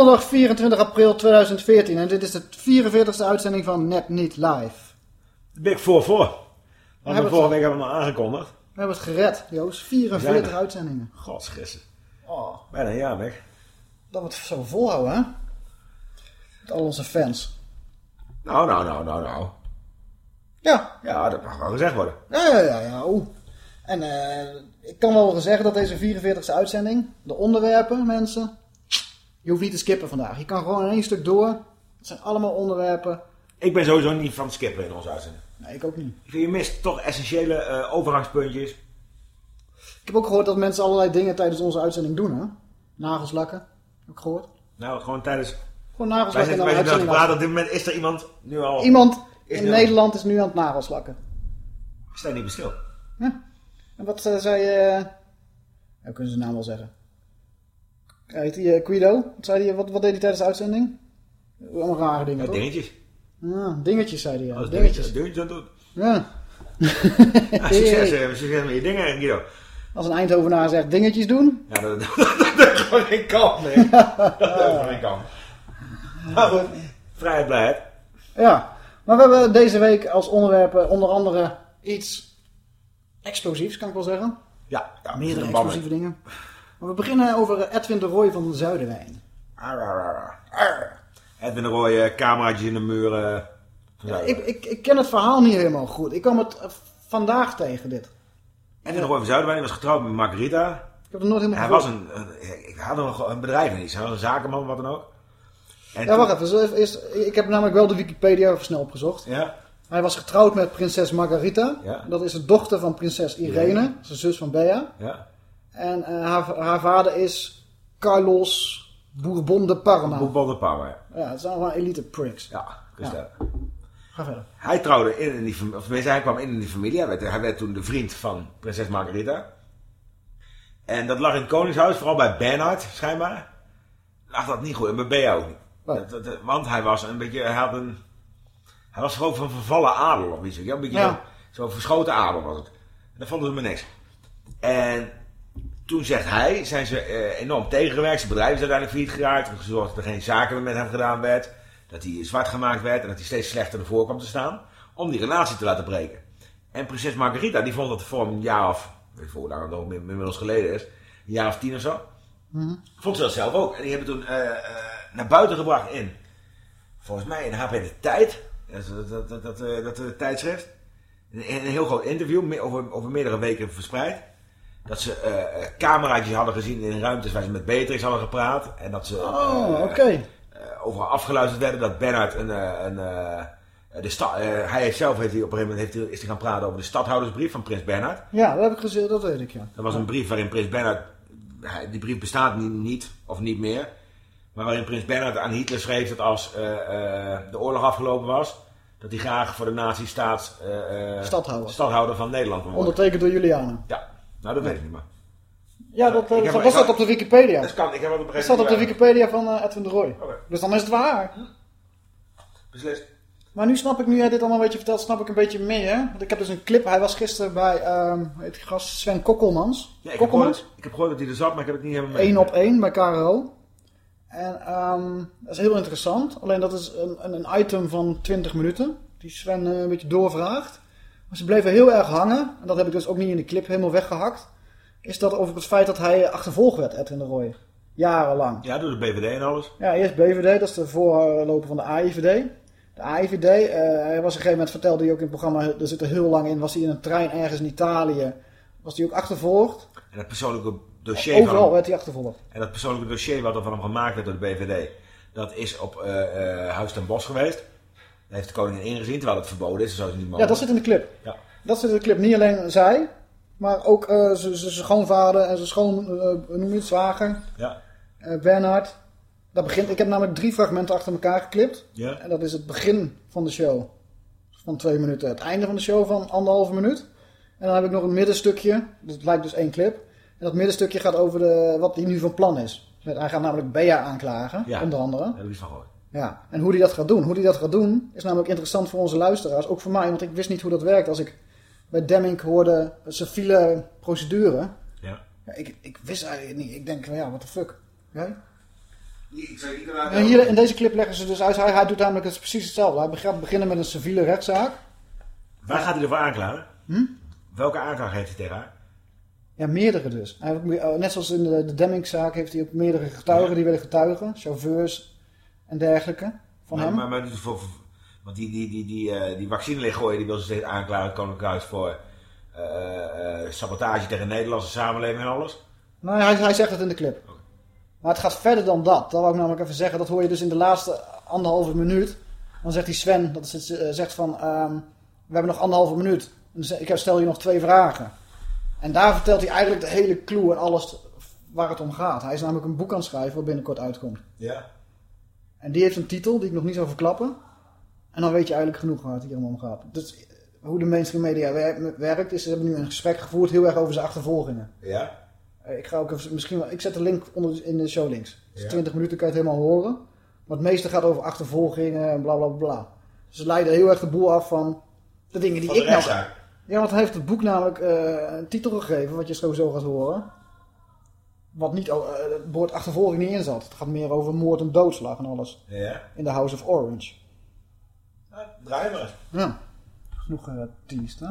donderdag 24 april 2014 en dit is de 44ste uitzending van Net Niet Live. Big 4 voor. Want we hebben vorige week hebben we hem aangekondigd. We hebben het gered, Joost. 44 Zijn er. uitzendingen. Godsgissen. Oh, Bijna een jaar weg. dat we het zo volhouden, hè? Met al onze fans. Nou, nou, nou, nou, nou. Ja, Ja, dat mag wel gezegd worden. ja, ja, ja. ja. oeh. En eh, ik kan wel zeggen dat deze 44ste uitzending, de onderwerpen, mensen, je hoeft niet te skippen vandaag. Je kan gewoon in één stuk door. Het zijn allemaal onderwerpen. Ik ben sowieso niet van het skippen in onze uitzending. Nee, ik ook niet. Ik vind, je mist toch essentiële eh, overgangspuntjes. Ik heb ook gehoord dat mensen allerlei dingen tijdens onze uitzending doen, hè? Nagelslakken, heb ik gehoord. Nou, gewoon tijdens... Gewoon zitten, in wij zitten het uitzending. praten. Op dit moment is er iemand nu al... Iemand in Nederland is nu aan het nagelslakken. Sta je niet stil. Ja. En wat eh, zei je... Ja, kunnen ze naam wel zeggen. Heet die eh, Guido? Wat, zei die, wat, wat deed hij tijdens de uitzending? Allemaal rare dingen, Ja, dingetjes. Ja, dingetjes, zei hij. Ja. Als dingetjes. dingetjes. Doen. Ja. Ja, succes, eh, succes met je dingen, Guido. Als een Eindhovenaar zegt dingetjes doen. Ja, dat, dat, dat, dat is gewoon geen kant, nee. Dat is gewoon geen. Maar goed, vrijheid, blijheid. Ja. Maar we hebben deze week als onderwerpen onder andere iets explosiefs, kan ik wel zeggen. Ja, ja Meerdere explosieve dingen. Maar we beginnen over Edwin de Roy van Zuiderwijn. Arr, arr, arr, arr. Edwin de Roy, eh, cameraatjes in de muren. Ja, ik, ik, ik ken het verhaal niet helemaal goed. Ik kwam het eh, vandaag tegen, dit. Edwin de Roy van Zuiderwijn was getrouwd met Margarita. Ik heb het nooit helemaal Hij was een, een, ik had nog een bedrijf niet. Hij was een zakenman, wat dan ook. En Ja, wacht even. Even eerst, ik heb namelijk wel de Wikipedia even snel opgezocht. Ja, Hij was getrouwd met prinses Margarita. Ja. Dat is de dochter van prinses Irene. Irene. Zijn zus van Bea. ja. En eh, haar, haar vader is Carlos Bourbon de Parma. Bourbon de Parma. Ja, het zijn allemaal elite pricks. Ja, dus Ja. dat. Ga verder. Hij trouwde in, in die familie, of tenminste, hij kwam in in die familie. Hij werd, hij werd toen de vriend van prinses Margarita. En dat lag in het koningshuis, vooral bij Bernhard, schijnbaar. Lag dat niet goed, en bij Bea ook niet. Dat- dat- dat- want hij was een beetje, hij had een... Hij was gewoon van vervallen adel of iets. Ja, een beetje Ja. zo- zo'n verschoten adel was het. En dat vonden ze me niks. En toen zegt hij, zijn ze eh, enorm tegengewerkt. Zijn bedrijf is uiteindelijk failliet geraakt. Er gezorgd dat er geen zaken meer met hem gedaan werd. Dat hij zwart gemaakt werd en dat hij steeds slechter ervoor kwam te staan. Om die relatie te laten breken. En prinses Margarita, die vond dat voor een jaar of, weet ik veel hoe lang het inmiddels geleden is. Een jaar of tien of zo. Vond ze dat zelf ook. En die hebben toen eh, eh, naar buiten gebracht in, volgens mij in HP De Tijd. Dat, dat, dat, dat, eh, dat, tijdschrift. In een heel groot interview, over, over meerdere weken verspreid. Dat ze eh, cameraatjes hadden gezien in ruimtes waar ze met Beatrix hadden gepraat. En dat ze Oh, eh, overal afgeluisterd werden. Dat Bernhard een... een de hij zelf heeft hij op een gegeven moment heeft is hij gaan praten over de stadhoudersbrief van Prins Bernhard. Ja, dat heb ik gezien, dat weet ik, ja. Dat was een brief waarin Prins Bernhard... hij- Die brief bestaat niet, niet of niet meer. Maar waarin Prins Bernhard aan Hitler schreef dat als de oorlog afgelopen was... dat hij graag voor de nazi-staat... Stadhouder. stadhouder van Nederland wil worden. Ondertekend door Juliana. Ja, nou dat weet ik niet meer. Ja, dat, eh, heb- dat op de Wikipedia. Dat kan, ik heb Dat staat op de. Wikipedia van eh, Edwin de Roy. Oké. Dus dan is het waar. Beslist. Maar nu snap ik, nu jij dit allemaal een beetje vertelt, snap ik een beetje meer. Want ik heb dus een clip, hij was gisteren bij, ehm hoe heet die gast, Sven Kokkelmans. Ja, ik, heb Kokkelmans? gehoord, ik heb gehoord dat hij er zat, maar ik heb het niet helemaal Eén op één bij KRO. En ehm, dat is heel interessant. Alleen dat is een, een, een item van 20 minuten. Die Sven eh, een beetje doorvraagt. Maar ze bleven heel erg hangen. En dat heb ik dus ook niet in de clip helemaal weggehakt. Is dat over het feit dat hij achtervolgd werd, Edwin de Roy. Jarenlang. Ja, door de BVD en alles. Ja, eerst BVD, dat is de voorloper van de AIVD. De AIVD, eh, hij was op een gegeven moment, vertelde hij ook in het programma, er zit er heel lang in, was hij in een trein ergens in Italië. Was hij ook achtervolgd. En het persoonlijke dossier Overal van... werd hij achtervolgd. En dat persoonlijke dossier wat er van hem gemaakt werd door de BVD... dat is op eh, Huis ten Bos geweest. Daar heeft de koningin ingezien, terwijl het verboden is. Dat zou ze niet mogen. Ja, dat zit in de clip. Ja. Dat zit in de clip. Niet alleen zij, maar ook eh, zijn schoonvader en zijn schoon, eh, noem je het, zwager, Ja. eh, Bernhard. Dat begint, ik heb namelijk drie fragmenten achter elkaar geklipt. Ja. En dat is het begin van de show. Van twee minuten. Het einde van de show van anderhalve minuut. En dan heb ik nog een middenstukje. Dus het lijkt dus één clip. En dat middenstukje gaat over de, wat hij nu van plan is. Hij gaat namelijk Bea aanklagen, Ja. onder andere. Daar heb ik iets van gehoord. Ja, en hoe die dat gaat doen. Hoe die dat gaat doen is namelijk interessant voor onze luisteraars. Ook voor mij, want ik wist niet hoe dat werkt. Als ik bij Demming hoorde een civiele procedure. Ja. Ja, ik, ik wist eigenlijk niet. Ik denk, van, ja, what the fuck. Jij? Ik niet En hier in deze clip leggen ze dus uit, hij, hij doet namelijk het precies hetzelfde. Hij gaat beginnen met een civiele rechtszaak. Waar gaat hij ervoor aanklagen? Hm? Welke aanklacht heeft hij tegen haar? Ja, meerdere dus. Oh, net zoals in de, de Demmingzaak heeft hij ook meerdere getuigen Ja. die willen getuigen. Chauffeurs en dergelijke van maar, hem. Maar, maar, voor, want die, die, die, die, eh, die vaccinelichtgooien die wil ze steeds aanklagen, het Koninklijk Huis, voor eh, eh, sabotage tegen de Nederlandse samenleving en alles. Nou, hij, hij zegt het in de clip. Maar het gaat verder dan dat. Dat wou ik namelijk even zeggen. Dat hoor je dus in de laatste anderhalve minuut. Dan zegt die Sven, dat is het, zegt van... ehm, we hebben nog anderhalve minuut. Ik heb- stel je nog twee vragen. En daar vertelt hij eigenlijk de hele clue en alles waar het om gaat. Hij is namelijk een boek aan het schrijven wat binnenkort uitkomt. Ja. En die heeft een titel die ik nog niet zou verklappen. En dan weet je eigenlijk genoeg waar het hier om gaat. Dus eh, hoe de mainstream media wer- werkt, is ze hebben nu een gesprek gevoerd heel erg over zijn achtervolgingen. Ja? Eh, Ik ga ook even, misschien wel, ik zet de link onder in de show links. Dus Ja. 20 minuten kan je het helemaal horen. Maar het meeste gaat over achtervolgingen en bla bla bla. Dus ze leiden heel erg de boel af van de dingen die Van de ik nou... Ja, want hij heeft het boek namelijk eh, een titel gegeven, wat je sowieso gaat horen. Wat niet, eh, het woord achtervolging niet in zat. Het gaat meer over moord en doodslag en alles. Ja. In de House of Orange. Draai maar. Ja. Genoeg uh, hè?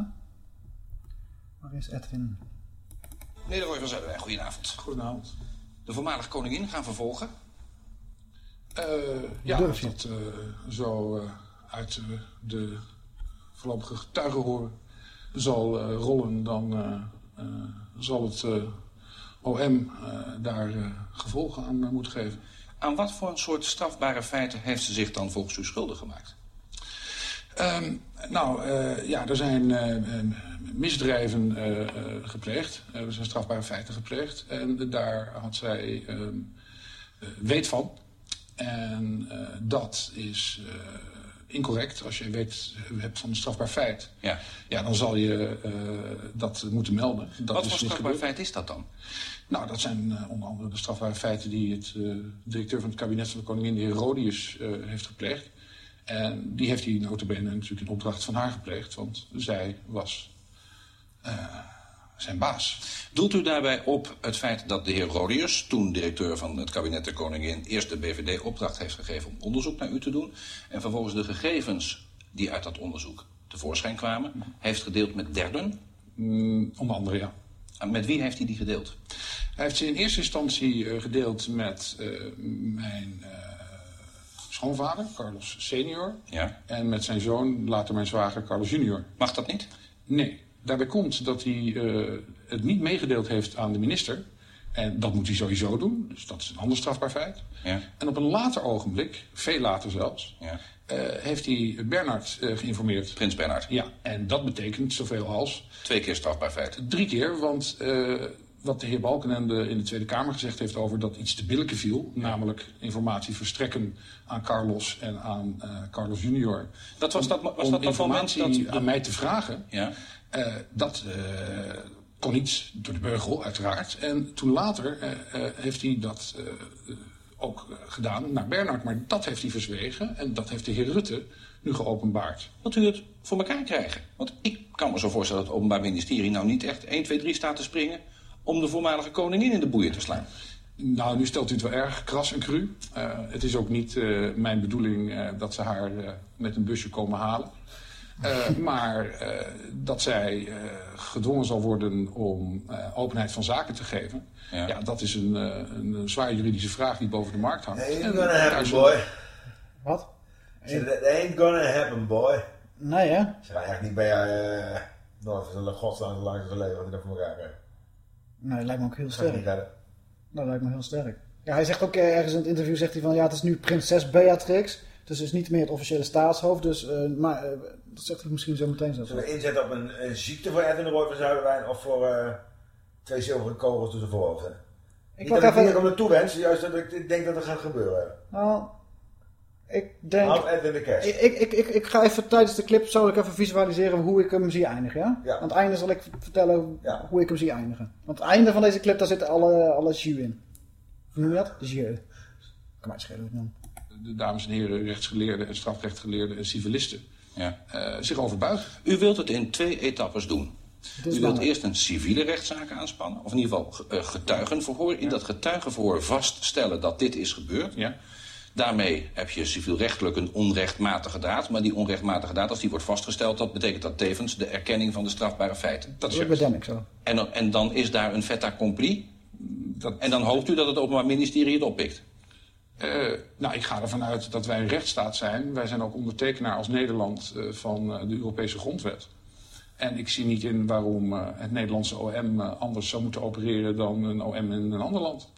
Waar is Edwin? Roy van Zuiderwijn, goedenavond. Goedenavond. De voormalige koningin gaan vervolgen. Eh, ja, durf als je? dat eh, zo eh, uit de voorlopige getuigen horen zal eh, rollen, dan eh, eh, zal het eh, OM eh, daar eh, gevolgen aan eh, moeten geven. Aan wat voor een soort strafbare feiten heeft ze zich dan volgens u schuldig gemaakt? Ehm, nou, ja, er zijn misdrijven gepleegd. Er zijn strafbare feiten gepleegd. En daar had zij ehm, eh, weet van. En dat is incorrect. Als je weet hebt van een strafbaar feit, Ja. ja, dan zal je dat moeten melden. Dat wat is voor strafbaar gebeurd. feit is dat dan? Nou, dat zijn eh, onder andere de strafbare feiten die het eh, directeur van het kabinet van de koningin, de heer Rodius, eh, heeft gepleegd. En die heeft hij notabene natuurlijk in opdracht van haar gepleegd, want zij was zijn baas. Doelt u daarbij op het feit dat de heer Rodius, toen directeur van het kabinet der koningin, eerst de BVD opdracht heeft gegeven om onderzoek naar u te doen en vervolgens de gegevens die uit dat onderzoek tevoorschijn kwamen, heeft gedeeld met derden? Mm, onder andere, ja. En met wie heeft hij die gedeeld? Hij heeft ze in eerste instantie eh, gedeeld met eh, mijn eh, schoonvader, Carlos senior. Ja. En met zijn zoon, later mijn zwager, Carlos junior. Mag dat niet? Nee, daarbij komt dat hij het niet meegedeeld heeft aan de minister. En dat moet hij sowieso doen, dus dat is een ander strafbaar feit. Ja. En op een later ogenblik, veel later zelfs, Ja. heeft hij Bernard geïnformeerd. Prins Bernhard. Ja, en dat betekent zoveel als Twee keer strafbaar feit. drie keer, want eh, wat de heer Balkenende in de Tweede Kamer gezegd heeft over dat iets te billijken viel, namelijk informatie verstrekken aan Carlos en aan eh, Carlos junior. Dat was dat, was om dat informatie dat... aan mij te vragen. Ja. Eh, dat eh, kon niet door de beugel, uiteraard. En toen later heeft hij dat ook gedaan naar Bernard. Maar dat heeft hij verzwegen en dat heeft de heer Rutte nu geopenbaard. Wilt u het voor elkaar krijgen? Want ik kan me zo voorstellen dat het Openbaar Ministerie nou niet echt 1, 2, 3 staat te springen om de voormalige koningin in de boeien te slaan. Nou, nu stelt u het wel erg kras en cru. Eh, het is ook niet eh, mijn bedoeling eh, dat ze haar eh, met een busje komen halen. Eh, maar eh, dat zij eh, gedwongen zal worden om eh, openheid van zaken te geven... Ja. Ja. dat is een, eh, een zwaar juridische vraag die boven de markt hangt. Ain't En gonna happen, boy. Wat? I said, That ain't gonna happen, boy. Nee, hè? Ze gaan echt niet bij eh, een godsnaam langs zijn leven, wat hij dat voor elkaar krijgt. Nee, dat lijkt me ook heel sterk. Dat lijkt me heel sterk. Ja, hij zegt ook eh, ergens in het interview, zegt hij van, ja, het is nu prinses Beatrix. Dus het is niet meer het officiële staatshoofd. Dus, eh, maar eh, dat zegt hij misschien zo meteen zo. Zullen we inzetten op een, een ziekte voor Edwin de Roy van Zuiderwijn of voor twee zilveren kogels door zijn voorhoofd? hè? Ik Niet dat ik hier even... om naartoe wens, juist dat ik denk dat het gaat gebeuren. Nou, ik denk... Houd Edwin de kerst. Ik, ik, ik, ik, ga even tijdens de clip zal ik even visualiseren hoe ik hem zie eindigen, ja? Ja. Aan het einde zal ik vertellen Ja. hoe ik hem zie eindigen. Want het einde van deze clip, daar zit alle, alle jus in. Hoe noem je dat? De jus. Kan mij schelen hoe ik het noem. De dames en heren rechtsgeleerden en strafrechtgeleerden en civilisten Ja. eh, zich overbuigen. U wilt het in twee etappes doen. U wilt belangrijk. eerst een civiele rechtszaak aanspannen, of in ieder geval eh, getuigenverhoor. In dat getuigenverhoor vaststellen dat dit is gebeurd. Ja. Daarmee heb je civielrechtelijk een onrechtmatige daad. Maar die onrechtmatige daad, als die wordt vastgesteld, dat betekent dat tevens de erkenning van de strafbare feiten. Dat Dat is. Demmik zo. En, dan- en dan is daar een fait accompli. Dat, En dan hoopt u dat het Openbaar Ministerie het oppikt. Eh, nou, ik ga ervan uit dat wij een rechtsstaat zijn. Wij zijn ook ondertekenaar als Nederland eh, van eh, de Europese grondwet. En ik zie niet in waarom eh, het Nederlandse OM anders zou moeten opereren dan een OM in een ander land.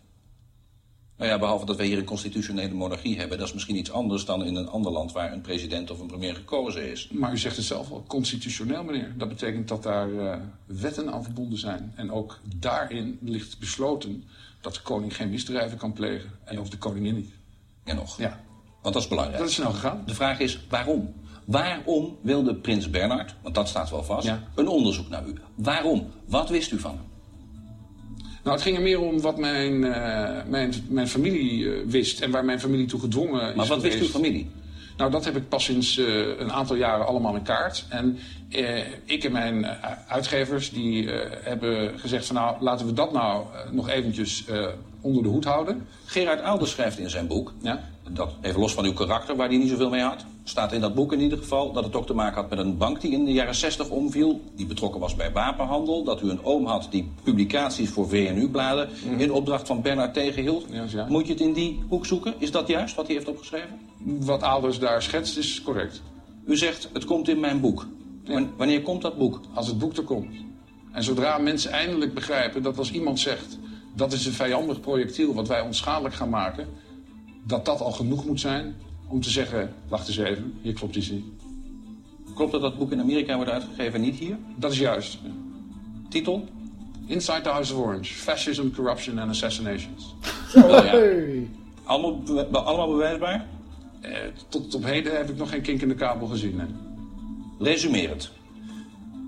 Nou ja, behalve dat wij hier een constitutionele monarchie hebben. Dat is misschien iets anders dan in een ander land waar een president of een premier gekozen is. Maar u zegt het zelf al, constitutioneel meneer. Dat betekent dat daar eh, wetten aan verbonden zijn. En ook daarin ligt besloten dat de koning geen misdrijven kan plegen. En ook de koningin niet. En nog. Ja, Want dat is belangrijk. dat is snel gegaan. De vraag is waarom? Waarom wilde prins Bernhard, want dat staat wel vast, Ja. een onderzoek naar u? Waarom? Wat wist u van hem? Nou, het ging er meer om wat mijn, eh, mijn, mijn familie eh, wist en waar mijn familie toe gedwongen is Maar wat wist uw familie? Nou, dat heb ik pas sinds eh, een aantal jaren allemaal in kaart. En ik en mijn uitgevers die hebben gezegd van nou, laten we dat nou nog eventjes onder de hoed houden. Gerard Oude schrijft in zijn boek, Ja? Dat even los van uw karakter, waar hij niet zoveel mee had, staat in dat boek in ieder geval dat het ook te maken had met een bank die in de jaren 60 omviel, die betrokken was bij wapenhandel, dat u een oom had die publicaties voor VNU-bladen in opdracht van Bernhard tegenhield. Ja. Moet je het in die hoek zoeken? Is dat juist wat hij heeft opgeschreven? Wat Alders daar schetst is correct. U zegt, het komt in mijn boek. Wan- Wanneer komt dat boek? Als het boek er komt. En zodra mensen eindelijk begrijpen dat als iemand zegt... dat is een vijandig projectiel wat wij onschadelijk gaan maken... dat dat al genoeg moet zijn om te zeggen... wacht eens even, hier klopt iets niet. Klopt dat dat boek in Amerika wordt uitgegeven en niet hier? Dat is juist. Titel? Inside the House of Orange. Fascism, Corruption and Assassinations. Hey. Allemaal, allemaal bewijsbaar? Eh, tot op heden heb ik nog geen kink in de kabel gezien. hè. Resumerend.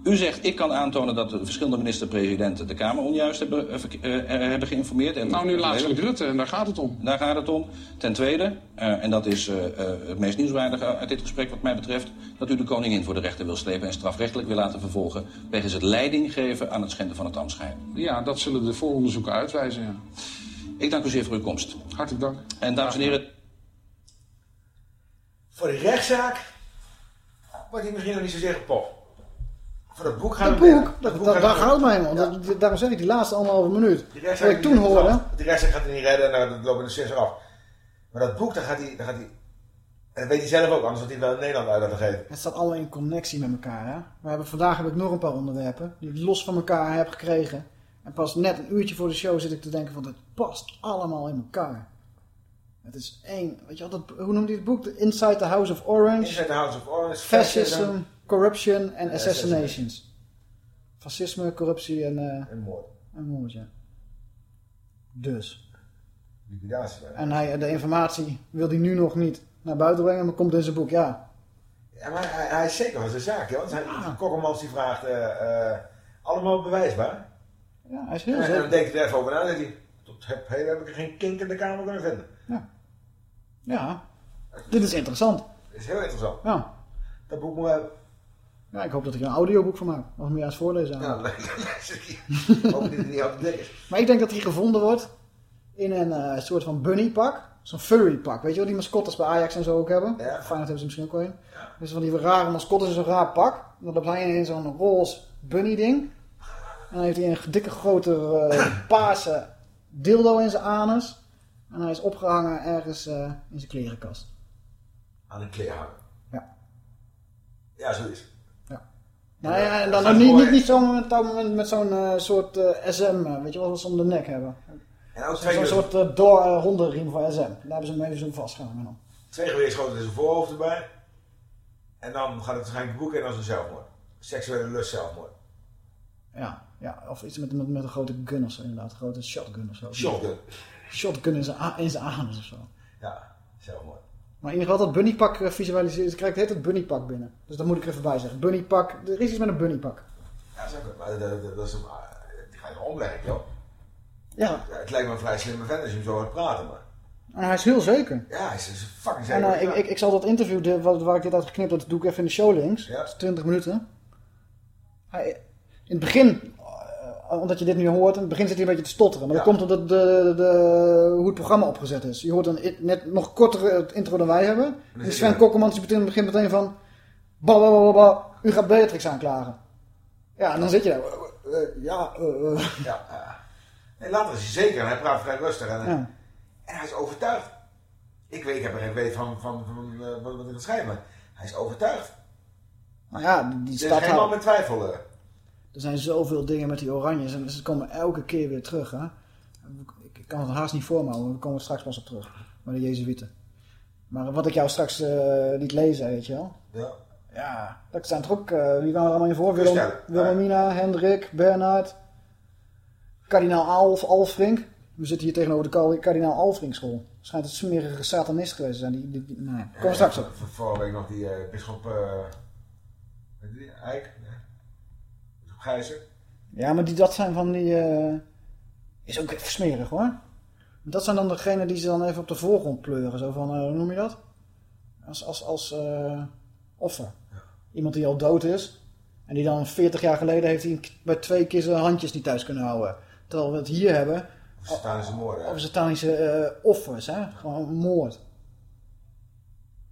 U zegt, ik kan aantonen dat de verschillende minister-presidenten de Kamer onjuist hebben, eh, eh, hebben geïnformeerd. En Nou, nu laatstelijk Rutte, en daar gaat het om. Daar gaat het om. Ten tweede, eh, en dat is eh, eh, het meest nieuwswaardige uit dit gesprek wat mij betreft, dat u de koningin voor de rechter wil slepen en strafrechtelijk wil laten vervolgen wegens het leiding geven aan het schenden van het ambtsgeheim. Ja, dat zullen de vooronderzoeken uitwijzen, ja. Ik dank u zeer voor uw komst. Hartelijk dank. En dames en heren, Voor die rechtszaak wordt hij misschien nog niet zozeer gepopt. Voor dat boek gaan Dat we boek, dat, boek dat, daar gaat het mij om. Ja. Dat- Daarom zeg ik die laatste anderhalve minuut. Wat ik toen hoorde. Die rechtszaak gaat hij niet redden en dat loopt in de sens af. Maar dat boek, daar gaat hij, daar gaat hij... En dat weet hij zelf ook, anders had hij wel in Nederland uit laten geven. het staat allemaal in connectie met elkaar. Hè? We hebben, vandaag heb ik nog een paar onderwerpen die ik los van elkaar heb gekregen. En pas net een uurtje voor de show zit ik te denken van het past allemaal in elkaar. Het is één, weet je dat, hoe noemt hij het boek? The Inside the House of Orange. Inside the House of Orange, Fascism, Corruption en En Assassinations. Fascisme, corruptie en, eh en moord. en moord, ja. Dus. Liquidatie. En hij, de informatie wil hij nu nog niet naar buiten brengen, maar komt in zijn boek, ja. Ja, maar hij, hij is zeker van zijn zaak, want hij, die Kokkermans die vraagt eh, eh, allemaal bewijsbaar. Ja, hij is heel En, en dan zeker. denkt hij er even over na zegt hij, tot heb, heb ik er geen kink in de kamer kunnen vinden. Ja, dit is interessant. Dat is heel interessant. Ja. Dat boek moet hebben. Ja, ik hoop dat ik er een audioboek van maak. Of moet je eens voorlezen aan. Ja, leuk. Hoop dat hij niet dik is. Maar ik denk dat hij gevonden wordt in een eh, soort van bunny pak. Zo'n furry pak. Weet je wel, die mascottes bij Ajax en zo ook hebben. Ja. Feyenoord hebben ze misschien ook wel in. Dus van die rare mascottes in zo'n raar pak. En dan loopt hij in zo'n roze bunny ding. En dan heeft hij een dikke grote eh, paarse dildo in zijn anus. En hij is opgehangen ergens eh, in zijn klerenkast. Aan een kleer hangen. Ja. Ja, zo is het. Nou ja, en dan gaat niet, niet, niet zo met, met, met zo'n eh, soort eh, SM, eh, weet je wel, wat ze om de nek hebben. Zo'n soort eh, door hondenriem voor SM. Daar hebben ze hem even zo vastgehangen dan. twee geweerschoten in zijn voorhoofd erbij. En dan gaat het waarschijnlijk boeken en dan zijn zelfmoord. Seksuele lust zelfmoord. Ja, ja, of iets met, met, met een grote gun of zo inderdaad. Een grote shotgun of zo. Shotgun. Shotgun in zijn, in zijn anus of zo. Ja, zelfmoord. Maar in ieder geval dat bunnypak eh, visualiseren. Dus krijg ik het hele bunnypak binnen. Dus dat moet ik er even bij zeggen. Bunnypak, er is iets met een bunnypak. Ja, zo, maar dat, dat, is een, die ga je gewoon omleggen, joh. Ja, Ja, het lijkt me een vrij slimme vent als je hem zo hoort praten, maar... en hij is heel zeker. Ja, hij is, fucking En zeker. eh, ik, ik, ik zal dat interview, de, waar, waar ik dit uit geknipt heb, dat doe ik even in de show links. Ja. Dat is 20 minuten. Hij, in het begin, omdat je dit nu hoort, in het begin zit hij een beetje te stotteren. Maar Ja. dat komt omdat de, de, hoe het programma opgezet is. Je hoort een net nog kortere intro dan wij hebben. En zit Sven die begint meteen van, ba, ba, ba, ba, ba, u gaat Beatrix aanklagen. Ja, en dan zit je daar, eh, eh, ja, eh, eh, Ja, ja. Nee, later is hij zeker hij praat vrij rustig. En, ja. en hij is overtuigd. Ik weet, ik heb er geen weet van, van, van eh, wat, ik schrijf, maar hij is overtuigd. Nou ja, die, Er is staat geen man met twijfel. Er zijn zoveel dingen met die oranjes en ze komen elke keer weer terug. Hè? Ik kan het haast niet voor me houden, we komen er straks pas op terug. Maar de Jezuïeten. Maar wat ik jou straks eh liet lezen, weet je wel. Ja. Ja, dat zijn toch ook, eh, wie kwamen er allemaal in voor? Willem. Wilhelmina, Hendrik, Bernhard, kardinaal Alf, Alfrink. We zitten hier tegenover de kar- kardinaal Alfrink school. Schijnt het smerige satanist geweest te zijn. Die, die, die, nee. We straks op. Vorige week nog die eh bisschop uh, die, Eik. Gijzer. Ja, maar die, dat zijn van die... eh, is ook even smerig hoor. Dat zijn dan degenen die ze dan even op de voorgrond pleuren. Zo van, eh, hoe noem je dat? Als, als, als eh, offer. Iemand die al dood is. En die dan 40 jaar geleden heeft hij bij twee keer zijn handjes niet thuis kunnen houden. Terwijl we het hier hebben Of satanische moorden. over satanische offers. Hè? Gewoon moord.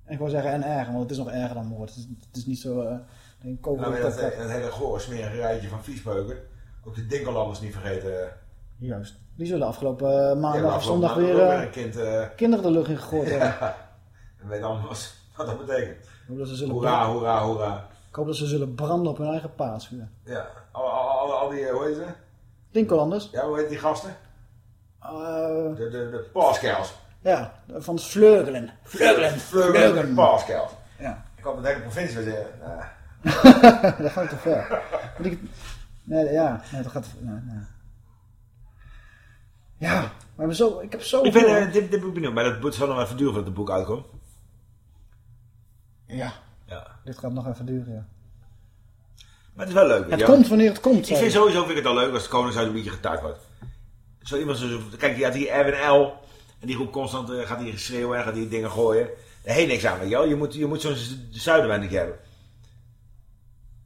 En ik wil zeggen en erger, want het is nog erger dan moord. Het is, het is niet zo... eh een Nou, dat, hele smerige rijtje van viespeuken. Ook de Dinkelanders niet vergeten. Juist. Die zullen afgelopen eh, maandag of zondag weer eh, een kind. eh kinderen de lucht in gegooid hebben. en weet allemaal wat, wat dat betekent. Dat ze zullen, Hoera, branden. hoera, hoera. Ik hoop dat ze zullen branden op hun eigen paasvuur. Ja, al, al, al, al die, hoe heet ze? Dinkelanders. Ja, hoe heet die gasten? De, de, de Paskels. ja, van het Vleugelen. Vleugelen. Vleugelen. Ja, Ik dat de hele provincie weer zeggen. dat gaat te ver. Want ik- nee, ja, nee, dat gaat... Nee, nee. Ja, hebben zo, ik heb zo... ik ben eh, dit, dit ben ik benieuwd, maar dat zal nog even duren voordat het boek uitkomt. Ja, Ja. dit gaat nog even duren, ja. Maar het is wel leuk. Het komt wanneer het komt. Ik vind sowieso vind ik het al leuk als de koningshuis een beetje getuigd wordt. Zo iemand zo, kijk, die had die Erwin L. En die roept constant, eh, gaat hij schreeuwen en gaat die dingen gooien. Daar niks aan, weet je wel. Je moet, je moet zo'n zuidenwijn niet hebben.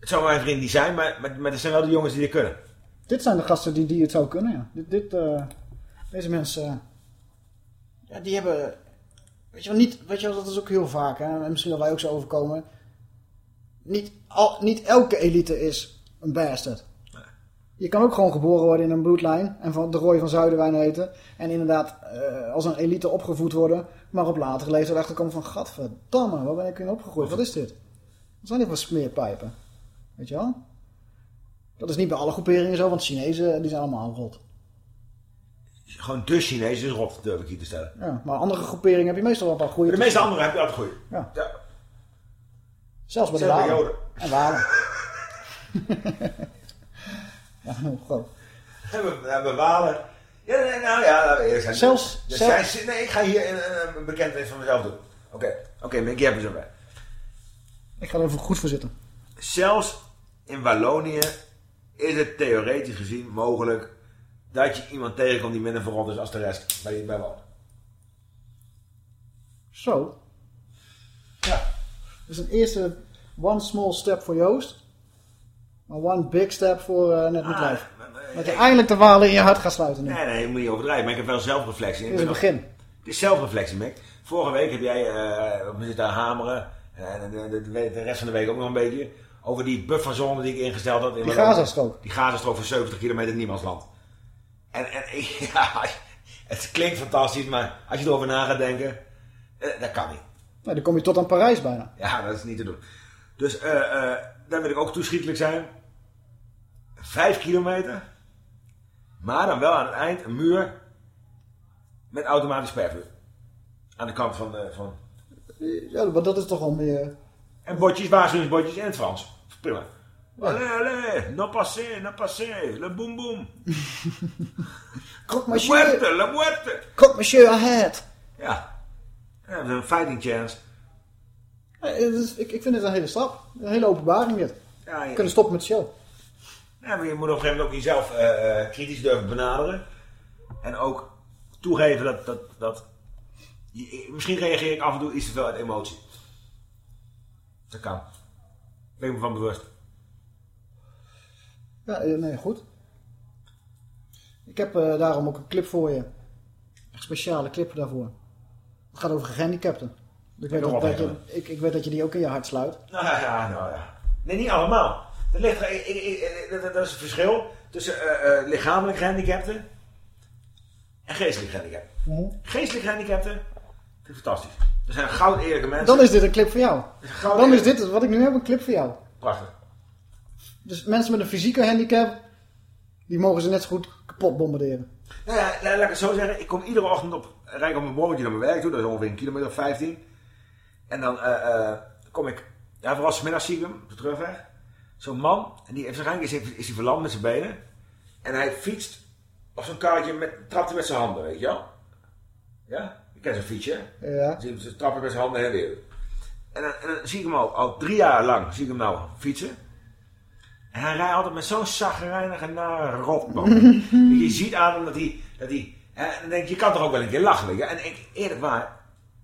Het zou mijn vriend niet zijn, maar, maar, maar er zijn wel de jongens die dit kunnen. Dit zijn de gasten die, die het zou kunnen, ja. Dit, dit, eh, deze mensen... eh, ja, die hebben... Weet je wel, niet... Weet je wel, dat is ook heel vaak, hè. En misschien dat wij ook zo overkomen. Niet, al, niet elke elite is een bastard. Je kan ook gewoon geboren worden in een bloedlijn. En van de Roy van Zuiderwijn heten. En inderdaad eh, als een elite opgevoed worden. Maar op latere leeftijd achterkomen van... Gadverdamme, waar ben ik in opgegroeid? Wat is dit? Wat zijn dit voor smeerpijpen? Weet je wel? Dat is niet bij alle groeperingen zo, want Chinezen die zijn allemaal rot. Gewoon de Chinees is rot, durf ik hier te stellen. Ja, maar andere groeperingen heb je meestal wel een paar goede. De meeste anderen heb je altijd goed. Ja. Ja. Zelfs bij de Zelfs. Joden. En Walen. ja, groot. We, hebben Walen. Ja, nee, nou ja, laten we eerlijk zijn. Zelfs- zelfs- zijn- nee, ik ga hier een, een, een bekentenis van mezelf doen. Oké, oké, Mick, je hebt er zo bij. Ik ga er even goed voor zitten. Zelfs in Wallonië is het theoretisch gezien mogelijk dat je iemand tegenkomt die minder verrot is als de rest bij, bij woont. Zo. Ja. Dus een eerste one small step voor Joost. Maar one big step voor eh, net met Ah, lijf. Dat je eindelijk de walen in je hart gaat sluiten nu. Nee, nee, je moet niet overdrijven, maar ik heb wel zelfreflectie. Dit is het nog- begin. Het is zelfreflectie, Mick. Vorige week heb jij eh op me zitten hameren. En de, de, de rest van de week ook nog een beetje. Over die bufferzone die ik ingesteld had. In Die. Gazastrook. Die Gazastrook van 70 kilometer in niemandsland. En, en ja, het klinkt fantastisch, maar als je erover na gaat denken, eh, dat kan niet. Nou, dan kom je tot aan Parijs bijna. Ja, dat is niet te doen. Dus eh eh daar wil ik ook toeschietelijk zijn. Vijf kilometer. Maar dan wel aan het eind een muur met automatisch spervuur. Aan de kant van de... Van... Ja, maar dat is toch al meer... En bordjes, waarschuwingsbordjes in het Frans. Prima. Allez, allez, no passé, no passé, le boom boom. La monsieur, muerte, la muerte. monsieur ahead. Ja. ja dat is een fighting chance. Ja, het is- ik, ik vind het een hele stap. Een hele openbaring dit. Ja, We je, kunnen stoppen met de show. ja, maar je moet op een gegeven moment ook jezelf eh, eh, kritisch durven benaderen. En ook toegeven dat... dat, dat je- misschien reageer ik af en toe iets te veel uit emotie. Dat kan. Ben ik me van bewust. Ja, eh, nee, goed. Ik heb eh, daarom ook een clip voor je. Een speciale clip daarvoor. Het gaat over gehandicapten. Ik weet, dat, je, ik, ik weet dat je die ook in je hart sluit. Nou ja, nou ja. Nee, niet allemaal. Dat, ligt, er- ik- dat, dat is het verschil tussen eh, lichamelijk gehandicapten en geestelijk gehandicapten. Geestelijk gehandicapten, dat is fantastisch. Er zijn goud eerlijke mensen. Dan is dit een clip voor jou. goud Dan is dit, wat ik nu heb, een clip voor jou. Prachtig. Dus mensen met een fysieke handicap, die mogen ze net zo goed kapot bombarderen. Nou ja, la- laat ik het zo zeggen. Ik kom iedere ochtend op, rijd ik op mijn bommetje naar mijn werk toe. Dat is ongeveer een kilometer of 15. En dan eh, eh, kom ik, ja, vooral 's middags zie ik hem, op de terugweg. Zo'n man, en die heeft waarschijnlijk is, hij- is hij verlamd met zijn benen. En hij fietst op zo'n karretje met, trapt hij met zijn handen, weet je wel? Ja? Je kent zo'n fietsje? Ja. Je hem ze trappen met zijn handen heen en weer. En dan, en dan zie ik hem al, al drie jaar lang, zie ik hem nou fietsen. En hij rijdt altijd met zo'n zagrijnige, nare rotband. je ziet aan hem dat hij, dat hij en dan denk je, je kan toch ook wel een keer lachen, je. En ik, eerlijk waar,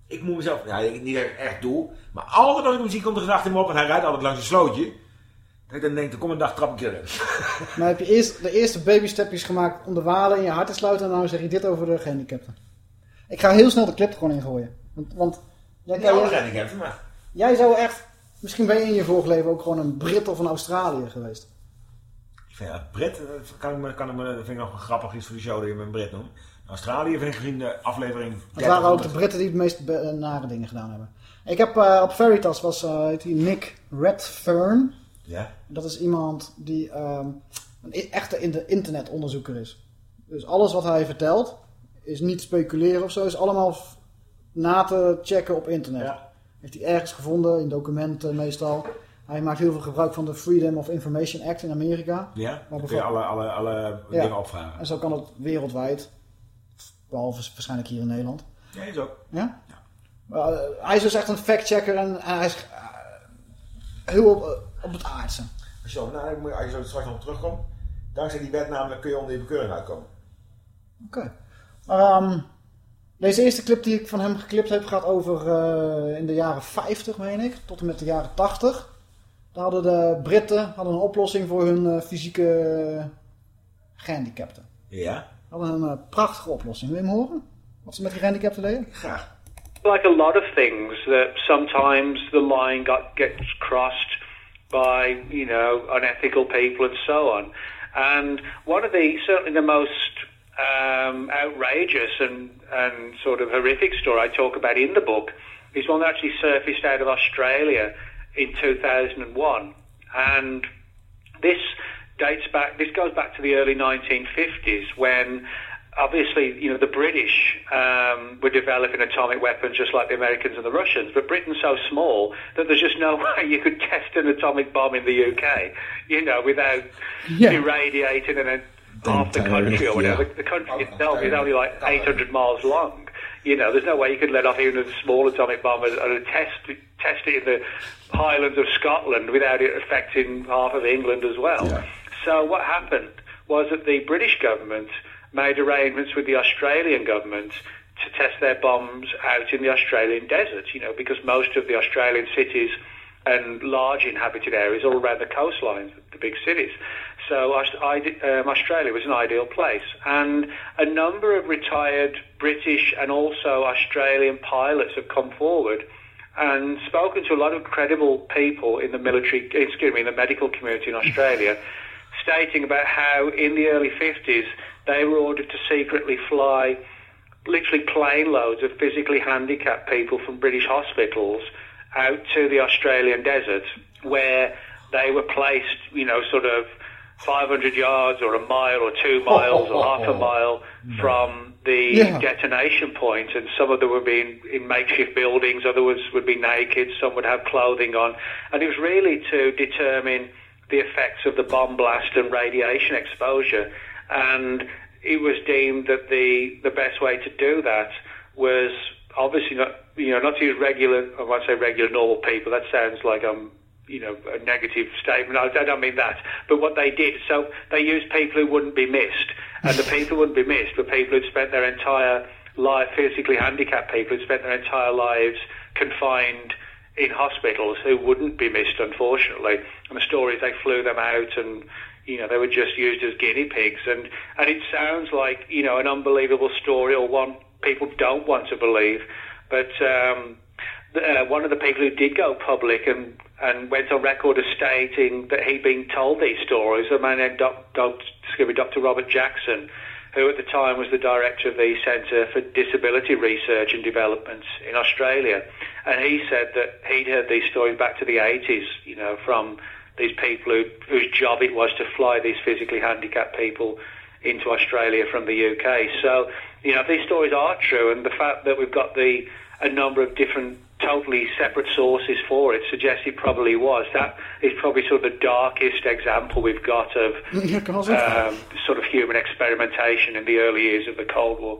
ik moet mezelf, ja, ik- niet echt doe, maar altijd als ik hem zie, komt de gedachte in me op, en hij rijdt altijd langs een slootje. Dat ik dan denk, er komt een dag trap ik erin. Maar heb je eerst de eerste babystepjes gemaakt om de walen in je hart te sluiten en nou zeg je dit over de gehandicapten. Ik ga heel snel de clip er gewoon in gooien. Want, want jij, jij, maar... jij zou echt, misschien ben je in je vorig leven ook gewoon een Brit of een Australiër geweest. Ik vind, ja, Brit, eh, kan ik me, kan ik me, dat vind ik nog een grappig iets voor de show dat je me een Brit noemt. Australië vind ik gezien de aflevering... Het waren ook de 30. Britten die het meest eh, nare dingen gedaan hebben. Ik heb eh, op Veritas was heet die Nick Redfern. Ja? Dat is iemand die ehm, een echte in de internetonderzoeker is. Dus alles wat hij vertelt is niet speculeren of zo, is allemaal na te checken op internet. Ja. Heeft hij ergens gevonden, in documenten meestal. Hij maakt heel veel gebruik van de Freedom of Information Act in Amerika. Ja? Kun je alle, alle, alle Ja. dingen opvragen. En zo kan het wereldwijd. Behalve waarschijnlijk hier in Nederland. Ja, is ook. Ja? Maar, eh, hij is dus echt een factchecker en, en hij is eh, heel op, eh, op het aardse. Als je, zo, nou, als je zo straks nog terugkomt, dankzij die wet namelijk kun je onder je bekeuring uitkomen. Oké. Ehm, deze eerste clip die ik van hem geklipt heb gaat over eh, in de jaren 50, meen ik, tot en met de jaren 80. Daar hadden de Britten hadden een oplossing voor hun eh, fysieke gehandicapten. Ja? Hadden een eh, prachtige oplossing. Wil je hem horen? Wat ze met die gehandicapten deden? Graag. like a lot of things that sometimes the line got, gets crossed by you know unethical people and so on and one of the certainly the most um, outrageous and and sort of horrific story I talk about in the book. Is one that actually surfaced out of Australia in 2001 and this dates back this goes back to the early 1950s when obviously, you know, the British um, were developing atomic weapons just like the Americans and the Russians, but Britain's so small that there's just no way you could test an atomic bomb in the UK, you know, without Yeah. irradiating and then half the country or whatever. yeah. The country itself is only like 800 miles long. You know, there's no way you could let off even a small atomic bomb and, and test test it in the Highlands of Scotland without it affecting half of England as well. Yeah. So what happened was that the British government made arrangements with the Australian government to test their bombs out in the Australian desert, you know, because most of the Australian cities and large inhabited areas are around the coastlines, the big cities. So I- um, Australia was an ideal place. And a number of retired British and also Australian pilots have come forward and spoken to a lot of credible people in the military, excuse me, in the medical community in Australia, stating about how in the early 50s they were ordered to secretly fly literally plane loads of physically handicapped people from British hospitals out to the Australian desert where they were placed, you know, sort of 500 yards or a mile or two miles or half a oh. mile from the Yeah. detonation point, and some of them would be in, in makeshift buildings, others would be naked, some would have clothing on, and it was really to determine the effects of the bomb blast and radiation exposure, and it was deemed that the the best way to do that was obviously not you know not to use regular I won't say regular normal people. That sounds like I'm you know a negative statement I, don't mean that but what they did so they used people who wouldn't be missed and the people who wouldn't be missed were people who'd spent their entire life physically handicapped people who'd spent their entire lives confined in hospitals who wouldn't be missed unfortunately and the stories they flew them out and you know, they were just used as guinea pigs. And, and it sounds like, you know, an unbelievable story or one people don't want to believe. But um, uh, one of the people who did go public and, and went on record as stating that he'd been told these stories, a man named Doc, Doc, me, Dr. Robert Jackson, who at the time was the director of the Centre for Disability Research and Development in Australia. And he said that he'd heard these stories back to the 80s, you know, from these people who, whose job it was to fly these physically handicapped people into Australia from the UK. So, you know, these stories are true, and the fact that we've got the a number of different totally separate sources for it suggests it probably was. That is probably sort of the darkest example we've got of Ja, kan wel zeggen. um, sort of human experimentation in the early years of the Cold War.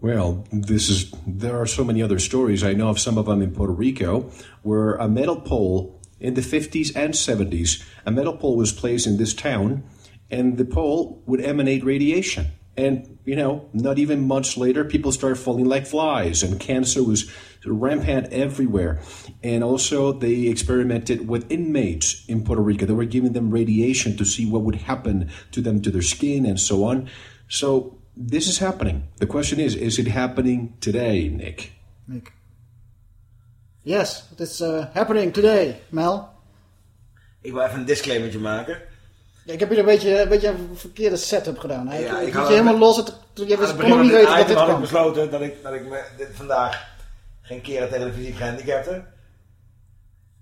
Well, this is there are so many other stories. I know of some of them in Puerto Rico, where a metal pole in the 50s and 70s, a metal pole was placed in this town, and the pole would emanate radiation. And you know, not even months later, people started falling like flies, and cancer was rampant everywhere. And also, they experimented with inmates in Puerto Rico. They were giving them radiation to see what would happen to them, to their skin, and so on. So this is happening. The question is, is it happening today, Nick? Nick. Yes, it is uh, happening today, Mel. Ik wil even een disclaimertje maken. Ja, ik heb hier een beetje, een beetje een verkeerde setup gedaan. Hè? Ja, ik ik had je helemaal los. Het, je wist, kon ook niet dit weten dat dit item had ik besloten dat ik, dat ik me dit vandaag geen keren tegen de fysiek gehandicapten.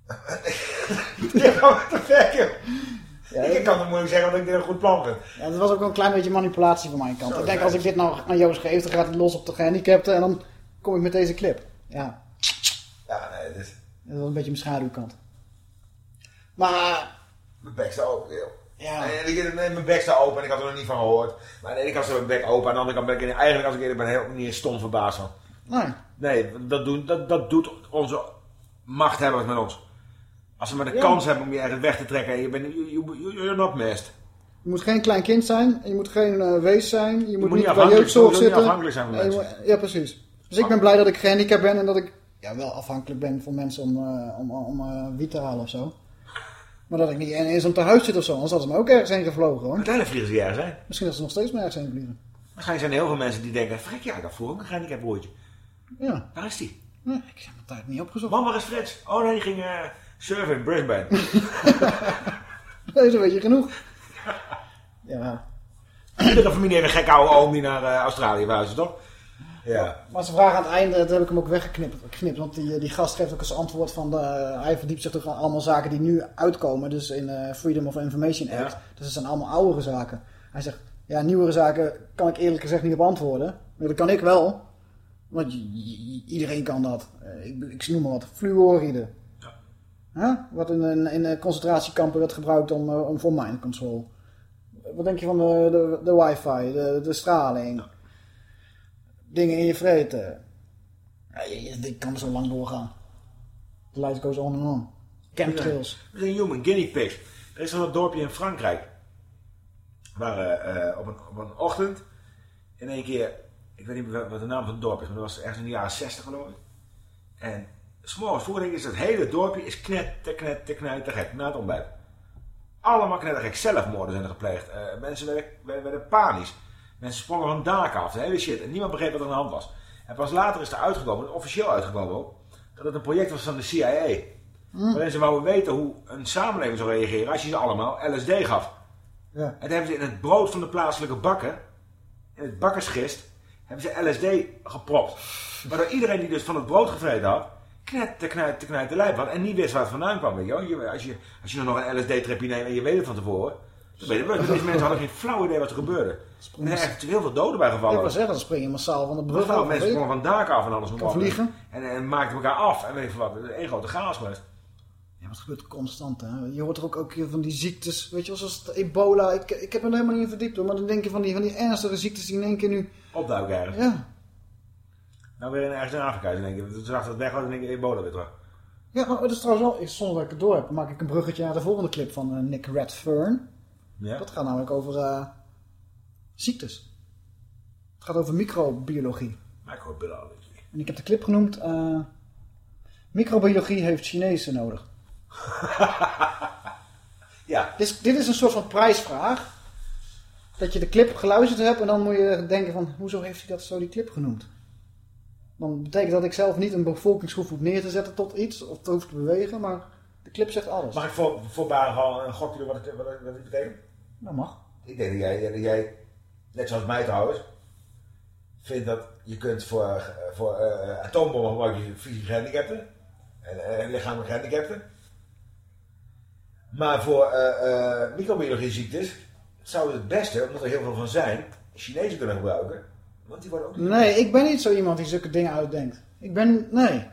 ja, wat te gek, joh. ik kan het moeilijk zeggen dat ik dit een goed plan vind. Ja, dat was ook een klein beetje manipulatie van mijn kant. ik denk, als ik dit nou aan Joost geef, dan gaat het los op de gehandicapten. En dan kom ik met deze clip. Ja, Ja, nee, dit is... dat was een beetje mijn schaduwkant. Maar, Mijn bek open, joh. Ja. En ik, mijn bek staat open en ik had er nog niet van gehoord. Maar aan de ene kant staat mijn bek open, aan de andere kant ben ik eigenlijk als ik eerlijk ben heel niet stom verbaasd van. Nee, Nee, dat, doen, dat, dat doet onze machthebbers met ons. Als ze maar de Ja. kans hebben om je ergens weg te trekken en je bent, you, you, you're not missed. je moet geen klein kind zijn. Je moet geen eh, wees zijn. Je, moet moet niet bij jeugdzorg je moet niet zitten. afhankelijk zijn van mensen. moet- Ja, precies. Dus ik ben blij dat ik gehandicapt ben en dat ik ja, wel afhankelijk ben van mensen om, eh, om, om eh, wiet te halen of zo. Maar dat ik niet eens om te huis zit of zo, anders hadden ze me ook ergens heen gevlogen hoor. Uiteindelijk vliegen ze ergens heen. Misschien dat ze nog steeds maar ergens heen vliegen. Waarschijnlijk zijn er heel veel mensen die denken, frek ja, ik had vroeger ook een gehandicapt broertje. Ja, Waar is die? Ja, ik heb het tijd niet opgezocht. Man, waar is Frits? Oh nee, die ging surfen in Brisbane. Deze weet je genoeg. Ja. Iedere familie heeft een gekke oude oom die naar eh, Australië verhuisde, toch? Ja. Maar zijn vraag aan het einde, dat heb ik hem ook weggeknipt. Geknipt, want die, die gast geeft ook als antwoord van... De, hij verdiept zich toch van allemaal zaken die nu uitkomen. Dus in eh, Freedom of Information Act. Ja. Dus dat zijn allemaal oudere zaken. Hij zegt, ja, nieuwere zaken kan ik eerlijk gezegd niet op antwoorden. Maar dat kan ik wel. Want iedereen kan dat. Eh, ik, ik noem maar wat. Fluoride. Huh? Wat in, in, in eh, concentratiekampen werd gebruikt om, eh, om voor mind control. Wat denk je van de, de, de wifi, de, de straling? Dingen in je vreten. Ja, dit kan zo lang doorgaan. The light goes on and on. Chemtrails. We zijn human guinea pigs. Er is zo'n dorpje in Frankrijk. Waar eh, eh, op, een, op een ochtend in één keer, ik weet niet meer wat de naam van het dorp is, maar dat was ergens in de jaren 60 geloof ik. En s'morgens vroeg is het hele dorpje is knetter, knetter, knetter gek na het ontbijt. Allemaal knettergek. Zelfmoorden zijn gepleegd. Eh, mensen werden, werden panisch. Mensen sprongen van daken af. De hele shit. En niemand begreep wat er aan de hand was. En pas later is er uitgekomen, officieel uitgekomen ook, dat het een project was van de CIA. Waarin ze wouden weten hoe een samenleving zou reageren als je ze allemaal LSD gaf. Ja. En toen hebben ze in het brood van de plaatselijke bakker, in het bakkersgist, hebben ze LSD gepropt. Waardoor iedereen die dus van het brood gevreten had, knet, knet, knet de lijp had en niet wist waar het vandaan kwam. Weet je Als je, als je nog een LSD-tripje neemt en je weet het van tevoren, Deze mensen hadden geen flauw idee wat er gebeurde. En er zijn echt heel veel doden bij Ik gevallen. wil zeggen, dan spring je massaal van de brug af. mensen sprongen van daken af en alles. wat. vliegen. En, en maakten elkaar af en weet je wat. Één grote chaos geweest. Ja, maar het gebeurt constant, hè. Je hoort er ook, ook van die ziektes, weet je zoals het ebola. Ik, ik heb er helemaal niet in verdiept, hoor. Maar dan denk je van die, van die ernstige ziektes die in één keer nu... Opduiken ergens. Ja, Nou weer in- ergens in Afrika. Dan denk je, toen zag het weg was, denk je ebola weer terug. ja maar het is trouwens wel... Zonder dat ik het door heb, maak ik een bruggetje naar de volgende clip van eh, Nick Redfern. Ja? Dat gaat namelijk over eh, ziektes. Het gaat over microbiologie. Microbiology. En ik heb de clip genoemd... eh, microbiologie heeft Chinezen nodig. Ja. Dit, is, dit is een soort van prijsvraag. Dat je de clip geluisterd hebt en dan moet je denken van... Hoezo heeft hij dat zo die clip genoemd? Dan betekent dat ik zelf niet een bevolkingsgroep hoef neer te zetten tot iets. Of te hoef te bewegen. Maar de clip zegt alles. Mag ik voor, voorbaren een gokje doen wat het, wat het betekent? Dat mag. Ik denk dat jij, dat jij, net zoals mij trouwens, vindt dat je kunt voor, eh, voor eh, atoombommen gebruiken je fysisch gehandicapten. En, en lichamelijk gehandicapten. Maar voor eh eh microbiologie ziektes zou het beste, omdat er heel veel van zijn, Chinezen kunnen gebruiken. Want die worden ook niet... Nee, ik ben niet zo iemand die zulke dingen uitdenkt. Ik ben... Nee.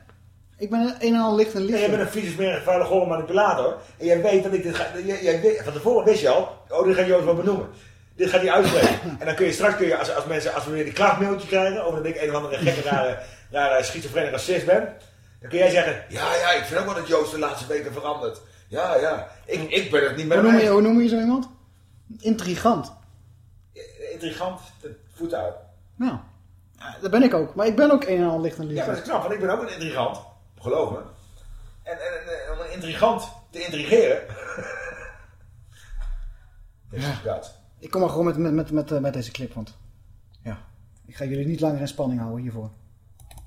Ik ben een en al licht en Ja, jij bent een vieze vuile manipulator. En jij weet dat ik dit ga... Jij, jij weet, van tevoren wist je al, oh, dit gaat Joost wel benoemen. Dit gaat hij uitspreken. en dan kun je straks, kun je, als, als mensen, als we weer die klachtmailtje krijgen, over dat ik een of andere gekke, rare, rare schizofrene racist ben. Dan kun jij zeggen, ja, ja, ik vind ook wel dat Joost de laatste weken verandert. Ja, ja, ik, ik ben het niet met Hoe noem, je, hoe noem je zo iemand? Intrigant. Intrigant, de voet uit. Nou, ja, dat ben ik ook. Maar ik ben ook een en al licht en Ja, liefde. maar dat is knap, want ik ben ook een intrigant. Geloof me. En, en, en om een intrigant te intrigeren... Ja. dat. Ik kom maar gewoon met, met, met, met, eh, met deze clip, want... Ja, ik ga jullie niet langer in spanning houden hiervoor.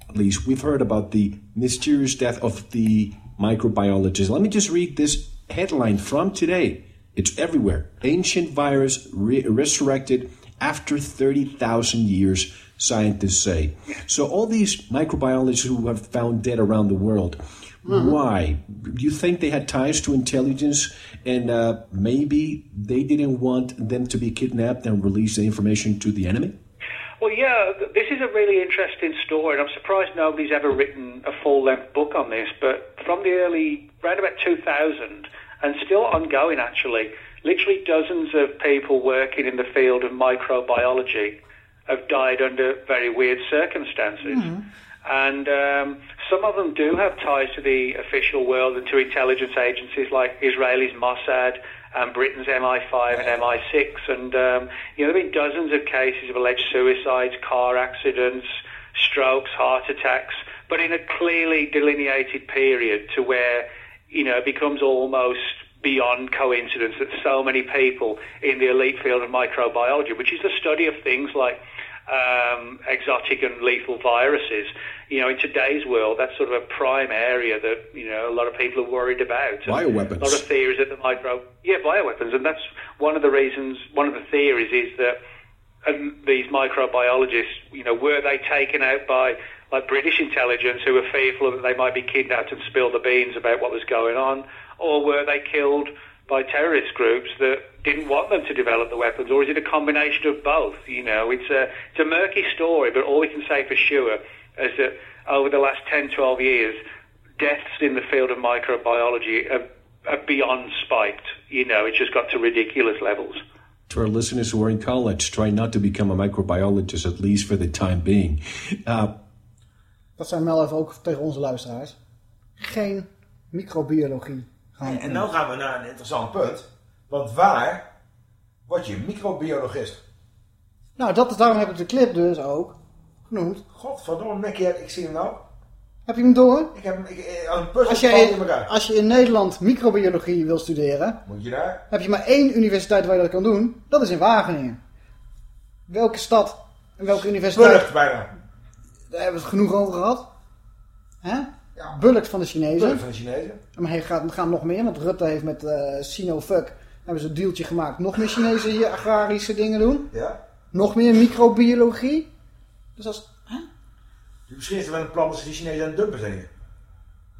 At least we've heard about the mysterious death of the microbiologist. Let me just read this headline from today. It's everywhere. Ancient virus re- resurrected after 30,000 years, scientists say. So, all these microbiologists who have found dead around the world, why? Do you think they had ties to intelligence and uh, maybe they didn't want them to be kidnapped and release the information to the enemy? Well, yeah, this is a really interesting story, and I'm surprised nobody's ever written a full length book on this. But from the early, around about 2000, and still ongoing actually, literally dozens of people working in the field of microbiology have died under very weird circumstances. And um, some of them do have ties to the official world and to intelligence agencies like Israel's Mossad and Britain's MI5 and MI6. And, um, you know, there have been dozens of cases of alleged suicides, car accidents, strokes, heart attacks, but in a clearly delineated period to where, you know, it becomes almost beyond coincidence that so many people in the elite field of microbiology, which is the study of things like um, exotic and lethal viruses. You know, in today's world, that's sort of a prime area that you know a lot of people are worried about. And Bioweapons. A lot of theories that the micro, yeah, bioweapons, and that's one of the reasons. One of the theories is that um, these microbiologists, you know, were they taken out by like British intelligence who were fearful that they might be kidnapped and spill the beans about what was going on, or were they killed by terrorist groups that didn't want them to develop the weapons, or is it a combination of both? You know, it's a it's a murky story, but all we can say for sure is that over the last 10, 12 years, deaths in the field of microbiology have, have beyond spiked. You know, it's just got to ridiculous levels. to our listeners who are in college, try not to become a microbiologist, at least for the time being. Uh, Dat zijn wel even ook tegen onze luisteraars. Geen microbiologie gaan En nu gaan we naar een interessant punt. Want waar word je microbiologist? Nou, dat is, daarom heb ik de clip dus ook genoemd. Godverdomme, Mickey, ik zie hem nou. Heb je hem door? Ik heb hem ik, eh, als een puzzel Als je, in elkaar. als je in Nederland microbiologie wil studeren, Moet je daar? heb je maar één universiteit waar je dat kan doen. Dat is in Wageningen. Welke stad en welke universiteit? Burgt bijna. Daar hebben we het genoeg over gehad. Hè? Ja. Bulkt van de Chinezen. Burgt van de Chinezen. Maar hij gaat, gaan nog meer, want Rutte heeft met eh Sinofuck hebben ze een deeltje gemaakt. Nog meer Chinezen hier agrarische dingen doen. Ja. Nog meer microbiologie. Dus als... Hè? Misschien is er wel een plan dat ze die Chinezen aan het dumpen zijn. hier.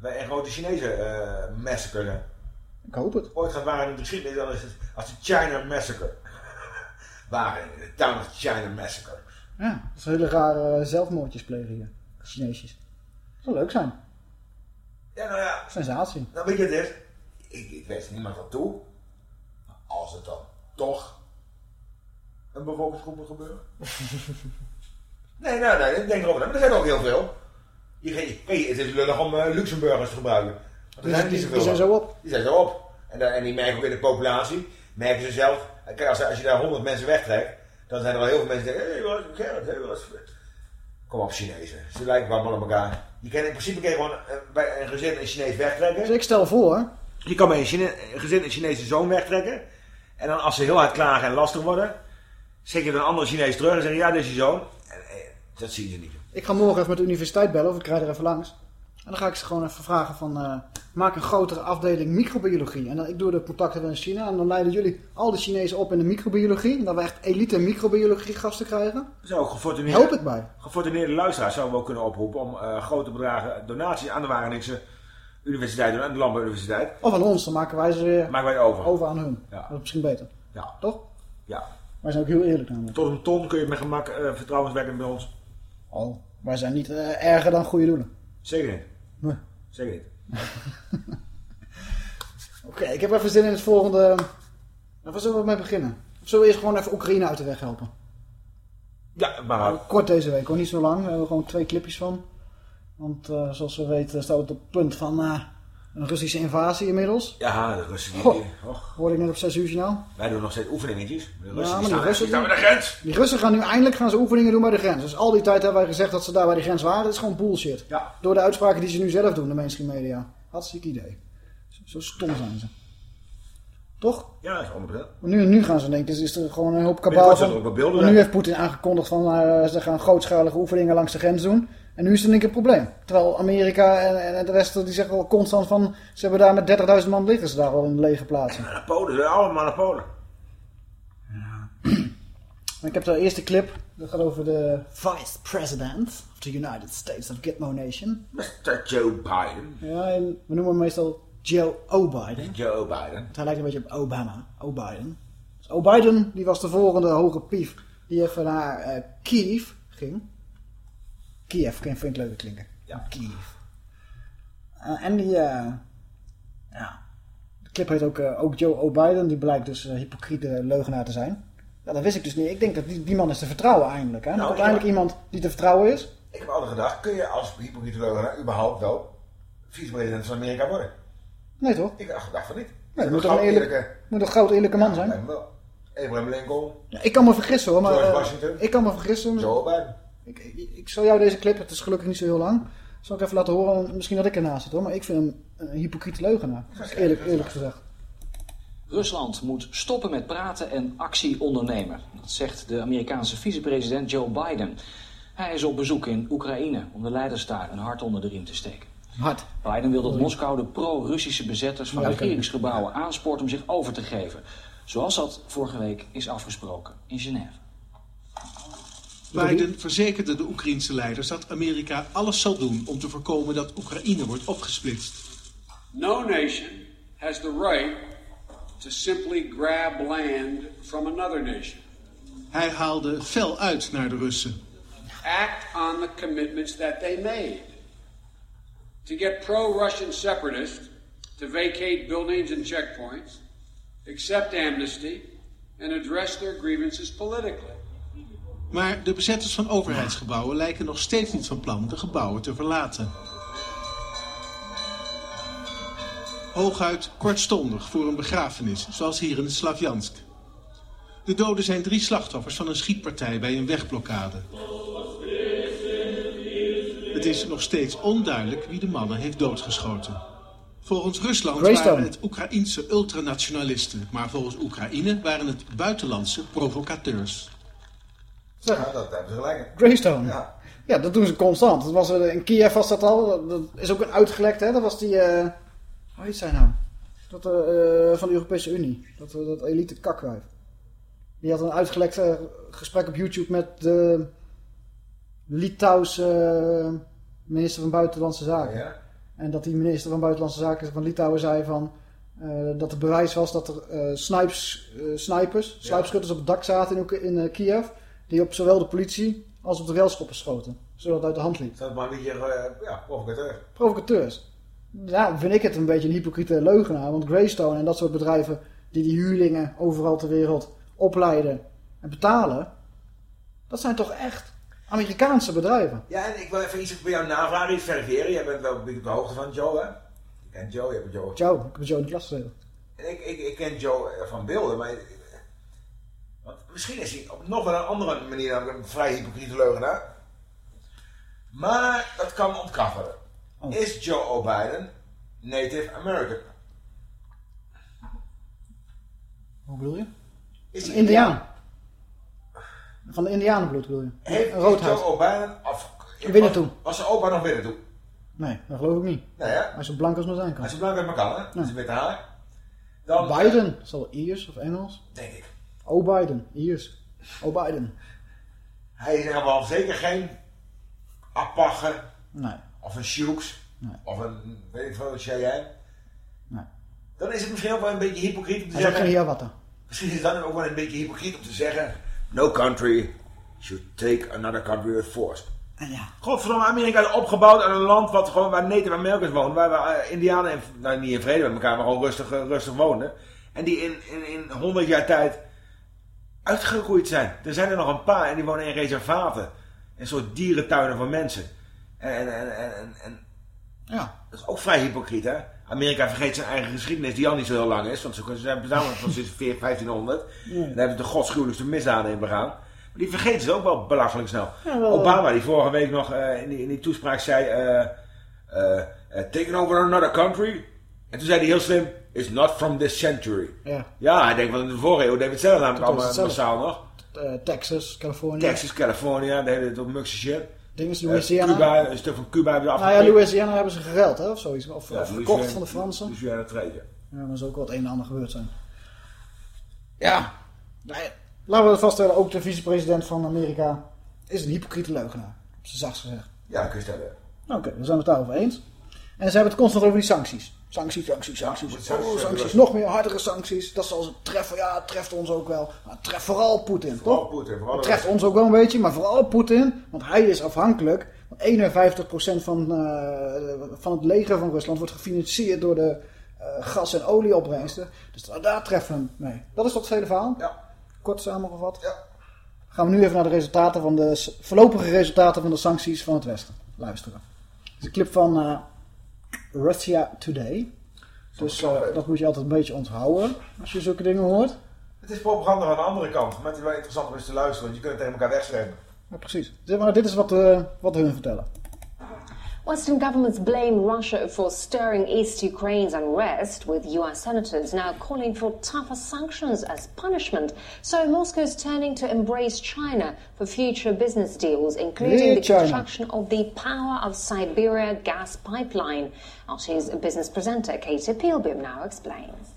Bij een grote Chinese eh massacre. Ik hoop het. Ooit gaat waren in de geschiedenis is het als de China Massacre. Waren de Town of China Massacre. Ja, dat is een hele rare zelfmoordjes plegen hier. Chineesjes. Dat zou leuk zijn. Ja, nou ja. Sensatie. Nou weet je het. Ik, ik weet niemand wat toe. Als het dan toch een bevolkingsgroep moet gebeuren. nee, nee, nee, ik denk erover. na. Maar er zijn ook heel veel. Je, je, je, het is lullig om eh, Luxemburgers te gebruiken. Want er Die, zijn die, niet die zoveel zijn van. zo op. Die zijn zo op. En, daar- en die merken ook in de populatie. Merken ze zelf. Kijk, als, als je daar honderd mensen wegtrekt. Dan zijn er wel heel veel mensen die zeggen. Hé, hey, wat Gerrit, hey, wat Kom op, Chinezen. Ze lijken allemaal op elkaar. Je kan in principe kan je gewoon eh, bij een gezin een Chinees wegtrekken. Dus ik stel voor Je kan bij een Chine gezin een Chinese zoon wegtrekken. En dan als ze heel hard klagen en lastig worden, zet je een andere Chinees terug en zeg je, ja, dit is je zoon. En, eh, dat zien ze niet. Ik ga morgen even met de universiteit bellen of ik rijd er even langs. En dan ga ik ze gewoon even vragen van, eh, maak een grotere afdeling microbiologie. En dan, ik doe de contacten in China en dan leiden jullie al de Chinezen op in de microbiologie. En dat we echt elite microbiologie gasten krijgen. Zo, gefortuneerde, Help ik bij. gefortuneerde luisteraars zouden we ook kunnen oproepen om eh, grote bedragen donaties aan de Wageningse Universiteit en aan de Landbouwuniversiteit. Of aan ons, dan maken wij ze weer Maken wij over. over aan hun. Ja. Dat is misschien beter. Ja, Toch? ja. Wij zijn ook heel eerlijk namelijk. Tot een ton kun je met gemak eh vertrouwenswekkend bij ons. Oh, wij zijn niet eh, erger dan goede doelen. Zeker niet. Nee. Zeker niet. Oké, ik heb even zin in het volgende. Nou, waar zullen we mee beginnen? Of zullen we eerst gewoon even Oekraïne uit de weg helpen? Ja, maar Kort deze week, hoor, niet zo lang. Daar hebben we gewoon twee clipjes van. Want eh, zoals we weten staat het op het punt van eh, een Russische invasie inmiddels. ja, de Russen die, och, Hoorde ik net op 6 uur journaal. wij doen nog steeds oefeningetjes. De Russen maar die die Russen die staan doen- bij de grens. Die Russen gaan nu eindelijk gaan ze oefeningen doen bij de grens. Dus al die tijd hebben wij gezegd dat ze daar bij de grens waren. Dat is gewoon bullshit. Ja. Door de uitspraken die ze nu zelf doen, de mainstream media. Hartstikke idee. Zo, zo stom zijn ze. Toch? Ja, dat is 100%. Maar nu, nu gaan ze denken, is er gewoon een hoop kabaal van... nu heeft Poetin aangekondigd van eh, ze gaan grootschalige oefeningen langs de grens doen. En nu is het één keer een probleem. Terwijl Amerika en, en het Westen die zeggen al constant van... Ze hebben daar met 30.000 man liggen ze daar al in lege plaatsen. De Polen, ze zijn allemaal naar Polen. Maar ik heb de eerste clip. Dat gaat over de Vice President of the United States of Gitmo Nation. Mr. Joe Biden. Ja, en we noemen hem meestal Joe O. Biden. Joe Biden. Want hij lijkt een beetje op Obama. O. Biden. Dus O. Biden, die was de volgende hoge pief. Die even naar eh, Kiev ging. Kiev, vind ik leuker klinken. Ja. Kiev. Eh, en die, eh, ja, de clip heet ook, eh, ook Joe O. Biden. Die blijkt dus hypocriete leugenaar te zijn. Ja, dat wist ik dus niet. Ik denk dat die, die man is te vertrouwen eindelijk. Hè? Nou, er komt ja. eindelijk iemand die te vertrouwen is. Ik heb altijd gedacht, kun je als hypocriete leugenaar überhaupt wel vicepresident van Amerika worden? Nee toch? Ik had gedacht van niet. Nee, moet toch een gewoon eerlijke, moet een groot eerlijke man zijn? Me wel. Abraham Lincoln, Ja, ik kan me vergissen hoor. Maar, George Washington. ik kan me vergissen. Joe Biden. Ik, ik, ik zal jou deze clip, het is gelukkig niet zo heel lang, zal ik even laten horen. Misschien dat ik ernaast zit hoor, maar ik vind hem een hypocriete leugenaar. Eerlijk, eerlijk gezegd. Rusland moet stoppen met praten en actie ondernemen. Dat zegt de Amerikaanse vicepresident Joe Biden. Hij is op bezoek in Oekraïne om de leiders daar een hart onder de riem te steken. Hard. Biden wil dat Moskou de pro-Russische bezetters van regeringsgebouwen aanspoort om zich over te geven. Zoals dat vorige week is afgesproken in Genève. Biden verzekerde de Oekraïense leiders dat Amerika alles zal doen om te voorkomen dat Oekraïne wordt opgesplitst. No nation has the right to simply grab land from another nation. Hij haalde fel uit naar de Russen. Act on the commitments that they made. To get pro Russian separatists to vacate buildings and checkpoints, accept amnesty, and address their grievances politically. Maar de bezetters van overheidsgebouwen lijken nog steeds niet van plan de gebouwen te verlaten. Hooguit kortstondig voor een begrafenis, zoals hier in Slavjansk. De doden zijn drie slachtoffers van een schietpartij bij een wegblokkade. Het is nog steeds onduidelijk wie de mannen heeft doodgeschoten. Volgens Rusland waren het Oekraïense ultranationalisten, maar volgens Oekraïne waren het buitenlandse provocateurs. Ja, dat hebben ze gelijk. Greystone. Ja. Ja, dat doen ze constant. Dat was, eh, in Kiev was dat al. Dat- is ook een uitgelekt, hè. Dat was die... eh hoe heet zij nou? Dat, eh, van de Europese Unie. Dat, eh, dat elite kakwijf. Die had een uitgelekt eh, gesprek op YouTube met de Litouwse eh, minister van Buitenlandse Zaken. Ja. En dat die minister van Buitenlandse Zaken van Litouwen zei van... eh, dat er bewijs was dat er eh, snipes, eh, snipers, sluipschutters op het dak zaten in, in eh, Kiev... die op zowel de politie als op de railschoppers schoten. Zodat het uit de hand liep. Dat maar een beetje, eh, ja, provocateur. Provocateurs. Ja, vind ik het een beetje een hypocriete leugenaar. Want Greystone en dat soort bedrijven die die huurlingen overal ter wereld opleiden en betalen... dat zijn toch echt Amerikaanse bedrijven. Ja, en ik wil even iets bij jou navragen, iets verifiëren. Jij bent wel op de hoogte van Joe, hè? Je kent Joe, je hebt Joe. Ciao, ik heb Joe in de klas gezeten. Ik, ik, ik ken Joe van beelden, maar... Want misschien is hij op nog een andere manier namelijk een vrij hypocriete leugenaar. Maar dat kan ontkrachten. Oh. Is Joe Biden Native American? Hoe bedoel je? Is die Indiaan. Van de Indianenbloed bedoel je? Heeft, Een rood heeft huid. Joe Biden... Of, Winnen toe. Was zijn opa nog winnen toe? Nee, dat geloof ik niet. Nee, hè? Hij is zo blank als maar zijn kan. Als je blank uit elkaar kan, hè? Als witte haar. Dan, Biden. Zal Iers of Engels? Denk ik. Oh Biden. Iers. Oh Biden. Hij is helemaal zeker geen Apagge Nee. of een Shooks Nee. of een, weet ik veel, Cheyenne. Nee. Dan is het misschien ook wel een beetje hypocriet om te Hij is ook geen zeggen... Hiawatha. Misschien is het dan ook wel een beetje hypocriet om te zeggen... No country should take another country with force. Ja. Godverdomme, Amerika is opgebouwd uit een land wat gewoon, waar Native Americans wonen. Waar we eh, Indianen, in, nou niet in vrede met elkaar, maar gewoon rustig, eh, rustig wonen. En die in, in, in 100 jaar tijd uitgegroeid zijn. Er zijn er nog een paar en die wonen in reservaten. Een soort dierentuinen van mensen. En, en, en, en, Ja. dat is ook vrij hypocriet, hè? Amerika vergeet zijn eigen geschiedenis, die al niet zo heel lang is. Want ze zijn bestaan van sinds 1500. En daar hebben ze de godschuwelijkste misdaden in begaan. Maar die vergeten ze ook wel belachelijk snel. Ja, wel, Obama, die vorige week nog eh, in, die, in die toespraak zei... taking over another country. En toen zei hij heel slim... It's not from this century. Ja. Ja, hij denkt, in de vorige eeuw deed het zelf namelijk allemaal massaal nog. Eh, Texas, Californië. Texas, California, de hele tot mukse shit. Dinges, Eh, Louisiana. Cuba, een stuk van Cuba hebben ze nou ja. Louisiana hebben ze gereld, hè? Of zoiets. Of, Ja, of gekocht van de Fransen. Louisiana trade, ja. Ja, maar er is ook wel het een en ander gebeurd zijn. Ja. Nee, laten we vaststellen, ook de vicepresident van Amerika is een hypocriete leugenaar. Op zijn zachtst gezegd. Ja, kun je stellen. Oké, dan zijn we het daarover eens. En ze hebben het constant over die sancties. Sancties, sancties, sancties. sancties oh, sancties. ja. Nog meer hardere sancties. Dat zal ze treffen. Ja, het treft ons ook wel. Maar het treft vooral Poetin, Vooral toch? Poetin, vooral Het treft ons ook wel een beetje, maar vooral Poetin. Want hij is afhankelijk. Want 51% van, eh, van het leger van Rusland wordt gefinancierd door de eh, gas- en olieopbrengsten. Dus daar, daar treffen we hem mee. Dat is toch het hele verhaal? Ja. Kort samengevat. Ja. Gaan we nu even naar de resultaten van de voorlopige resultaten van de sancties van het Westen luisteren. Het is een clip van eh, Russia Today. Dus eh, dat moet je altijd een beetje onthouden als je zulke dingen hoort. Het is propaganda van de andere kant. Maar het is wel interessant om eens te luisteren, want je kunt het tegen elkaar wegschrijven. Ja, precies. Dit, maar dit is wat, eh, wat hun vertellen. Western governments blame Russia for stirring East Ukraine's unrest, with US senators now calling for tougher sanctions as punishment. So Moscow is turning to embrace China for future business deals, including Yeah, the China. construction of the Power of Siberia gas pipeline. RT's business presenter Katie Pilbeam now explains.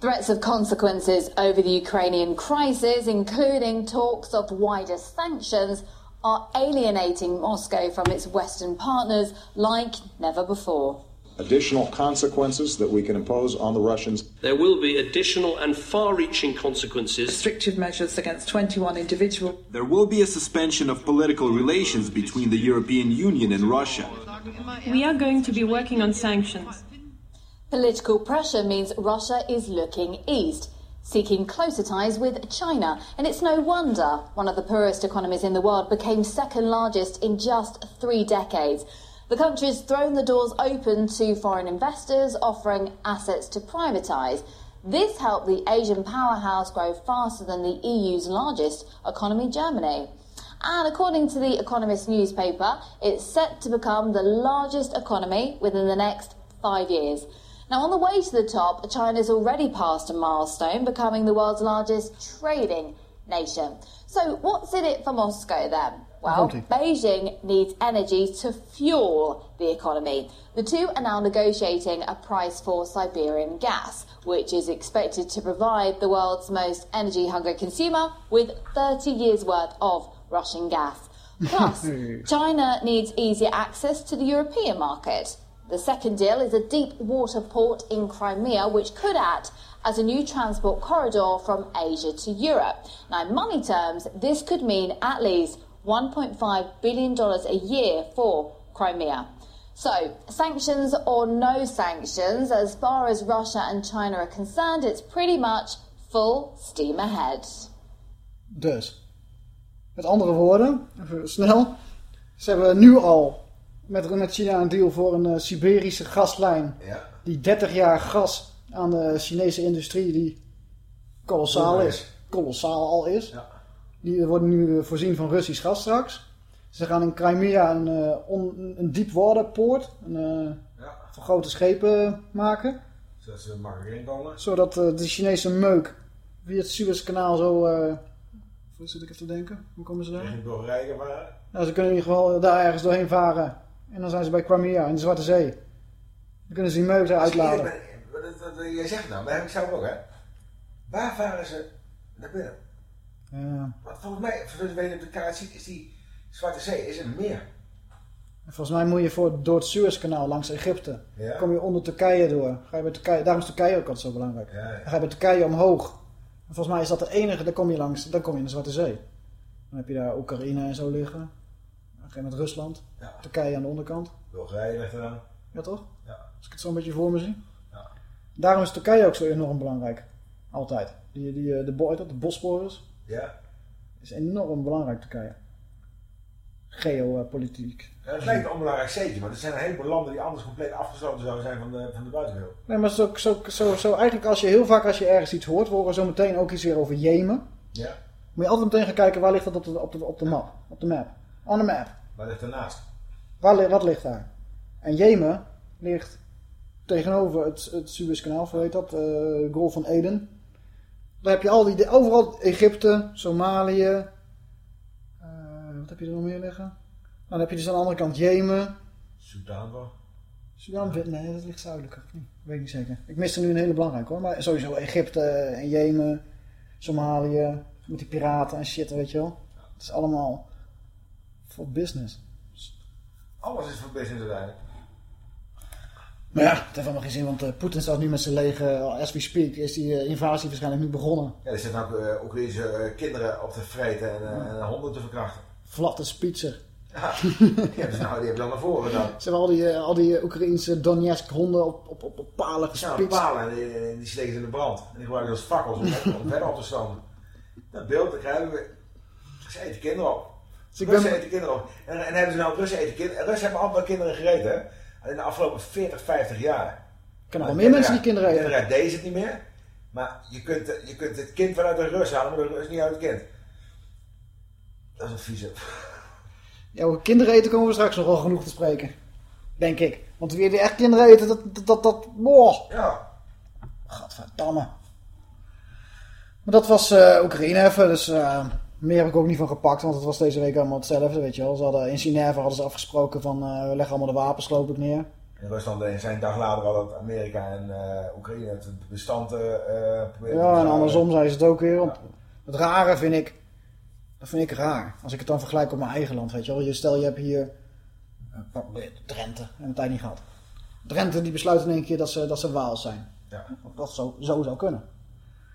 Threats of consequences over the Ukrainian crisis, including talks of wider sanctions, are alienating Moscow from its Western partners like never before. additional consequences that we can impose on the Russians. There will be additional and far reaching consequences. restrictive measures against 21 individuals. There will be a suspension of political relations between the European Union and Russia. We are going to be working on sanctions. Political pressure means Russia is looking east, seeking closer ties with China. And it's no wonder one of the poorest economies in the world became second largest in just three decades. The country's thrown the doors open to foreign investors, offering assets to privatise. This helped the Asian powerhouse grow faster than the EU's largest economy, Germany. And according to the Economist newspaper, it's set to become the largest economy within the next five years. Now, on the way to the top, China's already passed a milestone, becoming the world's largest trading nation. So, what's in it for Moscow then? Well, Beijing needs energy to fuel the economy. The two are now negotiating a price for Siberian gas, which is expected to provide the world's most energy hungry consumer with 30 years' worth of Russian gas. Plus, China needs easier access to the European market. The second deal is a deep water port in Crimea, which could act as a new transport corridor from Asia to Europe. Now, in money terms, this could mean at least $1.5 billion a year for Crimea. So, sanctions or no sanctions, as far as Russia and China are concerned, it's pretty much full steam ahead. Dus, met andere woorden, even snel. Ze hebben nu al met, met China een deal voor een eh, Siberische gaslijn. Ja. Die 30 jaar gas aan de Chinese industrie, die kolossaal is. Kolossaal al is. Ja. Die worden nu eh, voorzien van Russisch gas straks. Ze gaan in Crimea een, on, een deep water poort, een, eh, voor grote schepen maken. Zodat ze makkelijk in komen. Zodat de Chinese meuk via het Suezkanaal zo... hoe zit ik even te denken? Hoe komen ze daar? Waren. Nou, ze kunnen in ieder geval daar ergens doorheen varen. En dan zijn ze bij Crimea in de Zwarte Zee. Dan kunnen ze die meuk eruit laden. Maar dat- dat- dat- Jij zegt het nou, dat heb ik zelf ook, hè. Waar varen ze naar binnen? Ja. Want volgens mij, zoals je op de kaart ziet, is die Zwarte Zee is een meer. En volgens mij moet je voor, door het Suezkanaal langs Egypte. Ja. kom je onder Turkije door. Ga je bij Turkije, daarom is Turkije ook altijd zo belangrijk. Ja, ga je bij Turkije omhoog. En volgens mij is dat de enige, dan kom je langs, dan kom je in de Zwarte Zee. Dan heb je daar Oekraïne en zo liggen. Je met Rusland. Turkije aan de onderkant. Bulgarije ligt er dan. Ja toch? Ja. Als ik het zo een beetje voor me zie. Ja. Daarom is Turkije ook zo enorm belangrijk. Altijd. Die, die, eh, de, bo- de Bosporus Ja. is enorm belangrijk Turkije. Geopolitiek. Ja, het lijkt een onbelangrijk zeker, maar er zijn een heleboel landen die anders compleet afgesloten zouden zijn van de, van de buitenwereld. Nee, maar zo, zo, zo, zo eigenlijk als je heel vaak als je ergens iets hoort, we horen zo meteen ook iets weer over Jemen. Ja. Moet je altijd meteen gaan kijken waar ligt dat op de, op de, op de map. Op de map. On the map. Waar ligt ernaast? Waar, wat ligt daar? En Jemen ligt tegenover het, het Suezkanaal, hoe heet dat? eh Golf van Eden. Daar heb je al die, overal Egypte, Somalië. eh, wat heb je er nog meer liggen? Nou, dan heb je dus aan de andere kant Jemen. Sudan wel. Sudan, nee, dat ligt zuidelijker. Hm, weet ik niet zeker. Ik mis er nu een hele belangrijke hoor. Maar sowieso Egypte en Jemen, Somalië, met die piraten en shit, weet je wel. Het is allemaal voor business. Alles is voor business uiteindelijk. Maar ja, het heeft allemaal geen zin, want eh, Poetin staat nu met zijn leger, as we speak, is die eh, invasie waarschijnlijk nu begonnen. Ja, er zitten ook uh, Oekraïnse eh, kinderen op te vreten en, eh, en honden te verkrachten. Vlatte spitser. Ja, die hebben ze nou, die hebben dan naar voren dan. Ze hebben al die, eh, al die Oekraïnse Donetsk honden op, op, op, op palen Ja, gespitst. palen en die, die steken ze in de brand. En die gebruiken als fakkels om, om verder op te stomen. Dat beeld, dat krijgen we. Ze eten kinderen op. Dus ik Russen ben- eten kinderen op. En, en hebben ze nou Russen eten kinderen. Russen hebben allemaal kinderen gereden, hè? In de afgelopen 40, 50 jaar. Kunnen Maar wel meer mensen die kinderen eten. Inderdaad, deze het niet meer. Maar je kunt, je kunt het kind vanuit de Rus halen, maar de Rus niet uit het kind. Dat is een vieze. Ja, over kinderen eten komen we straks nog wel genoeg te spreken. Denk ik. Want wie echt kinderen eten, dat, dat, dat, dat boah. Ja. Gadverdamme. Maar dat was eh, Oekraïne even, dus eh, meer heb ik ook niet van gepakt, want het was deze week allemaal hetzelfde, weet je wel. Ze hadden, in Genève hadden ze afgesproken van, eh, we leggen allemaal de wapens geloof ik neer. In Rusland zijn een dag later al dat Amerika en eh, Oekraïne het bestand eh eh, proberen Ja, en andersom zei ze het ook weer. Want het rare vind ik, dat vind ik raar. Als ik het dan vergelijk op mijn eigen land, weet je wel. Je, stel je hebt hier Drenthe, we het tijd niet gehad. Drenthe die besluit in één keer dat ze, dat ze Waals zijn. Ja. Dat zo, zo zou kunnen.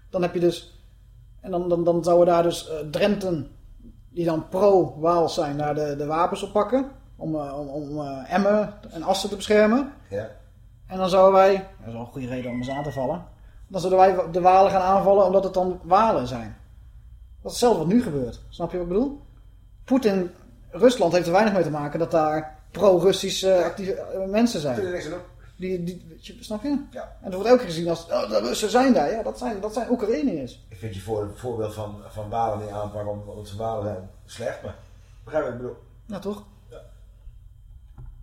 Dan heb je dus, en dan, dan, dan zouden daar dus eh, Drenten, die dan pro-Waals zijn, daar de, de wapens oppakken. Om, eh, om, om eh, Emmen en Assen te beschermen. Ja. En dan zouden wij, dat is wel een goede reden om ons aan te vallen. Dan zouden wij de Walen gaan aanvallen omdat het dan Walen zijn. Dat is hetzelfde wat nu gebeurt. Snap je wat ik bedoel? Poetin, Rusland heeft er weinig mee te maken dat daar pro-Russische actieve mensen er zijn. Die, die, je, snap je? Ja. En dat wordt elke keer gezien als, oh, de Russen zijn daar. Ja, dat zijn, dat zijn Oekraïners. Ik vind je voor, voorbeeld van, van Walen niet aanpakken omdat ze Walen zijn slecht, maar begrijp wat ik bedoel. Ja, toch?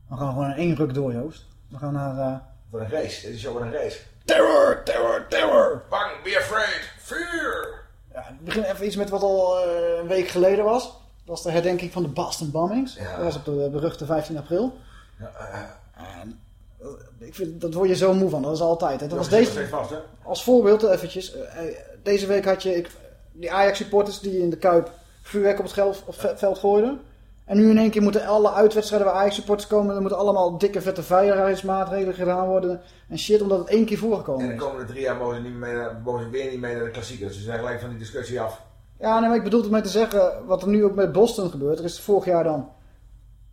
We gaan gewoon in één ruk door, Joost. We gaan naar... eh, Voor een race. Dit is ook een race. Terror, terror, terror. Bang, be afraid, fear. Ja, ik begin even iets met wat al eh, een week geleden was. Dat was de herdenking van de Boston bombings. Ja. Dat was op de beruchte 15 april. Ja, eh, En, eh, ik vind, dat word je zo moe van. Dat is altijd. hè. Dat was deze, steeds vast, hè? als voorbeeld eventjes. eh, eh, deze week had je ik, die Ajax supporters die in de Kuip vuurwerk op het geld, op het veld gooiden. En nu in één keer moeten alle uitwedstrijden waar Ajax supporters komen. Er moeten allemaal dikke vette veiligheidsmaatregelen gedaan worden. En shit, omdat het één keer voorgekomen En is. de komende drie jaar mogen ze, niet mee, mogen ze weer niet mee naar de klassiekers. Ze zijn gelijk van die discussie af. Ja, nee, maar ik bedoel het mee te zeggen, wat er nu ook met Boston gebeurt. Er is vorig jaar dan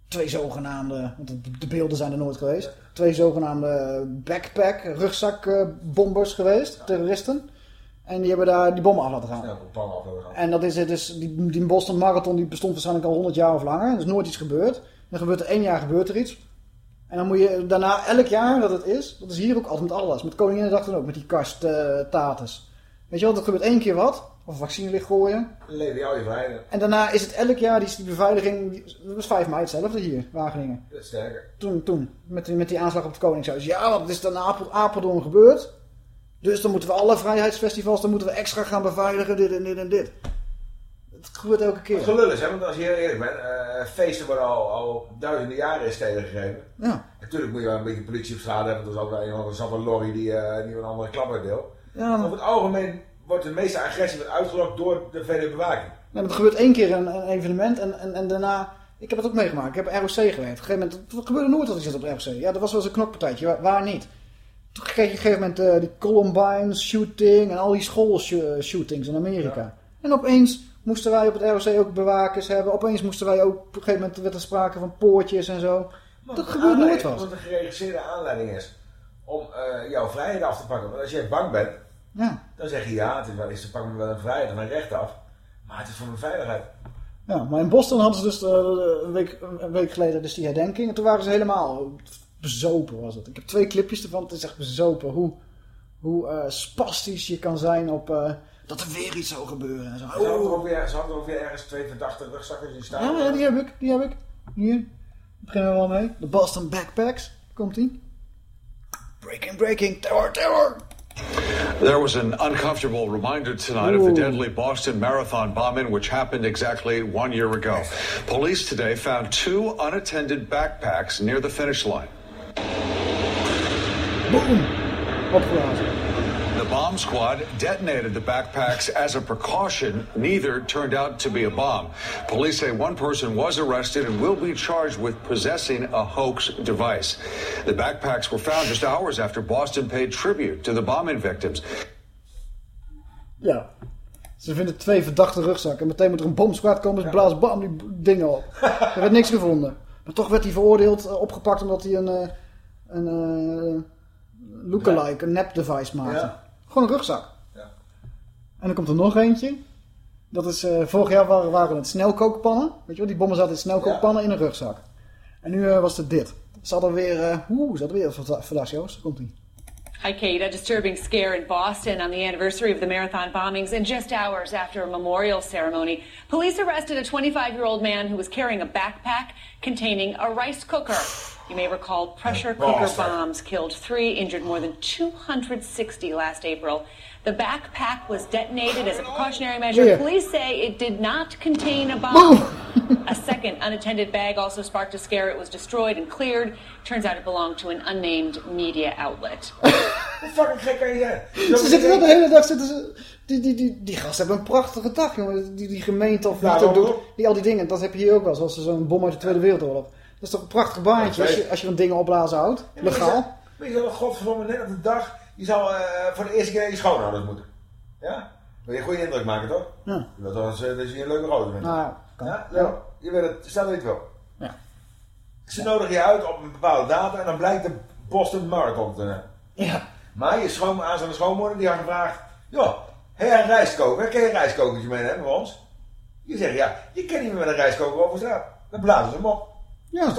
twee zogenaamde, want de- de beelden zijn er nooit geweest. Twee zogenaamde backpack, rugzakbombers geweest, terroristen. En die hebben daar die bommen af laten gaan. Ja, op pan af laten gaan. En dat is het dus, die, die Boston Marathon die bestond waarschijnlijk al 100 jaar of langer. Er is nooit iets gebeurd. Dan gebeurt er één jaar gebeurt er iets. En dan moet je daarna elk jaar dat het is, dat is hier ook altijd met alles. Met Koninginnedag dan ook, met die karsttaters. Weet je wel, dat gebeurt één keer wat. Of een vaccinelicht gooien. Leven jou je vrijheid. En daarna is het elk jaar, die, die beveiliging, dat was 5 mei hetzelfde hier, Wageningen. Dat is sterker. Toen, toen met, die- met die aanslag op het Koningshuis. Ja, want het is dan Apel, Apeldoorn gebeurd. Dus dan moeten we alle vrijheidsfestivals, dan moeten we extra gaan beveiligen, dit en dit en dit. Het gebeurt elke keer. Wat gelul is, hè? want als je heel eerlijk bent, eh, feesten worden al, al duizenden jaren in steden gegeven. Ja. Natuurlijk moet je wel een beetje politie op straat hebben, want er is altijd een een lorry die, eh, die een andere klap uitdeelt. Ja, maar- Over het algemeen wordt de meeste agressie wordt uitgelokt door de vele bewaking. Nee, het gebeurt één keer een, een evenement en, en, en daarna... Ik heb het ook meegemaakt. Ik heb ROC gewerkt. Op een gegeven moment... Het gebeurde nooit dat ik zat op ROC. Ja, dat was wel eens een knokpartijtje. Waar, waar niet? Toen kreeg je op een gegeven moment eh, die Columbine shooting en al die schoolshootings in Amerika. En opeens moesten wij op het ROC ook bewakers hebben. Opeens moesten wij ook... Op een gegeven moment werd er sprake van poortjes en zo. Dat gebeurt nooit wat. Het een geregisseerde aanleiding is om eh, jouw vrijheid af te pakken. Want als jij bang bent, Ja. dan zeg je ja, het is wel te pakken me wel een vrijheid en een recht af. Maar het is voor mijn veiligheid. Ja, maar in Boston hadden ze dus eh, een, week, een week geleden dus die herdenking. En toen waren ze helemaal bezopen was het. Ik heb twee clipjes ervan. Het is echt bezopen. Hoe, hoe eh, spastisch je kan zijn op eh, dat er weer iets zou gebeuren. En zo. Ze hadden ook weer, ze hadden ook weer ergens twee verdachte rugzakken in staan. Ja, ja, die heb ik. Die heb ik. Hier. Beginnen we wel mee. De Boston Backpacks. Komt ie. Breaking, breaking. Terror, terror. There was an uncomfortable reminder tonight of the deadly Boston Marathon bombing, which happened exactly one year ago. Police today found two unattended backpacks near the finish line. Boom. Opgeblazen. The bomb squad detonated the backpacks as a precaution. Neither turned out to be a bomb. Police say one person was arrested and will be charged with possessing a hoax device. The backpacks were found just hours after Boston paid tribute to the bombing victims. Ja. Ze vinden twee verdachte rugzakken. En meteen moet er een bomsquad komen. Dus blaast bam die dingen op. Er werd niks gevonden. Maar toch werd hij veroordeeld, eh, opgepakt omdat hij een, eh, een eh, lookalike, een nep device maakte. Ja. Gewoon een rugzak. Ja. En dan komt er nog eentje. Dat is, eh, vorig jaar waren, waren het snelkookpannen. Weet je wel, die bommen zaten in snelkookpannen in een rugzak. En nu eh, was het dit. Ze hadden weer, eh oeh, ze hadden weer. Daar komt ie. Hi, Kate. A disturbing scare in Boston on the anniversary of the marathon bombings. And just hours after a memorial ceremony, police arrested a 25 year old man who was carrying a backpack containing a rice cooker. You may recall pressure cooker Bastard. bombs killed three, injured more than 260 last April. The backpack was detonated as a precautionary measure. Yeah. Police say it did not contain a bomb. a second unattended bag also sparked a scare. It was destroyed and cleared. Turns out it belonged to an unnamed media outlet. Fucking gek kan je zijn? Ze zitten wel de hele dag zitten ze. Die, die, die, die gasten hebben een prachtige dag, jongen. Die, die gemeente of wie het ook Daarom doet. Die al die dingen. Dat heb je hier ook wel. Zoals zo'n bom uit de Tweede Wereldoorlog. Dat is toch een prachtig baantje als je, als je van dingen opblazen houdt. Legaal. Weet je wel, godverdomme, net op de dag, je zou eh, voor de eerste keer naar je schoonouders moeten. Ja? Wil je een goede indruk maken, toch? Ja. Wilt toch eens, eh, dat een leuke roze bent. Nou ja, kan. Ja? ja. Je wil het, dat je het wil. Ja. Ze nodigen je uit op een bepaalde datum en dan blijkt de Boston Marathon te zijn. Ja. Maar je schoon, aanstaande schoonmoeder die had gevraagd, joh, heb jij een rijstkoker? Kun je een rijstkokertje meenemen voor ons? Je zegt, ja, je kan niet meer met een rijstkoker over straat. Dan blazen ze hem op. Ja.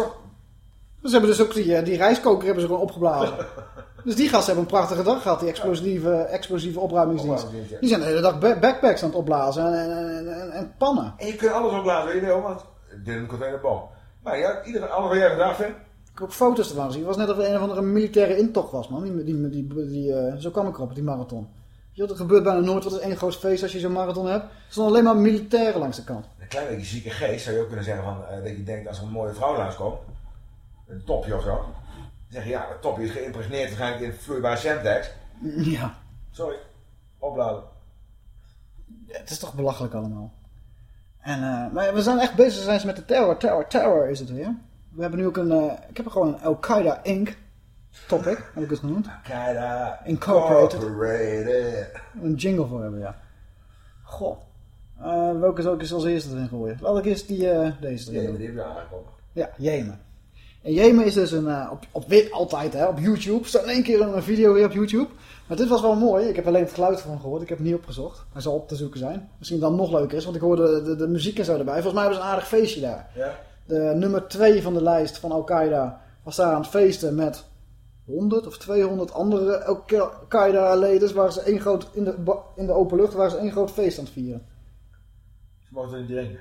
Ze hebben dus ook die, eh, die rijstkoker hebben ze gewoon opgeblazen. dus die gasten hebben een prachtige dag gehad, die explosieve, explosieve opruimingsdienst. Ja. Die zijn de hele dag ba- backpacks aan het opblazen en, en, en, en pannen. En je kunt alles opblazen wat je wil, want dit is een containerbom. Maar ja, iedereen, alles wat jij vandaag vindt, Ik heb ook foto's ervan gezien. Het was net of er een of andere militaire intocht was, man. Die, die, die, die, eh, zo kwam ik erop, die marathon. Je, dat gebeurt bijna nooit, wat is één groot feest als je zo'n marathon hebt. Er stonden alleen maar militairen langs de kant. Klein beetje zieke geest, zou je ook kunnen zeggen van, eh, dat je denkt als er een mooie vrouw langskomt, een topje of zo, dan zeg je ja, dat topje is geïmpregneerd waarschijnlijk in vloeibaar Semtex. Ja. Sorry, opladen. Ja, Het is toch belachelijk allemaal. En, eh, maar we zijn echt bezig zijn met de terror, terror, terror is het weer. We hebben nu ook een, eh, ik heb er gewoon een Al-Qaeda Inc. topic, heb ik het genoemd. Al-Qaeda Incorporated. Incorporated. Een jingle voor hebben, ja. Goh. Eh, welke zou ik eens als eerste erin gooien? Laat ik eerst die, eh, deze erin Ja, doen. die hebben we aangekomen. Ja, Jemen. En Jemen is dus een, eh, op, op weer altijd hè, op YouTube. Er staat in één keer een video weer op YouTube. Maar dit was wel mooi. Ik heb alleen het geluid van gehoord. Ik heb het niet opgezocht. Hij zal op te zoeken zijn. Misschien dan nog leuker is, want ik hoorde de, de, muziek en zo erbij. Volgens mij hebben ze een aardig feestje daar. Ja. De nummer 2 van de lijst van Al-Qaeda was daar aan het feesten met 100 of 200 andere Al-Qaeda-leden. Waren ze één groot, in de, in de open lucht waren ze één groot feest aan het vieren. Ze mogen er niet drinken.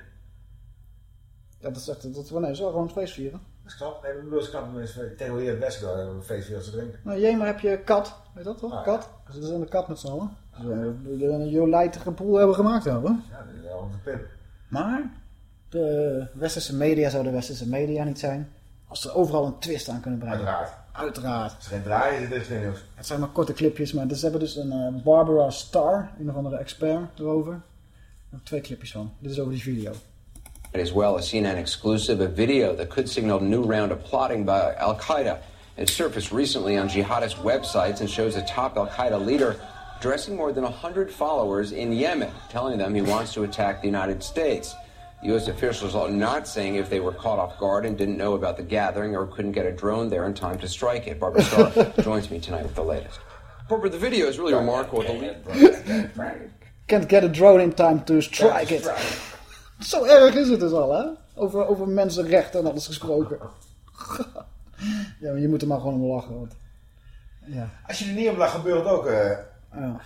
Ja, dat is echt, dat, dat, nee, ze gewoon een feest vieren. Dat is knap. Nee, het is knap. Tegenwoordig in het wel hebben we een feest als ze drinken. Nou, Jemen heb je kat, Weet dat toch? Ah, kat. Ze zijn een kat met z'n allen. Hebben een jolijtige poel hebben gemaakt hebben. Ja, dat is wel een pin. Maar de westerse media zou de westerse media niet zijn. Als ze overal een twist aan kunnen brengen. Uiteraard. Uiteraard. Als er geen draaien is, is geen nieuws. Het zijn maar korte clipjes, maar dus ze hebben dus een eh, Barbara Starr, een of andere expert erover. Daar heb ik twee clipjes van. Dit is over die video. As well, a CNN exclusive, a video that could signal a new round of plotting by Al Qaeda. It surfaced recently on jihadist websites and shows a top Al Qaeda leader addressing more than 100 followers in Yemen, telling them he wants to attack the United States. U.S. officials are not saying if they were caught off guard and didn't know about the gathering or couldn't get a drone there in time to strike it. Barbara Starr joins me tonight with the latest. Barbara, the video is really remarkable. Can't get a drone in time to strike it. Zo erg is het dus al, hè? Over, over mensenrechten en alles gesproken. ja, maar je moet er maar gewoon om lachen. Want... Ja. Als je er niet om lacht, gebeurt het ook. eh, Ja.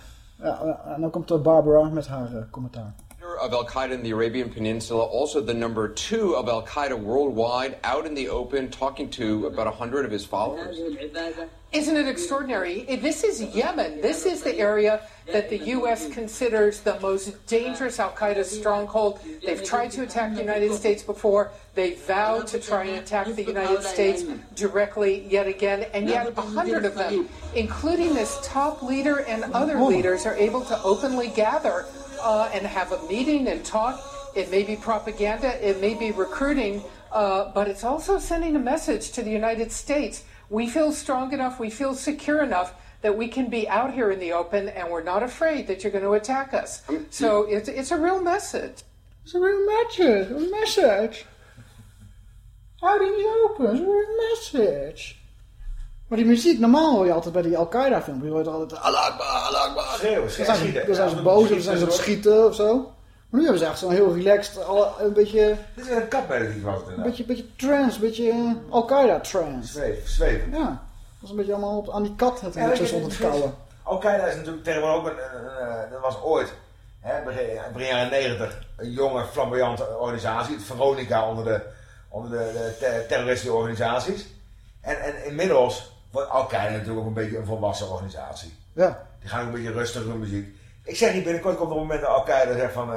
En dan komt Barbara met haar eh, commentaar. of Al Qaeda in the Arabian Peninsula, also the number two of Al Qaeda worldwide, out in the open, talking to about 100 of his followers. Isn't it extraordinary? This is Yemen. This is the area that the U.S. considers the most dangerous Al Qaeda stronghold. They've tried to attack the United States before. They vowed to try and attack the United States directly yet again. And yet, a hundred of them, including this top leader and other leaders, are able to openly gather uh, and have a meeting and talk. It may be propaganda, it may be recruiting, uh, but it's also sending a message to the United States. We feel strong enough, we feel secure enough that we can be out here in the open and we're not afraid that you're going to attack us. Um, so it's, it's a real message. It's a real message. A message. Out in the open. It's a real message. Maar die muziek, normaal hoor je altijd bij die Al-Qaeda filmpjes. Je hoort altijd Allah Akbar, Allah Akbar. Schreeuwen, er Dan schreeuwen, zijn er er ze, schieten. dan zijn ze Ja, boos of schieten, zijn ze aan schieten of zo. Maar nu hebben ze echt zo'n heel relaxed, een beetje, Dit is weer een kapmelodie was het een beetje, beetje trance, een beetje eh, Al-Qaeda trance. Zweef, zweven. Ja, dat is een beetje allemaal op, aan die kat het Ja, tussen het te kouwen. Al-Qaeda is natuurlijk tegenwoordig ook een, een- dat was ooit, hè, begin, begin jaren 90, een jonge, flamboyante organisatie. Het Veronica onder de, onder de, de te- terroristische organisaties. En, en inmiddels wordt Al-Qaeda natuurlijk ook een beetje een volwassen organisatie. Ja. Die gaan ook een beetje rustiger muziek. Ik zeg niet binnenkort komt er een moment dat Al-Qaeda zegt van,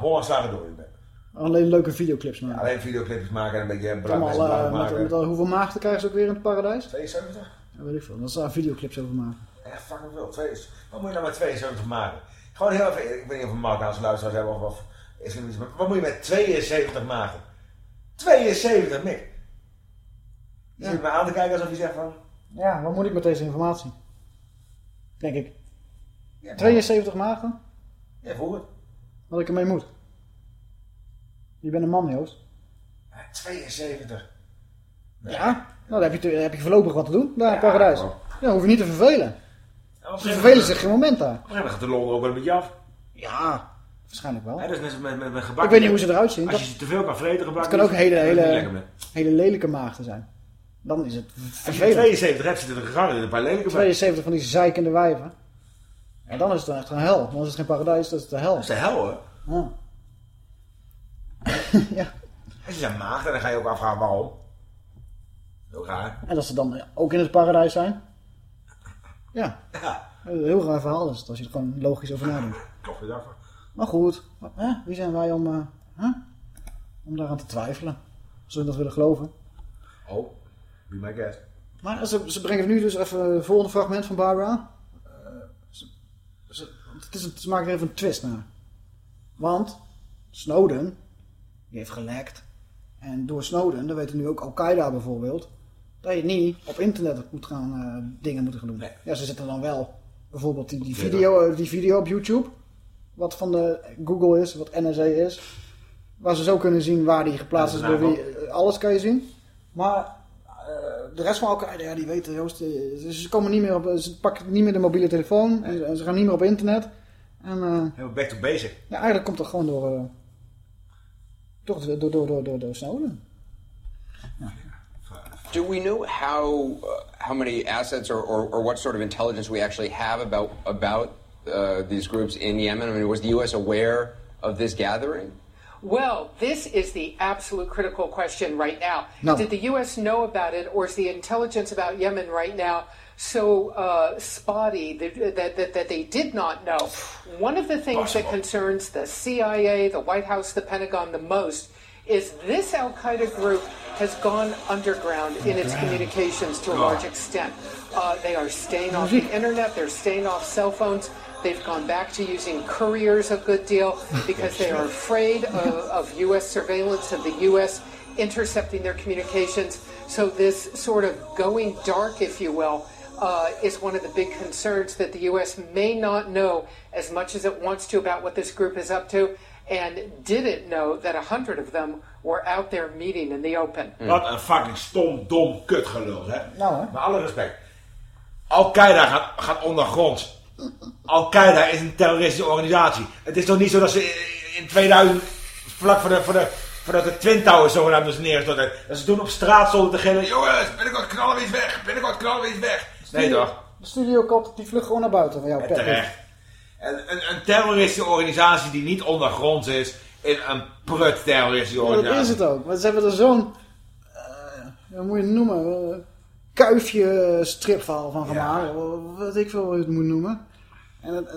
bon, sla het door. je bent. Alleen leuke videoclips maken. Alleen videoclips maken en een beetje belangrijk eh, belangrijk met, maken. met, al- hoeveel maagden krijgen ze ook weer in het paradijs? 72? Ja, weet ik veel. Dat ze daar videoclips over maken. Echt fucking veel. Twee, wat moet je nou met 72 maken? Gewoon heel even, ik weet niet of we Marokkaanse luisteraars hebben of, of islamitische, maar wat moet je met 72 maken? 72, Mick. Je Ja. zit me aan te kijken alsof je zegt van... Ja, wat moet ik met deze informatie? Denk ik. Ja, 72 maagden? Ja, voel het. Wat ik ermee moet. Je bent een man, Joost. 72. Ja, nou, dan heb je, te- heb je voorlopig wat te doen daar in het paradijs. maar- Ja, hoef je niet te vervelen. Ze vervelen zich geen moment daar. Op een gaat de lol er ook wel een beetje af. Ja, waarschijnlijk wel. Dat is net met, met, met gebakken. Ik weet niet hoe ze eruit zien. Als Dat- je ze te veel kan vreten, Het gebruik kan ook hele, hele, hele lelijke maagden zijn. Dan is het Als je vervelend. 72 hebt, zitten er gevangen een paar lelijke bij. 72 van die zeikende wijven. En dan is het dan echt een hel. Dan is het geen paradijs, dat is de hel. Dat is de hel hoor. Ja. Als je zegt maagd, dan ga je ook afvragen waarom. Heel raar. En dat ze dan ook in het paradijs zijn. Ja. Ja. Een heel raar verhaal is het, als je er gewoon logisch over nadenkt. Klopt je daarvan? Maar goed, hè? wie zijn wij om, eh, hè? om daaraan te twijfelen? Als we dat willen geloven. Oh, be my guest. Maar ze, ze brengen nu dus even het volgende fragment van Barbara. Het is ze maken er even een twist naar. Want Snowden, die heeft gelekt. En door Snowden, dat weten nu ook Al-Qaeda bijvoorbeeld, dat je niet op internet moet gaan, eh, dingen moeten gaan doen. Ja, ze zetten dan wel bijvoorbeeld die, die, video, eh, die video op YouTube, wat van de Google is, wat NSA is, waar ze zo kunnen zien waar die geplaatst is, door wie, alles kan je zien. Maar de rest van Al-Qaeda, ja, die weten, Joost, eh, ze, ze komen niet meer op, ze pakken niet meer de mobiele telefoon, en, en ze gaan niet meer op internet. En eh, Helemaal back to basic. ja, eigenlijk komt dat gewoon door, eh, toch door, door, door, door, door Snowden. Do we know how uh, how many assets or, or, or what sort of intelligence we actually have about about uh, these groups in Yemen? I mean, was the U.S. aware of this gathering? Well, this is the absolute critical question right now. No. Did the U.S. know about it, or is the intelligence about Yemen right now so uh, spotty that, that, that, that they did not know. One of the things that concerns the CIA, the White House, the Pentagon the most is this Al Qaeda group has gone underground in its communications to a large extent. Uh, they are staying off the internet, they're staying off cell phones. They've gone back to using couriers a good deal because they are afraid of, of U.S. surveillance of the U.S. intercepting their communications. So, this sort of going dark, if you will, uh, is one of the big concerns that the U.S. may not know as much as it wants to about what this group is up to, and didn't know that a hundred of them were out there meeting in the open. Wat een fucking stom, dom kutgelul, hè? Nou, hè? Met alle respect. Al-Qaeda gaat, gaat ondergronds. Al-Qaeda is een terroristische organisatie. Het is toch niet zo dat ze in 2000, vlak voor de, voor de, voordat de Twin Towers zogenaamd is neergestorten, dat ze toen op straat stonden te gillen, jongens, binnenkort knallen we iets weg, binnenkort knallen we iets weg. Nee toch? De studio kop, die vlucht gewoon naar buiten van jou. En terecht. En een, een terroristische organisatie die niet ondergronds is, is een prut terroristische Ja, organisatie. dat is het ook. Maar ze hebben er zo'n, eh, hoe moet je het noemen, eh, kuifje stripverhaal van gemaakt. Wat ik veel hoe je het moet noemen. En eh,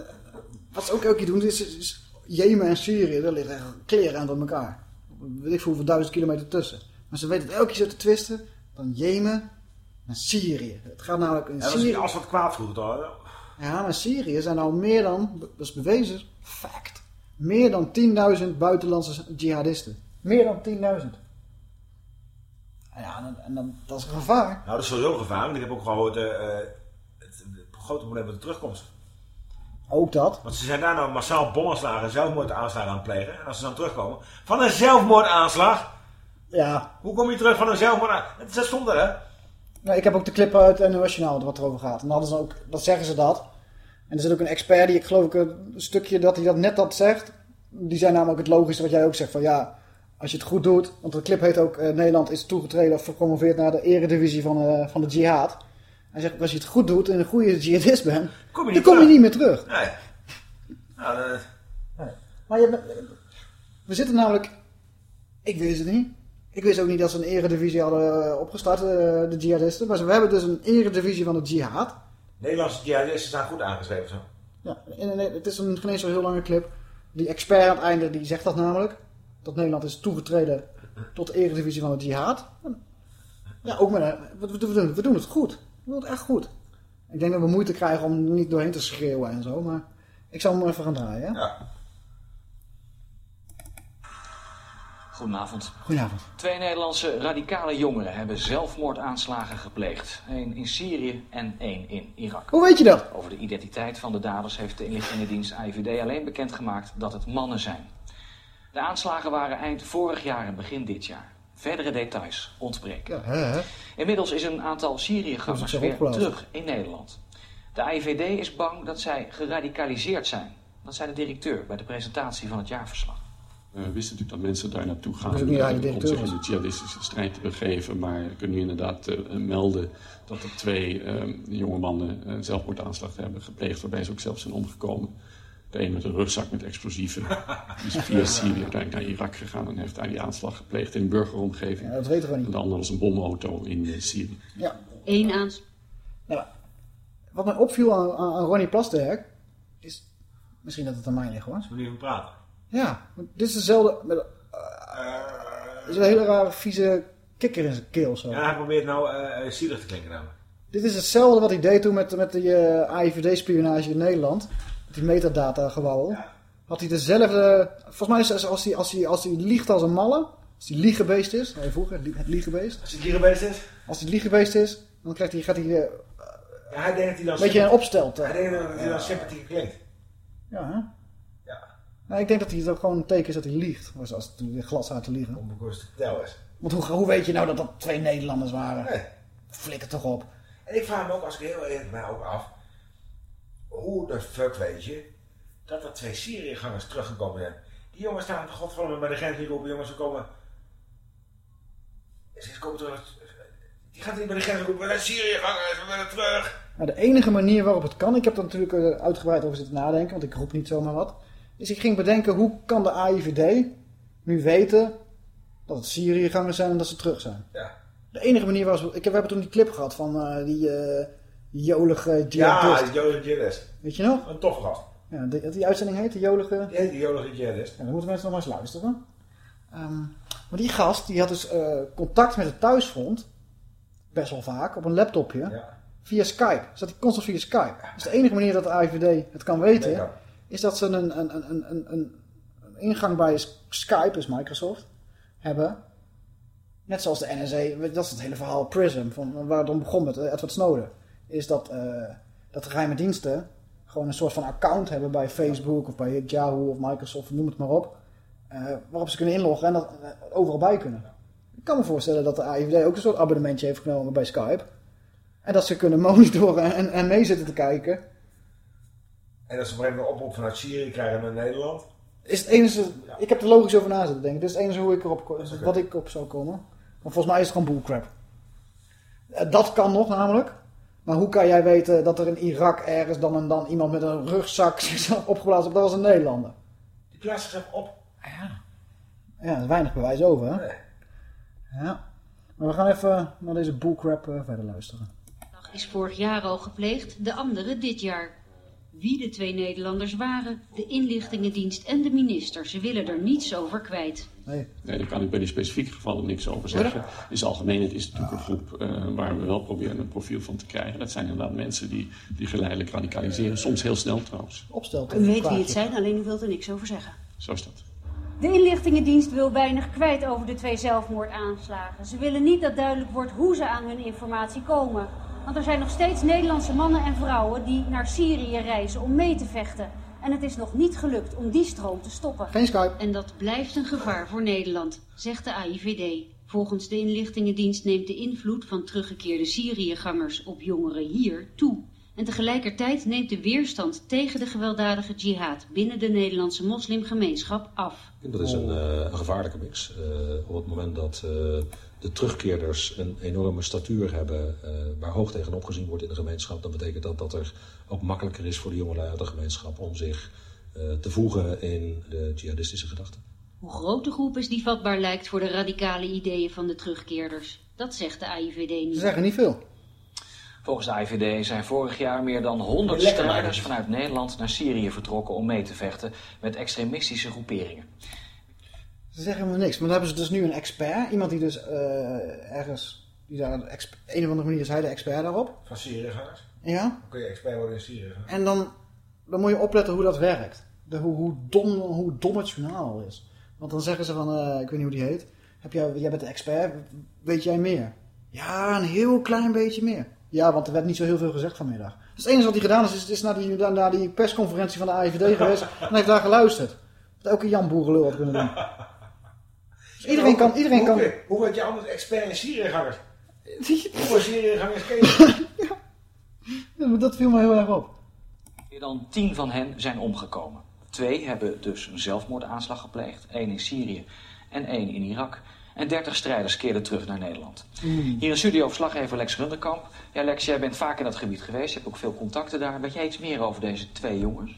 wat ze ook elke keer doen, is, is, Jemen en Syrië, daar liggen echt kleren aan door elkaar. Weet ik veel hoeveel duizend kilometer tussen. Maar ze weten het elke keer zo te twisten, dan Jemen en Syrië. Het gaat namelijk in Ja, Syrië... als wat kwaad vroeger hoor. Ja, maar Syrië zijn al meer dan, dat is bewezen, fact, meer dan 10.000 buitenlandse jihadisten. Meer dan 10.000. Ja, en, dan- en dan, dat is een gevaar. Nou, dat is sowieso een gevaar, want ik heb ook gehoord eh, eh, het, het grote probleem met de terugkomst. Ook dat. Want ze zijn daar nou massaal bomaanslagen, zelfmoordaanslagen aan het plegen. En als ze dan terugkomen, van een zelfmoordaanslag, Ja, hoe kom je terug van een zelfmoordaanslag? Het is stond er, hè? nou, ik heb ook de clip uit NOS Journaal wat erover gaat. En dan hadden ze ook, dat zeggen ze dat. En er zit ook een expert die, ik geloof ik, een stukje dat hij dat net dat zegt. Die zei namelijk het logische wat jij ook zegt. Van ja, als je het goed doet. Want de clip heet ook, eh, Nederland is toegetreden of gepromoveerd naar de eredivisie van, eh, van de jihad. Hij zegt, als je het goed doet en een goede jihadist bent, Kom je dan kom je niet meer terug. Nee. Nou, dat- Maar je, we zitten namelijk... Ik wist het niet. Ik wist ook niet dat ze een eredivisie hadden eh, opgestart, eh, de jihadisten. Maar we hebben dus een eredivisie van de jihad. Nederlandse jihadisten zijn goed aangeschreven zo. Ja, en, het is een, geen zo heel lange clip. Die expert aan het einde die zegt dat namelijk. Dat Nederland is toegetreden tot de eredivisie van de jihad. Ja, ook met we doen het goed. We doen het echt goed. Ik denk dat we moeite krijgen om er niet doorheen te schreeuwen en zo. Maar ik zal hem even gaan draaien. hè? Ja. Goedenavond. Goedenavond. Twee Nederlandse radicale jongeren hebben zelfmoordaanslagen gepleegd. Eén in Syrië en één in Irak. Hoe weet je dat? Over de identiteit van de daders heeft de inlichtingendienst AIVD alleen bekendgemaakt dat het mannen zijn. De aanslagen waren eind vorig jaar en begin dit jaar. Verdere details ontbreken. Ja, hè, hè? Inmiddels is een aantal Syriëgangers weer terug in Nederland. De AIVD is bang dat zij geradicaliseerd zijn. Dat zei de directeur bij de presentatie van het jaarverslag. We wisten natuurlijk dat mensen daar naartoe gaan niet eh, om directeur zich in is. de jihadistische strijd te begeven. Maar we kunnen nu inderdaad eh, melden dat er twee eh, jonge mannen een zelfmoordaanslag hebben gepleegd. Waarbij ze ook zelf zijn omgekomen. De een met een rugzak met explosieven. Die is via Syrië uiteindelijk naar Irak gegaan en heeft daar die aanslag gepleegd in een burgeromgeving. Ja, dat weten we niet. En de ander was een bomauto in eh, Syrië. Ja. Eén aans. Nou, wat mij opviel aan, aan, aan Ronnie Plasterk is... Misschien dat het aan mij ligt hoor. Zullen we even praten? Ja, want dit is dezelfde... Met, eh, is een hele rare vieze kikker in zijn keel zo. Ja, hij probeert nou eh eh, zielig te klinken namelijk. Dit is hetzelfde wat hij deed toen met, met die eh AIVD-spionage in Nederland. Die metadata gewauwel. Had hij dezelfde... Volgens mij is als hij, als hij, als hij liegt als een malle. Als hij liegebeest is. Nee, vroeger, het lie- het liegebeest. Als hij liegebeest is? Als hij het liegebeest is, dan krijgt hij, gaat hij eh, Ja, hij denkt dat hij dan... een beetje een opstelt. eh. Hij denkt dat hij dan sympathiek klinkt. Ja, hè? Nou, ik denk dat hij het ook gewoon een teken is dat hij liegt. Als, als het weer glas uit te liegen. Onbewust tel is. Want hoe, hoe weet je nou dat dat twee Nederlanders waren? Nee. Flikker toch op. En ik vraag me ook, als ik heel eerlijk ben, ook af... Hoe de fuck weet je dat er twee Syriëgangers teruggekomen zijn? Die jongens staan godverdomme bij de grens niet roepen. Jongens, we komen... Ze komen terug... Die gaat niet bij de grens roepen. We zijn Syriëgangers, we willen terug. Nou, de enige manier waarop het kan, ik heb er natuurlijk eh, uitgebreid over zitten nadenken, want ik roep niet zomaar wat. Is ik ging bedenken, hoe kan de AIVD nu weten dat het Syriëgangers zijn en dat ze terug zijn? Ja. De enige manier was, ik heb, we hebben toen die clip gehad van eh, die, eh, Die jolige Ja, jihadist. die jolige jihadist. Weet je nog? Een toffe gast. Ja, die, die uitzending heet, de jolige... Heet die jolige jihadist. Ja, dan moeten mensen nog maar eens luisteren. Ehm, maar die gast, die had dus eh, contact met het thuisfront. Best wel vaak, op een laptopje. Via Skype. Zat hij constant via Skype. Dus de enige manier dat de AIVD het kan weten... Ja. is dat ze een, een, een, een, een, een ingang bij Skype, is Microsoft, hebben. Net zoals de NSA, dat is het hele verhaal Prism, van, waar het om begon met eh, Edward Snowden. Is dat, eh, dat de geheime diensten gewoon een soort van account hebben bij Facebook of bij Yahoo of Microsoft, noem het maar op. eh, waarop ze kunnen inloggen en dat eh, overal bij kunnen. Ik kan me voorstellen dat de AIVD ook een soort abonnementje heeft genomen bij Skype. En dat ze kunnen monitoren en, en mee zitten te kijken. En dat ze op een gegeven moment oproep vanuit Syrië krijgen naar Nederland. Is het enige, ik heb er logisch over na zitten denken. Dit is het enige hoe ik erop, ko- wat ik op zou komen. Maar volgens mij is het gewoon bullcrap. Dat kan nog namelijk. Maar hoe kan jij weten dat er in Irak ergens dan en dan iemand met een rugzak zichzelf opgeblazen heeft? Dat was een Nederlander. Die plaatst zichzelf op. Ja, er is weinig bewijs over. Hè? Ja. Maar we gaan even naar deze bullcrap eh, verder luisteren. is vorig jaar al gepleegd, de andere dit jaar. Wie de twee Nederlanders waren, de inlichtingendienst en de minister, ze willen er niets over kwijt. Nee. Nee, daar kan ik bij die specifieke gevallen niks over zeggen. In zijn algemeenheid is het natuurlijk een groep eh, waar we wel proberen een profiel van te krijgen. Dat zijn inderdaad mensen die, die geleidelijk radicaliseren. Soms heel snel trouwens. Opstelt. U weet wie het zijn, alleen u wilt er niks over zeggen. Zo is dat. De inlichtingendienst wil weinig kwijt over de twee zelfmoordaanslagen. Ze willen niet dat duidelijk wordt hoe ze aan hun informatie komen. Want er zijn nog steeds Nederlandse mannen en vrouwen die naar Syrië reizen om mee te vechten. En het is nog niet gelukt om die stroom te stoppen. Geen Skype. En dat blijft een gevaar voor Nederland, zegt de AIVD. Volgens de inlichtingendienst neemt de invloed van teruggekeerde Syriëgangers op jongeren hier toe. En tegelijkertijd neemt de weerstand tegen de gewelddadige jihad binnen de Nederlandse moslimgemeenschap af. Dat is een, eh, een gevaarlijke mix. Eh, op het moment dat eh, de terugkeerders een enorme statuur hebben eh, waar hoog tegenop gezien wordt in de gemeenschap, dan betekent dat dat er ook makkelijker is voor de jongelui uit de gemeenschap om zich eh, te voegen in de jihadistische gedachten. Hoe groot de groep is die vatbaar lijkt voor de radicale ideeën van de terugkeerders, dat zegt de AIVD niet. Ze zeggen niet veel. Volgens de IVD zijn vorig jaar meer dan 100 Lekker strijders vanuit Nederland naar Syrië vertrokken om mee te vechten met extremistische groeperingen. Ze zeggen me niks. Maar dan hebben ze dus nu een expert. Iemand die dus eh, ergens... Die daar een, een of andere manier is hij de expert daarop. Van Syriëgangers. Ja. Dan kun je expert worden in Syrië. En dan, dan moet je opletten hoe dat werkt. De, hoe, hoe, dom, hoe dom het journaal al is. Want dan zeggen ze van, eh, ik weet niet hoe die heet. Heb jij, jij bent de expert, weet jij meer? Ja, een heel klein beetje meer. Ja, want er werd niet zo heel veel gezegd vanmiddag. Dus het enige wat hij gedaan is, is, is naar, die, naar, die persconferentie van de AIVD geweest. en heeft daar geluisterd. Dat elke Jan Boerenlul had kunnen doen. Iedereen kan... Iedereen hoe, kan Hoe, hoe werd je anders expert in Syriëgangers? Hoeveel Syriëgangers ken je? Ja, dat viel me heel erg op. Meer dan tien van hen zijn omgekomen. Twee hebben dus een zelfmoordaanslag gepleegd, één in Syrië en één in Irak. En dertig strijders keerden terug naar Nederland. Hier in studio verslaggever Lex Runderkamp. Ja Lex, jij bent vaak in dat gebied geweest, je hebt ook veel contacten daar. Weet jij iets meer over deze twee jongens?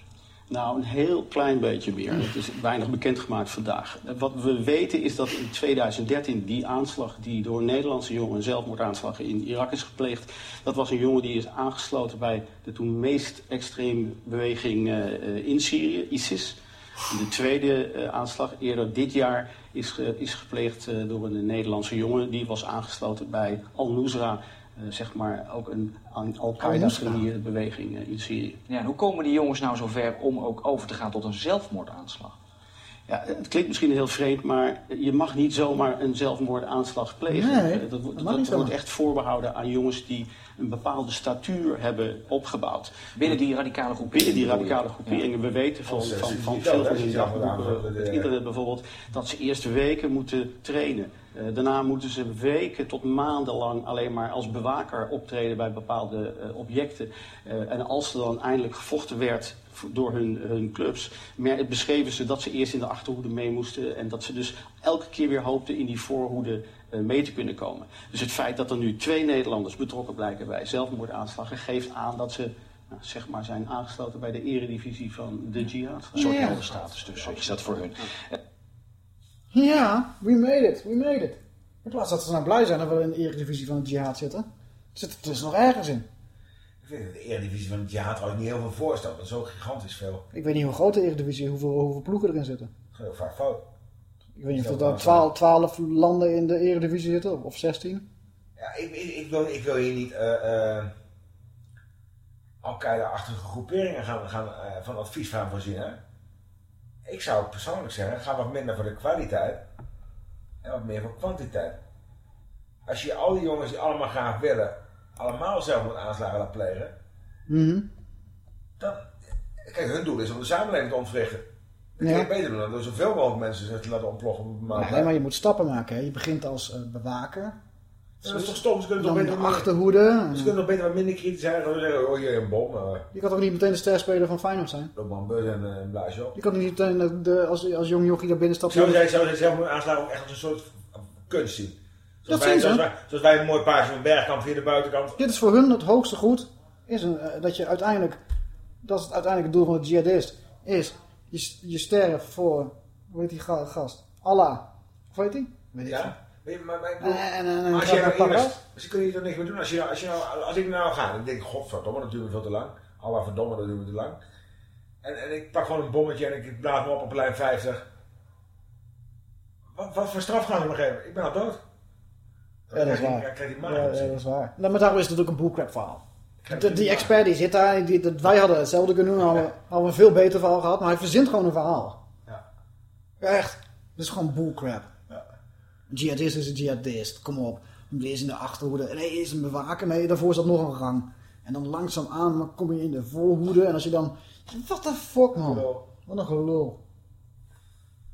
Nou, een heel klein beetje meer. Het is weinig bekendgemaakt vandaag. Wat we weten is dat in 2013 die aanslag die door een Nederlandse jongen, een zelfmoordaanslag in Irak is gepleegd, dat was een jongen die is aangesloten bij de toen meest extreme beweging eh, eh, in Syrië, ISIS. De tweede eh, aanslag eerder dit jaar is, is gepleegd door een Nederlandse jongen. Die was aangesloten bij Al-Nusra, zeg maar ook een aan Al-Qaeda Al-Nusra. gelieerde beweging eh, in Syrië. Ja, en hoe komen die jongens nou zover om ook over te gaan tot een zelfmoordaanslag? Ja, het klinkt misschien heel vreemd, maar je mag niet zomaar een zelfmoordaanslag plegen. Nee, Eh, dat wordt, dat wordt echt voorbehouden aan jongens die een bepaalde statuur hebben opgebouwd. Binnen die radicale Binnen groeperingen? die bedoel je? radicale groeperingen. We weten van, van, van veel van dagboeken, eh, internet bijvoorbeeld, dat ze eerst weken moeten trainen. Eh, daarna moeten ze weken tot maandenlang alleen maar als bewaker optreden bij bepaalde eh, objecten. Eh, en als er dan eindelijk gevochten werd door hun, hun clubs, mer- beschreven ze dat ze eerst in de achterhoede mee moesten. En dat ze dus elke keer weer hoopten in die voorhoede mee te kunnen komen. Dus het feit dat er nu twee Nederlanders betrokken blijken bij zelfmoordaanslagen, geeft aan dat ze nou, zeg maar zijn aangesloten bij de eredivisie van de jihad. Een soort Ja. heldenstatus dus, is dat voor hun. Ja, we made it, we made it. In plaats dat ze nou blij zijn dat we in de eredivisie van het jihad zitten, zit het dus nog ergens in. Ik vind dat de Eredivisie van het jaar trouwens niet heel veel voorstelt. Dat is zo gigantisch veel. Ik weet niet hoe groot de Eredivisie, hoeveel, hoeveel ploegen erin zitten. Heel vaak fout. Ik weet niet of er maar 12, 12 landen in de Eredivisie zitten, of 16. Ja, ik, ik, ik, wil, ik wil hier niet eh eh Al-Qaeda-achtige groeperingen gaan, gaan, eh, van advies gaan voorzien. Ik zou persoonlijk zeggen, ga wat minder voor de kwaliteit en wat meer voor kwantiteit. Als je al die jongens die allemaal graag willen, allemaal zelf moet aanslagen laat plegen, Mhm. dan... Kijk, hun doel is om de samenleving te ontwrichten. Dat kun je beter doen dan door zoveel mogelijk mensen zich te laten ontploffen een bepaalde Nee, maar je moet stappen maken. Hè. Je begint als eh, bewaker. Ja, dat is toch stom? Ze kunnen toch Dan beter de achterhoede. Ze kunnen toch beter wat minder kritisch zijn dan zeggen, oh hier een bom. eh Je kan toch niet meteen de sterspeler van Feyenoord zijn? maar een bus en een blaasje op. Je kan niet meteen de, de- als, als jong jochie daar binnen stapt. Zou zij, zou zij zelf moeten aanslagen ook echt als een soort kunst zien? Zoals, Dat wij, zoals, wij, zoals wij een mooi paasje van Bergkamp via de buitenkant. Dit is voor hun het hoogste goed. Is een, eh, dat je uiteindelijk, dat is het uiteindelijke doel van de jihadist, is je, je sterft voor, hoe heet die ga- gast? Allah. Of weet die? Weet ik Ja? je, maar, maar, ik En, bedoel- en, en, en, maar als en- jij en- nou en- eerst, dus kun je er niks meer doen. Als, je, nou- als, je nou, als ik nou ga, dan denk ik, godverdomme, dat duurt me veel te lang. Allah verdomme, dat duurt me te lang. En, en ik pak gewoon een bommetje en ik blaas me op op lijn 50. Wat, wat voor straf gaan ze me geven? Ik ben al dood. Ja, dat is waar. krijg je- krijg je die Ja, dat is waar. Nou, maar daarom is het ook een bullcrap verhaal. De, die expert die zit daar, die, dat, wij hadden hetzelfde kunnen doen, hadden, hadden we een veel beter verhaal gehad, maar hij verzint gewoon een verhaal. Ja. Ja, echt. Dat is gewoon bullcrap. Een jihadist is een jihadist, kom op. Die is in de achterhoede. Nee, is een bewaker. Nee, daarvoor zat nog een rang. En dan langzaam aan kom je in de voorhoede. En als je dan... What the fuck, man. Wat een gelul.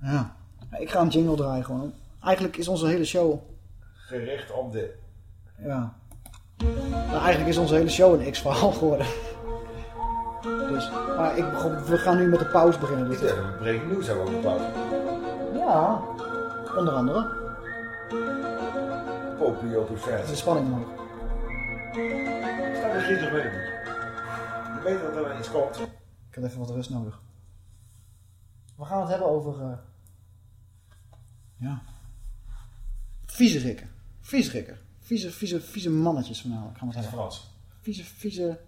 Ja. Ik ga een jingle draaien gewoon. Eigenlijk is onze hele show... Gericht op dit. Ja. Nou, eigenlijk is onze hele show een X-verhaal geworden. Dus, maar ik, begon- we gaan nu met de pauze beginnen. Ik Dus dat we breaking news hebben over pauze. ja, onder andere. Popie op je Het is spanning omhoog. Staat er ik niet. Je weet dat er iets komt. Ik heb even wat rust nodig. We gaan het hebben over... eh ja. Viezerikken. Viezerikken. Vieze, vieze, vieze mannetjes voornamelijk. Gaan we hebben. Frans. Vieze, vieze...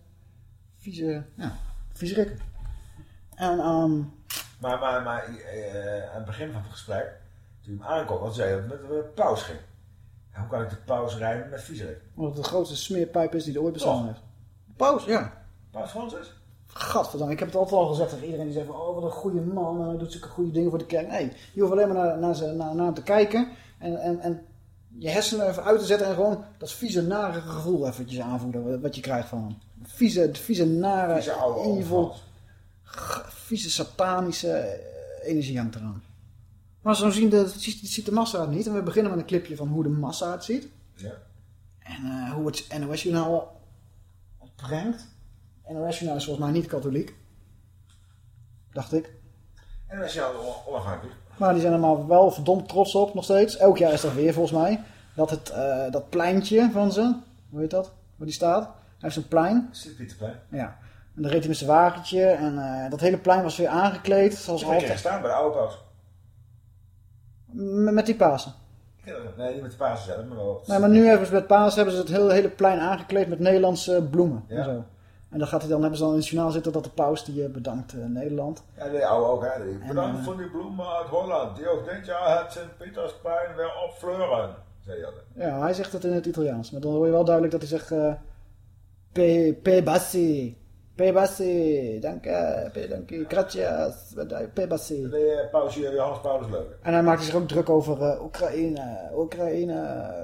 Vieze... Ja. Viezerikken. En, ehm... Maar, maar, maar eh, aan het begin van het gesprek, toen je hem aankwam, wat zei je dat het met de paus ging. En hoe kan ik de paus rijden met viezerik? Omdat het de grootste smeerpijp is die er ooit bestaan heeft. Paus, ja. Paus Francis? Gadverdamme, ik heb het altijd al gezegd tegen iedereen die zegt van, oh wat een goede man, hij doet zulke goede dingen voor de kerk. Nee, je hoeft alleen maar naar, naar, naar, naar hem te kijken en, en, en je hersenen even uit te zetten en gewoon dat vieze, nare gevoel eventjes aanvoelen wat- je krijgt van hem. Vieze, vieze, nare, Vieze oude evil, vieze, satanische eh, energie hangt eraan. Maar zo zien de, ziet, de massa het niet en we beginnen met een clipje van hoe de massa het ziet. Ja. En eh, hoe het NOS-journaal brengt. NOS-journaal is volgens mij niet katholiek. Dacht ik. En dan is je al onafhankelijk. Maar die zijn er maar wel verdomd trots op, nog steeds. Elk jaar is er weer, volgens mij. Dat, het, eh, dat pleintje van ze, hoe heet dat? Waar die staat. Hij heeft zo'n plein. Sint-Pieterplein. Ja. En dan reed hij met zijn wagentje. En eh, dat hele plein was weer aangekleed. Zoals Ik heb altijd. gestaan bij de oude paus. M- Met die Pasen. Nee, niet met de paus zelf, maar wel. Nee, maar nu hebben ze met Pasen hebben ze het hele, hele plein aangekleed met Nederlandse bloemen. Ja. En, zo. En dan, gaat hij, dan hebben ze dan in het journaal zitten dat de paus die eh, bedankt eh, Nederland. Ja, de oude ook, hè. Die, Bedankt eh, voor die bloemen uit Holland, die ook dit jaar het Sint-Pietersplein weer opfleuren. Zei hij. Ja, hij zegt het in het Italiaans. Maar dan hoor je wel duidelijk dat hij zegt... eh Pe, pe bassi. Pe bassi. Dank je. Pe, dank. Gracias. Pe bassi. De paus hier, Johannes Paulus Leuk. En hij maakt zich ook druk over Oekraïne. Oekraïne.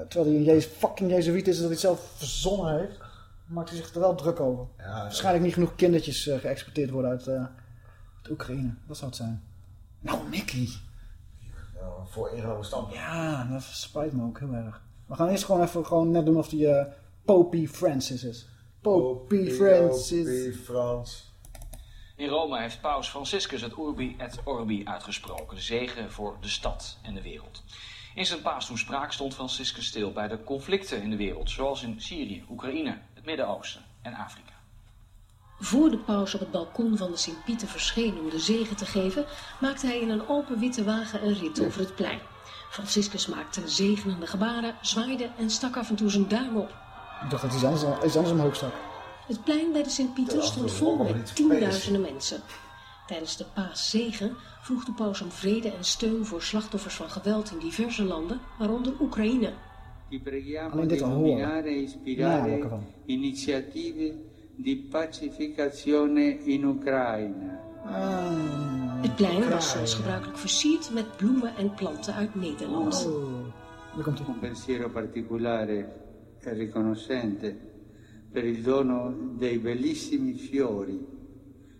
Terwijl hij een Jezus, fucking Jezuïet is en dat hij het zelf verzonnen heeft. Maakt hij zich er wel druk over. Waarschijnlijk niet genoeg kindertjes eh, geëxporteerd worden uit, eh, uit Oekraïne. Dat zou het zijn. Nou, Mickey. Ja, voor ingenomen stand. Ja, dat spijt me ook heel erg. We gaan eerst gewoon even gewoon net doen of die eh Popie Francis is. Popie Francis. Frans. In Rome heeft paus Franciscus het Urbi et Orbi uitgesproken, de zegen voor de stad en de wereld. In zijn paastoespraak stond Franciscus stil bij de conflicten in de wereld, zoals in Syrië, Oekraïne, het Midden-Oosten en Afrika. Voor de paus op het balkon van de Sint-Pieter verscheen om de zegen te geven, maakte hij in een open witte wagen een rit over het plein. Franciscus maakte zegenende gebaren, zwaaide en stak af en toe zijn duim op. Ik dacht dat hij iets anders, iets anders omhoog stak. Het plein bij de Sint-Pieter stond vol met tienduizenden mensen. Tijdens de paaszegen vroeg de paus om vrede en steun voor slachtoffers van geweld in diverse landen, waaronder Oekraïne. Alleen dit al horen. e ispirare iniziative di pacificazione in Ucraina. Het plein was zoals gebruikelijk versierd met bloemen en planten uit Nederland. Un pensiero particolare e riconoscente per il dono dei bellissimi fiori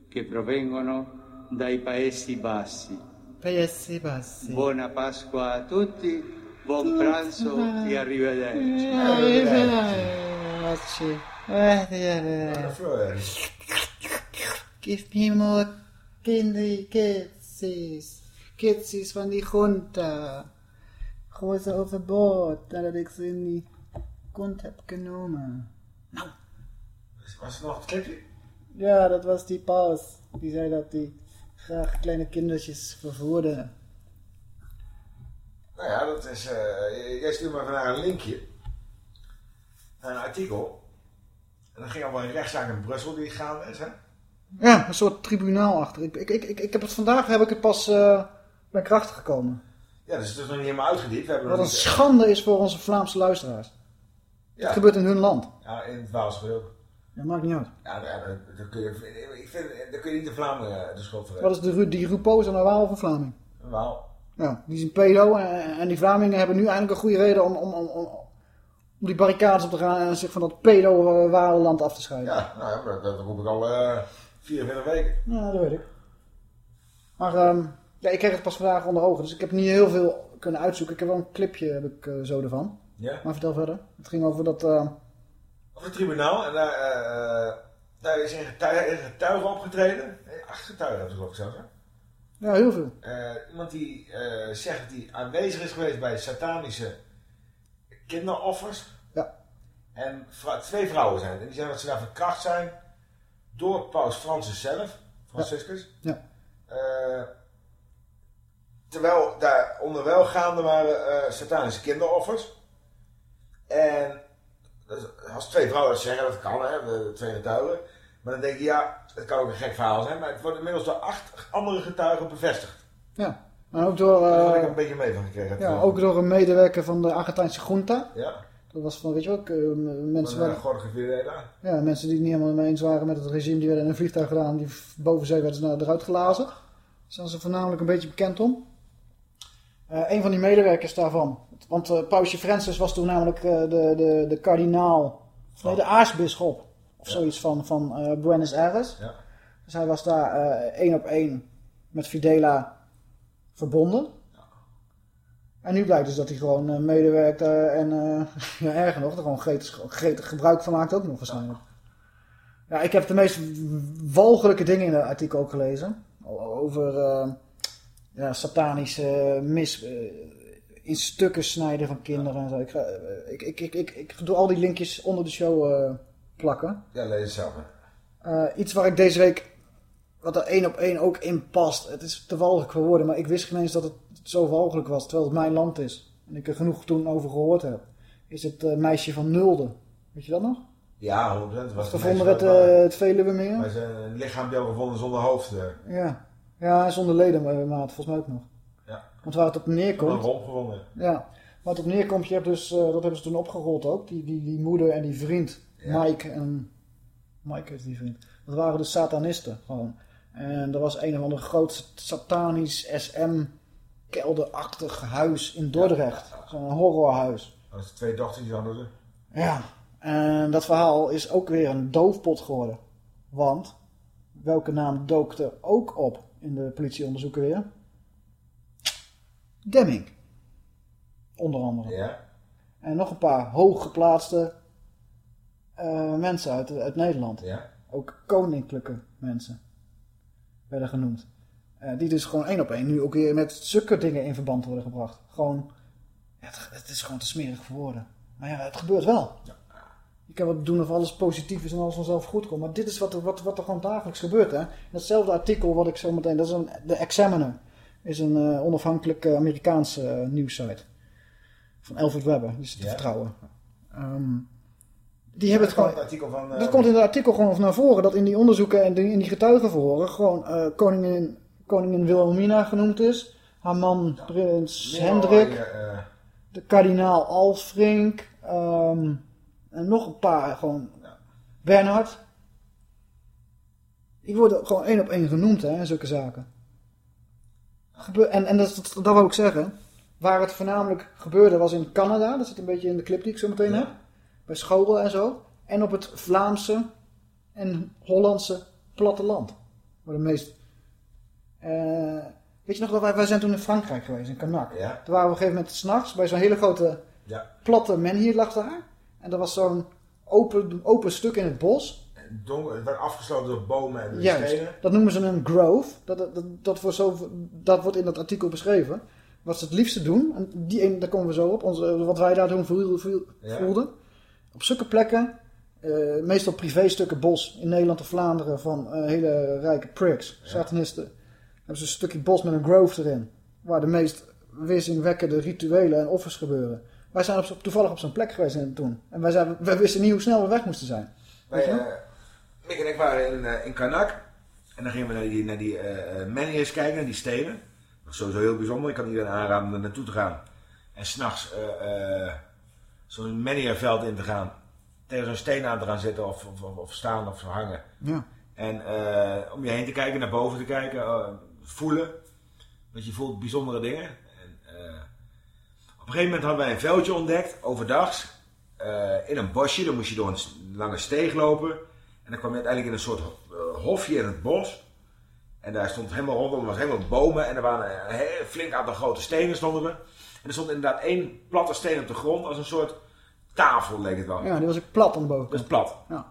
che provengono dai Paesi Bassi. Paesi Bassi. Buona Pasqua a tutti, buon pranzo e arrivederci. Arrivederci. Arrivederci. Give me more candy kitsies. Kitsies van die groente. Gooi ze overboord nadat ik ze in die kont heb genomen. Was het nog het clipje? Ja, dat was die paus. Die zei dat hij graag kleine kindertjes vervoerde. Nou ja, dat is... eh, jij stuurt me vandaag een linkje. Naar een artikel. En dan ging al wel een rechtszaak in Brussel die gaande is, hè? Ja, een soort tribunaal achter. Ik, ik, ik, ik, heb het vandaag heb ik het pas eh bij kracht gekomen. Ja, dus het is nog niet helemaal uitgediept. We hebben Wat een niet- schande is voor onze Vlaamse luisteraars. Ja. Het gebeurt in hun land. Ja, in het Waalse ook. Dat maakt niet uit. Ja, daar, daar, kun je, ik vind, daar kun je niet de Vlamingen de schuld voor Wat is de, die Rupo is een Waal of een Vlaming? Een Waal. Ja, die is een pedo en, die Vlamingen hebben nu eindelijk een goede reden om, om, om, om, die barricades op te gaan en zich van dat pedo eh, af te scheiden. Ja, nou dat, dat roep ik al eh 44 weken. Ja, dat weet ik. Maar ehm, ja, ik kreeg het pas vandaag onder ogen, dus ik heb niet heel veel kunnen uitzoeken. Ik heb wel een clipje heb ik, eh, zo ervan. Ja. Maar vertel verder. Het ging over dat... eh, Of het tribunaal. En daar, daar is een getuige, een getuige opgetreden. Acht getuigen hebben ze geloof ik zelfs. hè? Ja, heel veel. Eh, iemand die eh, zegt dat hij aanwezig is geweest bij satanische kinderoffers. Ja. En vrou- twee vrouwen zijn. En die zeggen dat ze daar verkracht zijn door paus Francis zelf. Franciscus. Ja. Eh, terwijl daar onder wel gaande waren satanische kinderoffers. En als twee vrouwen dat zeggen, dat kan hè, twee getuigen. Maar dan denk je, ja, het kan ook een gek verhaal zijn. Maar het wordt inmiddels door acht andere getuigen bevestigd. Ja. En ook door... Daar heb ik eh, een beetje mee van gekregen. ja, ook door een medewerker van de Argentijnse junta. Ja, Dat was van, weet je ook, eh, mensen, van uh, Videla. ja, mensen die het niet helemaal mee eens waren met het regime, die werden in een vliegtuig gedaan, die boven zee werden ze naar- eruit gelazen. Daar zijn ze voornamelijk een beetje bekend om. Eh, een van die medewerkers daarvan, want eh, pausje Francis was toen namelijk eh, de, de, de kardinaal, nee, de aartsbisschop, of zoiets van, van eh, Buenos Aires. Ja. Dus hij was daar eh, één op één met Fidela verbonden. En nu blijkt dus dat hij gewoon eh, medewerkt en ja, erger nog, er gewoon gretig, gretig gebruik van maakt ook nog waarschijnlijk. Ja, ik heb de meest walgelijke dingen in het artikel ook gelezen. Over ja, satanische mis, in stukken snijden van kinderen en zo. Ik, ga, ik, ik, ik, ik, doe al die linkjes onder de show plakken. Ja, lees het zelf. Eh, iets waar ik deze week, wat er één op één ook in past. Het is te walgelijk voor woorden, maar ik wist geen eens dat het zo walgelijk was, terwijl het mijn land is. En ik er genoeg toen over gehoord heb. Is het eh, meisje van Nulde. Weet je dat nog? Ja, 100%. Het was Gevonden werd eh, het Veluwemeer. Maar zijn een lichaam al gevonden zonder hoofd. Ja. ja, zonder ledemaat volgens mij ook nog. Ja. Want waar het op Een neerkomt... romp gevonden. Ja, waar het op neerkomt, je hebt dus, dat hebben ze toen opgerold ook, die, die, die moeder en die vriend, Mike en... Mike is die vriend. Dat waren dus satanisten gewoon. En er was een of ander groot satanisch SM kelderachtig huis in Dordrecht. Zo'n horrorhuis. Dat is twee dochters die hadden ze. Ja, en dat verhaal is ook weer een doofpot geworden. Want, welke naam dook er ook op in de politieonderzoeken weer? Demming. Onder andere. Ja. En nog een paar hooggeplaatste eh, mensen uit, uit Nederland. Ja. Ook koninklijke mensen werden genoemd. Eh, die dus gewoon één op één nu ook weer met zulke dingen in verband worden gebracht. Gewoon, ja, het, het is gewoon te smerig voor woorden. Maar ja, het gebeurt wel. Je kan wat doen of alles positief is en alles vanzelf goed komt. Maar dit is wat er, wat, wat er gewoon dagelijks gebeurt. Hè? Datzelfde artikel wat ik zo meteen... Dat is een, de Examiner. Is een eh, onafhankelijke Amerikaanse nieuwssite. Van Alfred Webber. Die is te Ja. vertrouwen. Ehm, Die hebben het Dat gewoon... artikel van, eh, dat komt in het artikel gewoon naar voren. Dat in die onderzoeken en in die getuigenverhoren gewoon eh, koningin, koningin Wilhelmina genoemd is. Haar man prins Ja, Hendrik. ja, eh, De kardinaal Alfrink. ehm, en nog een paar gewoon. Bernhard. Die worden gewoon één op één genoemd hè, in zulke zaken. Gebe- en en dat, dat, dat wou ik zeggen. Waar het voornamelijk gebeurde was in Canada. Dat zit een beetje in de clip die ik zo meteen heb. Bij scholen en zo. En op het Vlaamse en Hollandse platteland. Waar de meest... Eh, weet je nog dat wij, wij zijn toen in Frankrijk geweest, in Canac. Ja. Toen waren we op een gegeven moment s'nachts bij zo'n hele grote Ja. platte menhir lag daar. En er was zo'n open, open stuk in het bos. donker, het werd afgesloten door bomen en Juist, stenen. dat noemen ze een grove. Dat, dat, dat, dat, wordt zo, dat wordt in dat artikel beschreven. Wat ze het liefste doen, en die daar komen we zo op, onze, wat wij daar doen voel- voel- Ja. Op zulke plekken, eh, meestal privéstukken bos in Nederland of Vlaanderen van eh, hele rijke pricks, satanisten. Hebben ze een stukje bos met een grove erin. Waar de meest weerzinwekkende rituelen en offers gebeuren. Wij zijn op, toevallig op zo'n plek geweest en toen. En wij, zijn, wij wisten niet hoe snel we weg moesten zijn. Weet Wij, eh, Mick en ik waren in, eh in Karnak. En dan gingen we naar die, naar die kijken, naar die stenen. Dat was sowieso heel bijzonder. Ik kan iedereen aanraden om er naartoe te gaan. En s'nachts eh zo'n menhirveld in te gaan. Tegen zo'n steen aan te gaan zitten of, of, staan of hangen. Ja. En eh, om je heen te kijken, naar boven te kijken, eh, voelen. Want je voelt bijzondere dingen. En, eh, op een gegeven moment hadden wij een veldje ontdekt, overdags. in een bosje, dan moest je door een lange steeg lopen. En dan kwam je uiteindelijk in een soort hofje in het bos. En daar stond helemaal rondom, was helemaal bomen. En er waren een flink aantal grote stenen stonden er. En er stond inderdaad één platte steen op de grond, als een soort tafel leek het wel. Ja, die was ook plat aan de bovenkant. Dat is plat. Ja.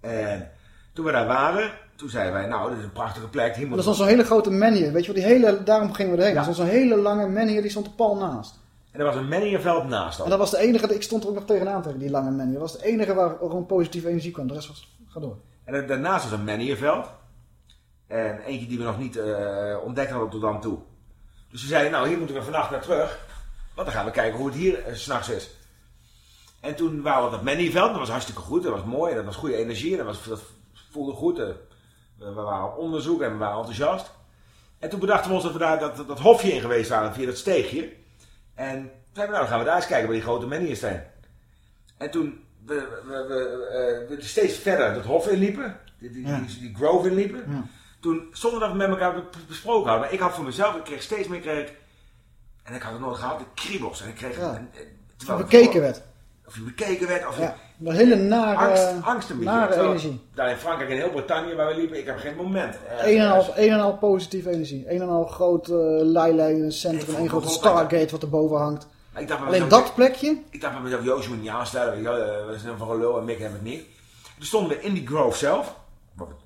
En toen we daar waren, toen zeiden wij, nou, dit is een prachtige plek. Hier moet er stond zo'n hele grote menhir. Weet je wat, die hele, daarom gingen we erheen. Er stond zo'n hele lange menhir, die stond er pal naast. En er was een menhirveld naast. En dat was de enige, ik stond er ook nog tegenaan tegen die lange menhir. Dat was de enige waar gewoon positieve energie kwam. De rest was, ga door. En daarnaast was een menhirveld. En eentje die we nog niet eh, ontdekt hadden tot dan toe. Dus we zeiden, nou, hier moeten we vannacht naar terug. Want dan gaan we kijken hoe het hier eh, s s'nachts is. En toen waren we op dat menhirveld. Dat was hartstikke goed. Dat was mooi. Dat was goede energie. en Dat, was, dat voelde goed. eh, We, we waren onderzoek en we waren enthousiast. En toen bedachten we ons dat we daar dat, dat hofje in geweest waren via dat steegje. En toen zeiden we, nou, dan gaan we daar eens kijken bij die grote menhirsteen. En toen we, we, we, eh, we steeds verder dat hof inliepen, die, die, Ja. die, die grove inliepen, Ja. toen zonder dat we met elkaar be- besproken hadden, maar ik had voor mezelf, ik kreeg steeds meer, kreeg, en ik had het nooit gehad, de kriebels. En ik kreeg, Ja. en, eh, Of bekeken voor- werd. Of je bekeken werd, of je, Ja, een hele nare, angst, angst een beetje. nare Terwijl energie. Daar in Frankrijk en heel Brittannië waar we liepen, ik heb geen moment. Een en al, positieve energie. Een en al groot uh, leilijn in het centrum. Een grote Stargate wat erboven hangt. Ik dacht Alleen dat plekje, Ik dacht bij mezelf, Joost, je moet niet aanstellen. je eh, We zijn van gelul en Mick hebben het niet. Toen stonden we in die grove zelf.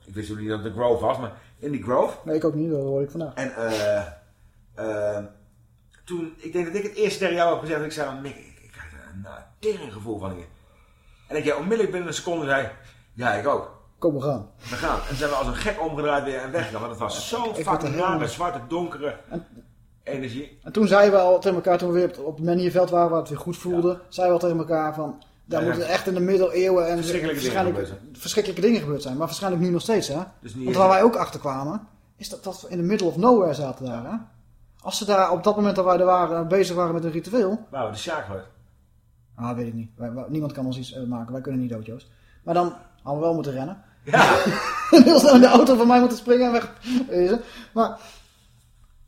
Ik wist niet dat het de grove was, maar in die grove. nee ik ook niet, dat hoor ik vandaag. En eh, eh, toen, ik denk dat ik het eerst tegen jou heb gezegd. Ik zei, Mick, ik, ik er een uh, teringgevoel van hier. En dat jij onmiddellijk binnen een seconde zei, ja, ik ook. Kom we gaan. We gaan. En zijn we als een gek omgedraaid weer en weggegaan. Want het was ik werd fucking rare, zwarte, donkere energie. En toen zeiden we al tegen elkaar, toen we weer op- op het menierveld waren, waar het weer goed voelden, zeiden we al tegen elkaar van, daar Ja, moeten ja. echt in de middeleeuwen en Verschrikkelijke dingen verschrikkelijke dingen gebeurd zijn. Maar waarschijnlijk nu nog steeds, hè? Dus niet Want waar wij ook achter kwamen, is dat, dat we in the middle of nowhere zaten daar, hè? Als ze daar op dat moment dat wij er waren, bezig waren met een ritueel, Wauw, de geweest. ah, weet ik niet. Wij- wij- niemand kan ons iets eh, maken, wij kunnen niet dood, Joost. Maar dan hadden we wel moeten rennen. Ja. Heel snel in de auto van mij moeten springen en weg. Maar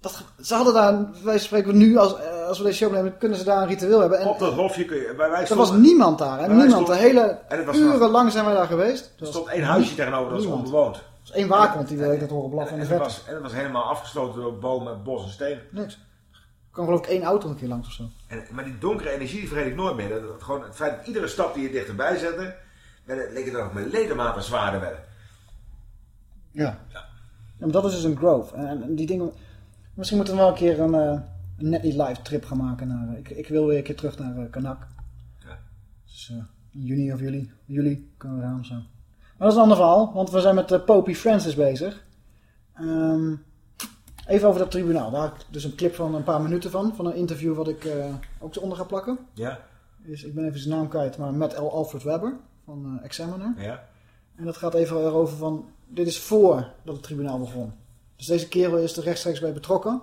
dat, ze hadden daar, wij spreken nu, als, eh, als we deze show nemen, kunnen ze daar een ritueel hebben. En, Op dat hofje kun je... Wij, er was niemand daar, hè? Niemand. De hele uren lang zijn wij daar geweest. Er stond één huisje tegenover, dat was onbewoond. Was één waakhond die we dat horen blaffen En de het, verte. was, en het was helemaal afgesloten door bomen, bos en stenen. Niks. Er kwam geloof ik één auto een keer langs of zo. En, maar die donkere energie die vergeet ik nooit meer. Dat, dat gewoon, het feit dat iedere stap die je dichterbij zette, werd- leek het ook met ledematen zwaarder werden. Ja. ja. maar dat is dus een grove. En, en die dingen... Misschien moeten we wel een keer een, eh, een net niet live trip gaan maken. Naar, eh, ik, ik wil weer een keer terug naar uh, Kanak. Ja. Dus eh, in juni of juli. Juli kunnen we gaan zo. Dat is een ander verhaal. Want we zijn met uh, Popey Francis bezig. Ehm, even over dat tribunaal. Daar heb ik dus een clip van een paar minuten van. Van een interview wat ik uh, ook onder ga plakken. Ja. Dus ik ben even zijn naam kwijt. Maar met L. Alfred Webber. van eh, Examiner. Ja. En dat gaat even erover van, dit is voor dat het tribunaal begon. Dus deze kerel is er rechtstreeks bij betrokken.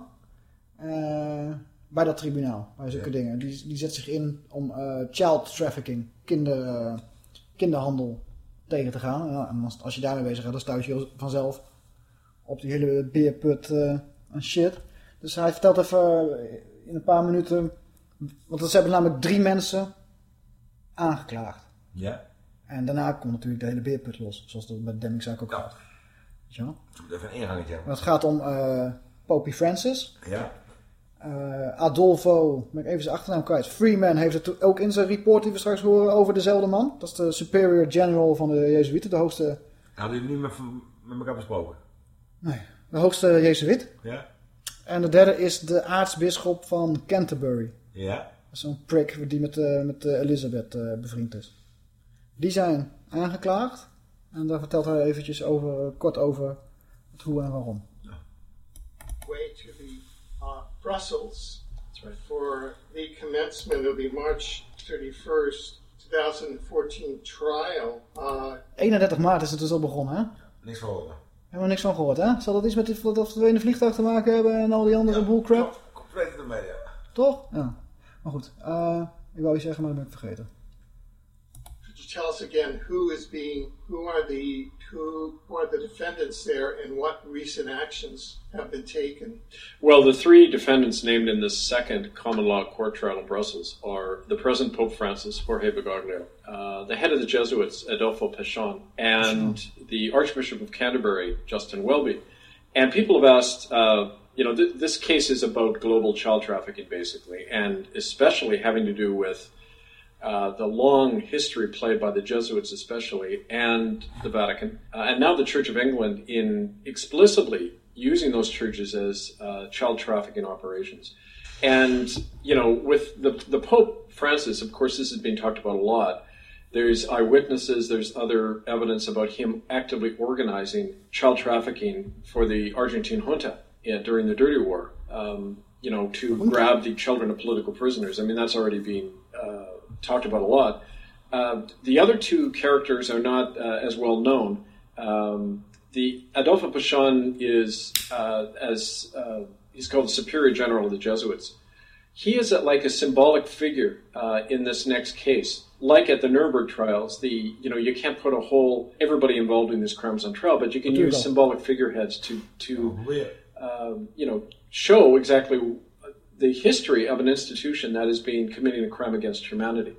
eh, bij dat tribunaal, bij zulke Ja. dingen. Die, die zet zich in om eh, child trafficking, kinder, eh, kinderhandel tegen te gaan. Ja, en als, als je daarmee bezig gaat, dan stuit je vanzelf op die hele beerput eh aan shit. Dus hij vertelt even eh, in een paar minuten... Want ze hebben namelijk drie mensen aangeklaagd. Ja. En daarna komt natuurlijk de hele beerput los. Zoals dat bij Demmingzaak ook gaat. Weet je wel? Even een ingangetje hebben. Het gaat om eh Popey Francis. Ja. Eh, Adolfo, ben ik even zijn achternaam kwijt. Freeman heeft het ook in zijn report die we straks horen over dezelfde man. Dat is de Superior General van de Jezuïeten, de hoogste, Hadden jullie nu met, met elkaar besproken? nee, de hoogste Jezuïet. Ja. En de derde is de aartsbisschop van Canterbury. Ja. Dat is zo'n prick die met, eh, met eh, Elizabeth eh, bevriend is. Die zijn aangeklaagd. En daar vertelt hij eventjes over, kort over het hoe en waarom. way to uh, Brussels for the commencement of the March 31st, 2014 trial. Uh, 31 maart is het dus al begonnen, hè? Niks gehoord. Hebben we niks van gehoord, hè? Zal dat iets met we in de vliegtuig te maken hebben en al die andere bullcrap? Compleet ermee, ja. Toch? Ja. Maar goed, eh, ik wou iets zeggen, maar dat ben ik vergeten. could you tell us again who is being, who are the, who are the defendants there, and what recent actions have been taken? Well, the three defendants named in this second common law court trial in Brussels are the present Pope Francis, Jorge Bergoglio, uh, the head of the Jesuits, Adolfo Pechon, and the Archbishop of Canterbury, Justin Welby. And people have asked, uh, you know, th- this case is about global child trafficking, basically, and especially having to do with uh, the long history played by the Jesuits, especially, and the Vatican, uh, and now the Church of England in explicitly using those churches as uh, child trafficking operations. And you know, with the the Pope Francis, of course, this has been talked about a lot. There's eyewitnesses. There's other evidence about him actively organizing child trafficking for the Argentine junta yeah, during the Dirty War. Um, you know, to grab the children of political prisoners. I mean, that's already been uh, talked about a lot. Uh, the other two characters are not uh, as well known. Um, the Adolfo Pachon is, uh, as uh, he's called the Superior General of the Jesuits. He is a, like a symbolic figure uh, in this next case. Like at the Nuremberg trials, the you know you can't put a whole everybody involved in these crimes on trial, but you can What do you use symbolic figureheads to to um, you know show exactly the history of an institution that has been committing a crime against humanity.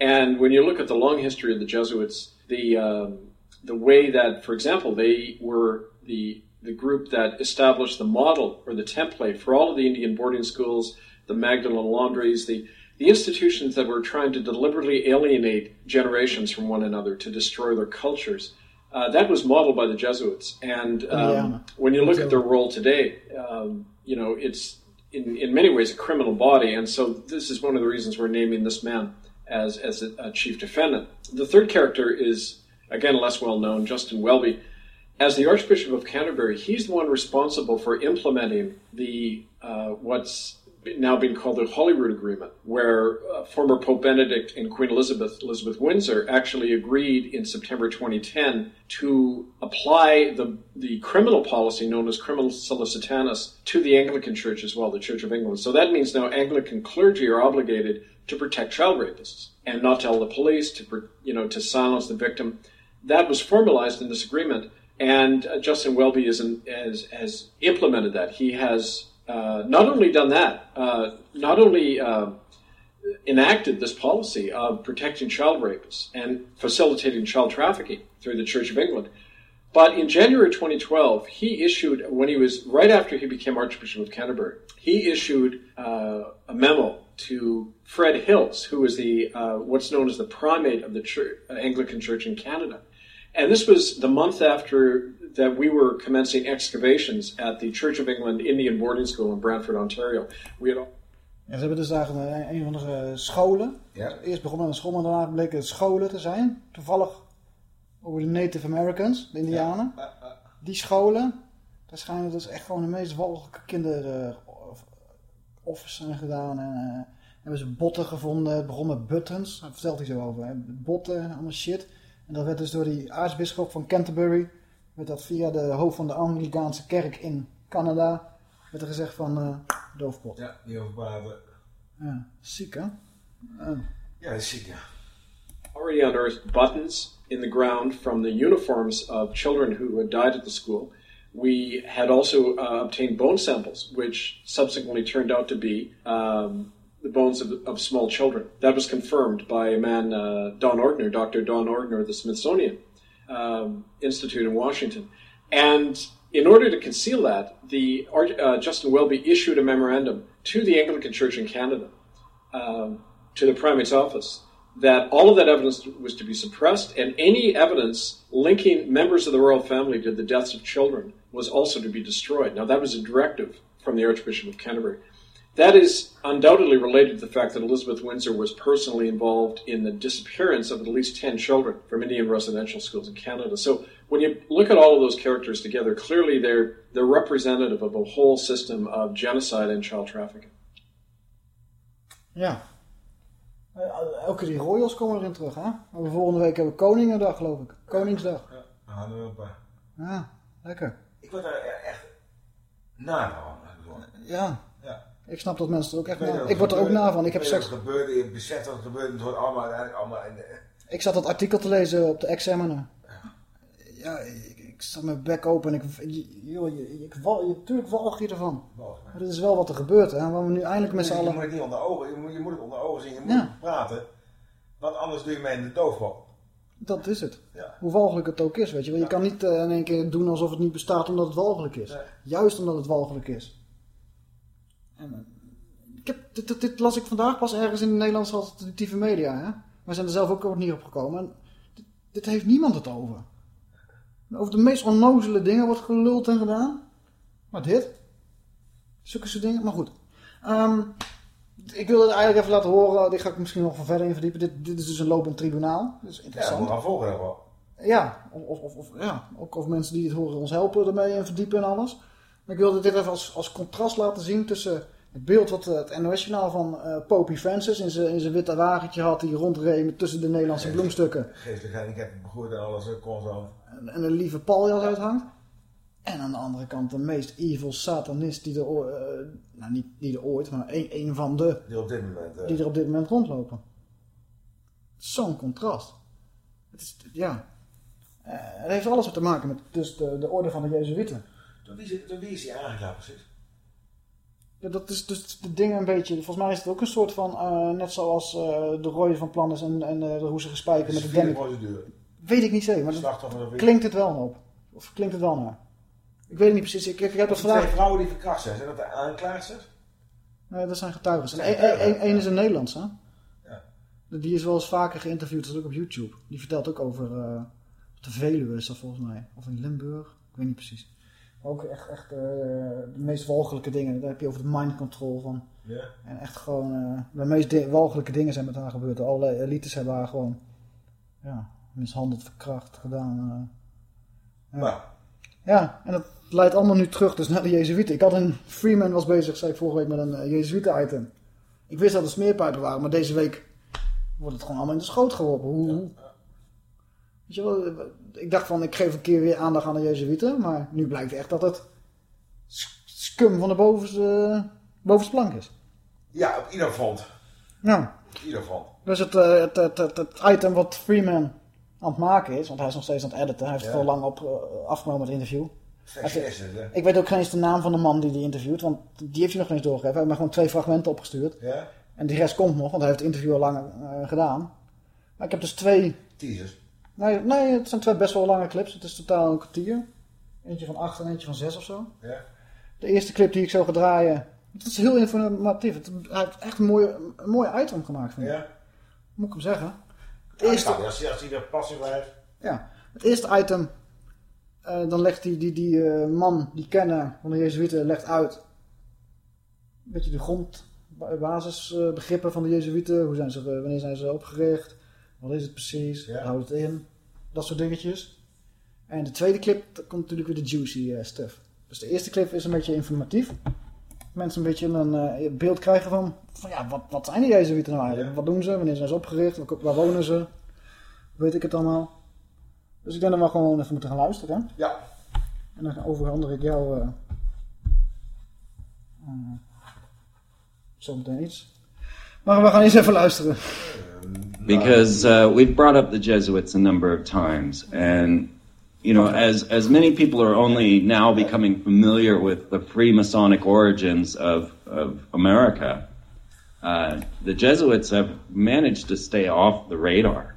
And when you look at the long history of the Jesuits, the um, the way that, for example, they were the the group that established the model or the template for all of the Indian boarding schools, the Magdalen laundries, the the institutions that were trying to deliberately alienate generations from one another to destroy their cultures. Uh, that was modeled by the Jesuits, and um, Indiana. when you look at their role today, um, you know it's in, in many ways a criminal body, and so this is one of the reasons we're naming this man as as a, a chief defendant. The third character is again less well known, Justin Welby. As the Archbishop of Canterbury, he's the one responsible for implementing the uh, what's now being called the Holyrood Agreement, where uh, former Pope Benedict and Queen Elizabeth, Elizabeth Windsor, actually agreed in September 2010 to apply the, the criminal policy known as criminal solicitanus to the Anglican Church as well, the Church of England. So that means now Anglican clergy are obligated to protect child rapists and not tell the police to, you know, to silence the victim. That was formalized in this agreement, and uh, Justin Welby is in, has, has implemented that. He has uh, not only done that, uh, not only uh, enacted this policy of protecting child rapists and facilitating child trafficking through the Church of England, but in January 2012, he issued, when he was right after he became Archbishop of Canterbury, he issued uh, a memo to Fred Hills, who is the uh, what's known as the primate of the church, uh, Anglican Church in Canada. And this was the month after that we were commencing excavations at the Church of England Indian Boarding School in Brantford, Ontario. We had ze hebben dus daar een, een van de scholen. Ja. Eerst begon met een school, maar daarna bleken het scholen te zijn. Toevallig over de Native Americans, de Indianen. Die scholen, daar schijnen dus echt gewoon de meest walgelijke kinderoffers zijn gedaan. En eh, hebben ze botten gevonden. Het begon met buttons, daar vertelt hij zo over. Hè. Botten, allemaal shit. En dat werd dus door die aartsbisschop van Canterbury, werd dat via de hoofd van de Anglikaanse kerk in Canada, werd er gezegd van eh, doofpot. Ja, niet over praten. Ja, ziek hè? Ja. Ja, dat is ziek, ja. already unearthed buttons in the ground from the uniforms of children who had died at the school. We had also uh, obtained bone samples, which subsequently turned out to be um, the bones of, of small children. That was confirmed by a man, uh, Don Ordner, Dr. Don Ordner of the Smithsonian um, Institute in Washington. And in order to conceal that, the uh, Justin Welby issued a memorandum to the Anglican Church in Canada, um, to the primate's office, that all of that evidence was to be suppressed, and any evidence linking members of the royal family to the deaths of children was also to be destroyed. Now, that was a directive from the Archbishop of Canterbury. That is undoubtedly related to the fact that Elizabeth Windsor was personally involved in the disappearance of at least 10 children from Indian residential schools in Canada. So when you look at all of those characters together, clearly they're, they're representative of a whole system of genocide and child trafficking. Ja. Eh, Elke die royals komen erin terug, hè? Maar volgende week hebben we Koningendag, geloof ik. Koningsdag. Ja, dan gaan we een paar. Ja, lekker. Ik word daar echt na van. gewoon. Ja. Ik snap dat mensen er ook echt na... Ik word er ook na van. Ik heb het gebeurde, je beseft dat het gebeurt, het wordt allemaal uiteindelijk allemaal in de... Ik zat dat artikel te lezen op de Examiner. Ja, ik, ik zat mijn bek open en ik... Joh, je, ik wal, je, tuurlijk walg je ervan. Maar dit is wel wat er gebeurt, hè. Waar we nu eindelijk met z'n Je allen... moet het niet onder ogen, je moet, je moet het onder ogen zien, je moet Ja. praten. Want anders doe je mee in de doofpot. Dat is het. Ja. Hoe walgelijk het ook is, weet je. Je kan niet eh, in één keer doen alsof het niet bestaat omdat het walgelijk is. Nee. Juist omdat het walgelijk is. En, eh, ik heb, dit, dit, dit las ik vandaag pas ergens in de Nederlandse alternatieve media. Hè? We zijn er zelf ook niet op gekomen. En dit, dit heeft niemand het over. Over de meest onnozele dingen wordt geluld en gedaan. Maar dit? Zulke soort dingen. Maar goed. Ehm, ik wil het eigenlijk even laten horen. Dit ga ik misschien nog van verder in verdiepen. Dit, dit is dus een lopend tribunaal. Dat is Ja, interessant. we gaan volgen dat wel. Ja, of, of, of, ja, ook of mensen die het horen ons helpen ermee en verdiepen en alles. Ik wilde dit even als, als contrast laten zien tussen het beeld wat eh, het NOS-journaal van eh Popey Francis in zijn in zijn witte wagentje had, die rondreed tussen de Nederlandse bloemstukken Geestelijk handicap, begroeid en alles, eh, constant. en, en een lieve paljas uithangt. En aan de andere kant de meest evil satanist die er, eh, nou niet die er ooit, maar een, een van de, Die op dit moment... eh, die er op dit moment rondlopen. Zo'n contrast. Het is, ja. Eh, het heeft alles te maken met dus de, de orde van de Jezuïeten. Door wie, is- door wie is hij aangeklaagd precies? Ja, dat is dus de dingen een beetje. Volgens mij is het ook een soort van. eh, net zoals eh, de rooien van Plannes en, en eh, de roezige spijker met de procedure. Weet ik niet zeker, maar dat klinkt het wel op. Of klinkt het wel naar? Ik weet het niet precies. Ik, ik, ik heb dat Die twee vandaag. vrouwen die verkracht zijn, zijn dat de aanklaagsters? Nee, dat zijn getuigen. Één is een Nederlands, hè? Ja. Die is wel eens vaker geïnterviewd, dat is ook op YouTube. Die vertelt ook over. de Veluwe is dat volgens mij. Of in Limburg. Ik weet niet precies. Ook echt, echt eh, de meest walgelijke dingen. Daar heb je over de mind control van. En echt gewoon, eh, de meest walgelijke dingen zijn met haar gebeurd. Allerlei elites hebben haar gewoon, ja, mishandeld, verkracht, gedaan. eh. ja. Nou, ja, en dat leidt allemaal nu terug dus naar de Jezuïeten. Ik had een, Freeman was bezig, zei ik vorige week, met een uh, Jezuïeten-item. Ik wist dat er smeerpijpen waren, maar deze week wordt het gewoon allemaal in de schoot geworpen. Hoe, hoe? Weet je wel, ik dacht van, ik geef een keer weer aandacht aan de Jezuïeten, maar nu blijkt echt dat het scum van de bovenste, bovenste plank is. ja, op ieder front. Ja. Op ieder front. Dus het, eh, het, het, het, het item wat Freeman aan het maken is, want hij is nog steeds aan het editen. Hij heeft het Ja. al lang op, eh, afgenomen, het interview. Heeft- het, ik weet ook geen eens de naam van de man die die interviewt, want die heeft hij nog niet eens doorgegeven. Hij heeft mij gewoon twee fragmenten opgestuurd. Ja? En die rest komt nog, want hij heeft het interview al lang eh, gedaan. Maar ik heb dus twee... Teasers. Nee, nee, het zijn twee best wel lange clips. Het is totaal een kwartier. Eentje van acht en eentje van zes of zo. Ja? De eerste clip die ik zou gaan draaien... Het is heel informatief. Het, hij heeft echt een mooi, een mooi item gemaakt, vind ik. Ja? Moet ik hem zeggen. Het Ja, eerste... Als hij, als hij er passie voor heeft. Ja, het eerste item, eh, dan legt die, die, die eh, man, die kenner van de Jezuïeten, legt uit een beetje de grond, ba- basisbegrippen van de Jezuïeten. Hoe zijn ze, wanneer zijn ze opgericht? Wat is het precies? Wat houdt het in? Dat soort dingetjes. En de tweede clip, daar komt natuurlijk weer de juicy eh, stuff. Dus de eerste clip is een beetje informatief. Mensen een beetje een eh, beeld krijgen van, van ja, wat, wat zijn die Jezuïeten nou eigenlijk? Wat doen ze? Wanneer zijn ze opgericht? Waar, wonen ze? Weet ik het allemaal? Dus ik denk dat we gewoon even moeten gaan luisteren. Hè? Ja. En dan overhandig ik jou uh, zometeen iets. Maar we gaan eens even luisteren. Because uh, we've brought up the Jesuits a number of times, and you know, as as many people are only now becoming familiar with the Freemasonic origins of of America, uh, the Jesuits have managed to stay off the radar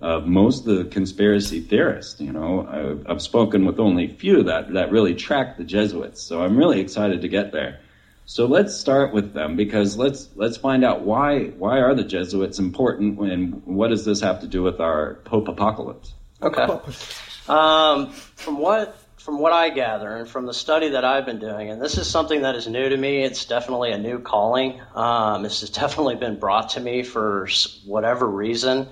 of most of the conspiracy theorists. You know, I've, I've spoken with only a few that that really track the Jesuits, so I'm really excited to get there. So let's start with them because let's let's find out why why are the Jesuits important and what does this have to do with our Pope apocalypse? Okay. Um, from what from what I gather and from the study that I've been doing, and this is something that is new to me. It's definitely a new calling. Um, this has definitely been brought to me for whatever reason.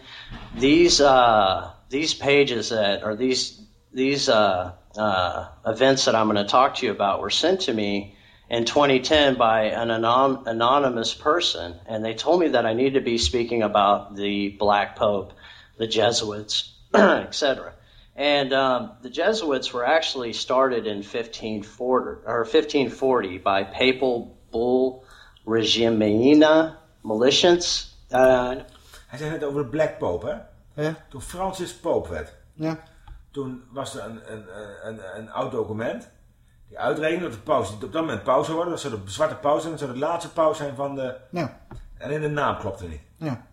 These uh, these pages that are these these uh, uh, events that I'm going to talk to you about were sent to me in 2010 by an anon- anonymous person, and they told me that I need to be speaking about the Black Pope, the Jesuits, etc. And um, the Jesuits were actually started in 1540, or 1540 by Papal Bull Regimina militiants. Uh, Hij zei het over de Black Pope, hè? Ja. Toen Francis Pope werd. Ja. Toen was er een, een, een, een oud document die uitrekende dat de paus op dat moment paus zou worden. Dat zou de zwarte paus zijn. Dat zou de laatste paus zijn van de... Ja. En in de naam klopte niet. Ja.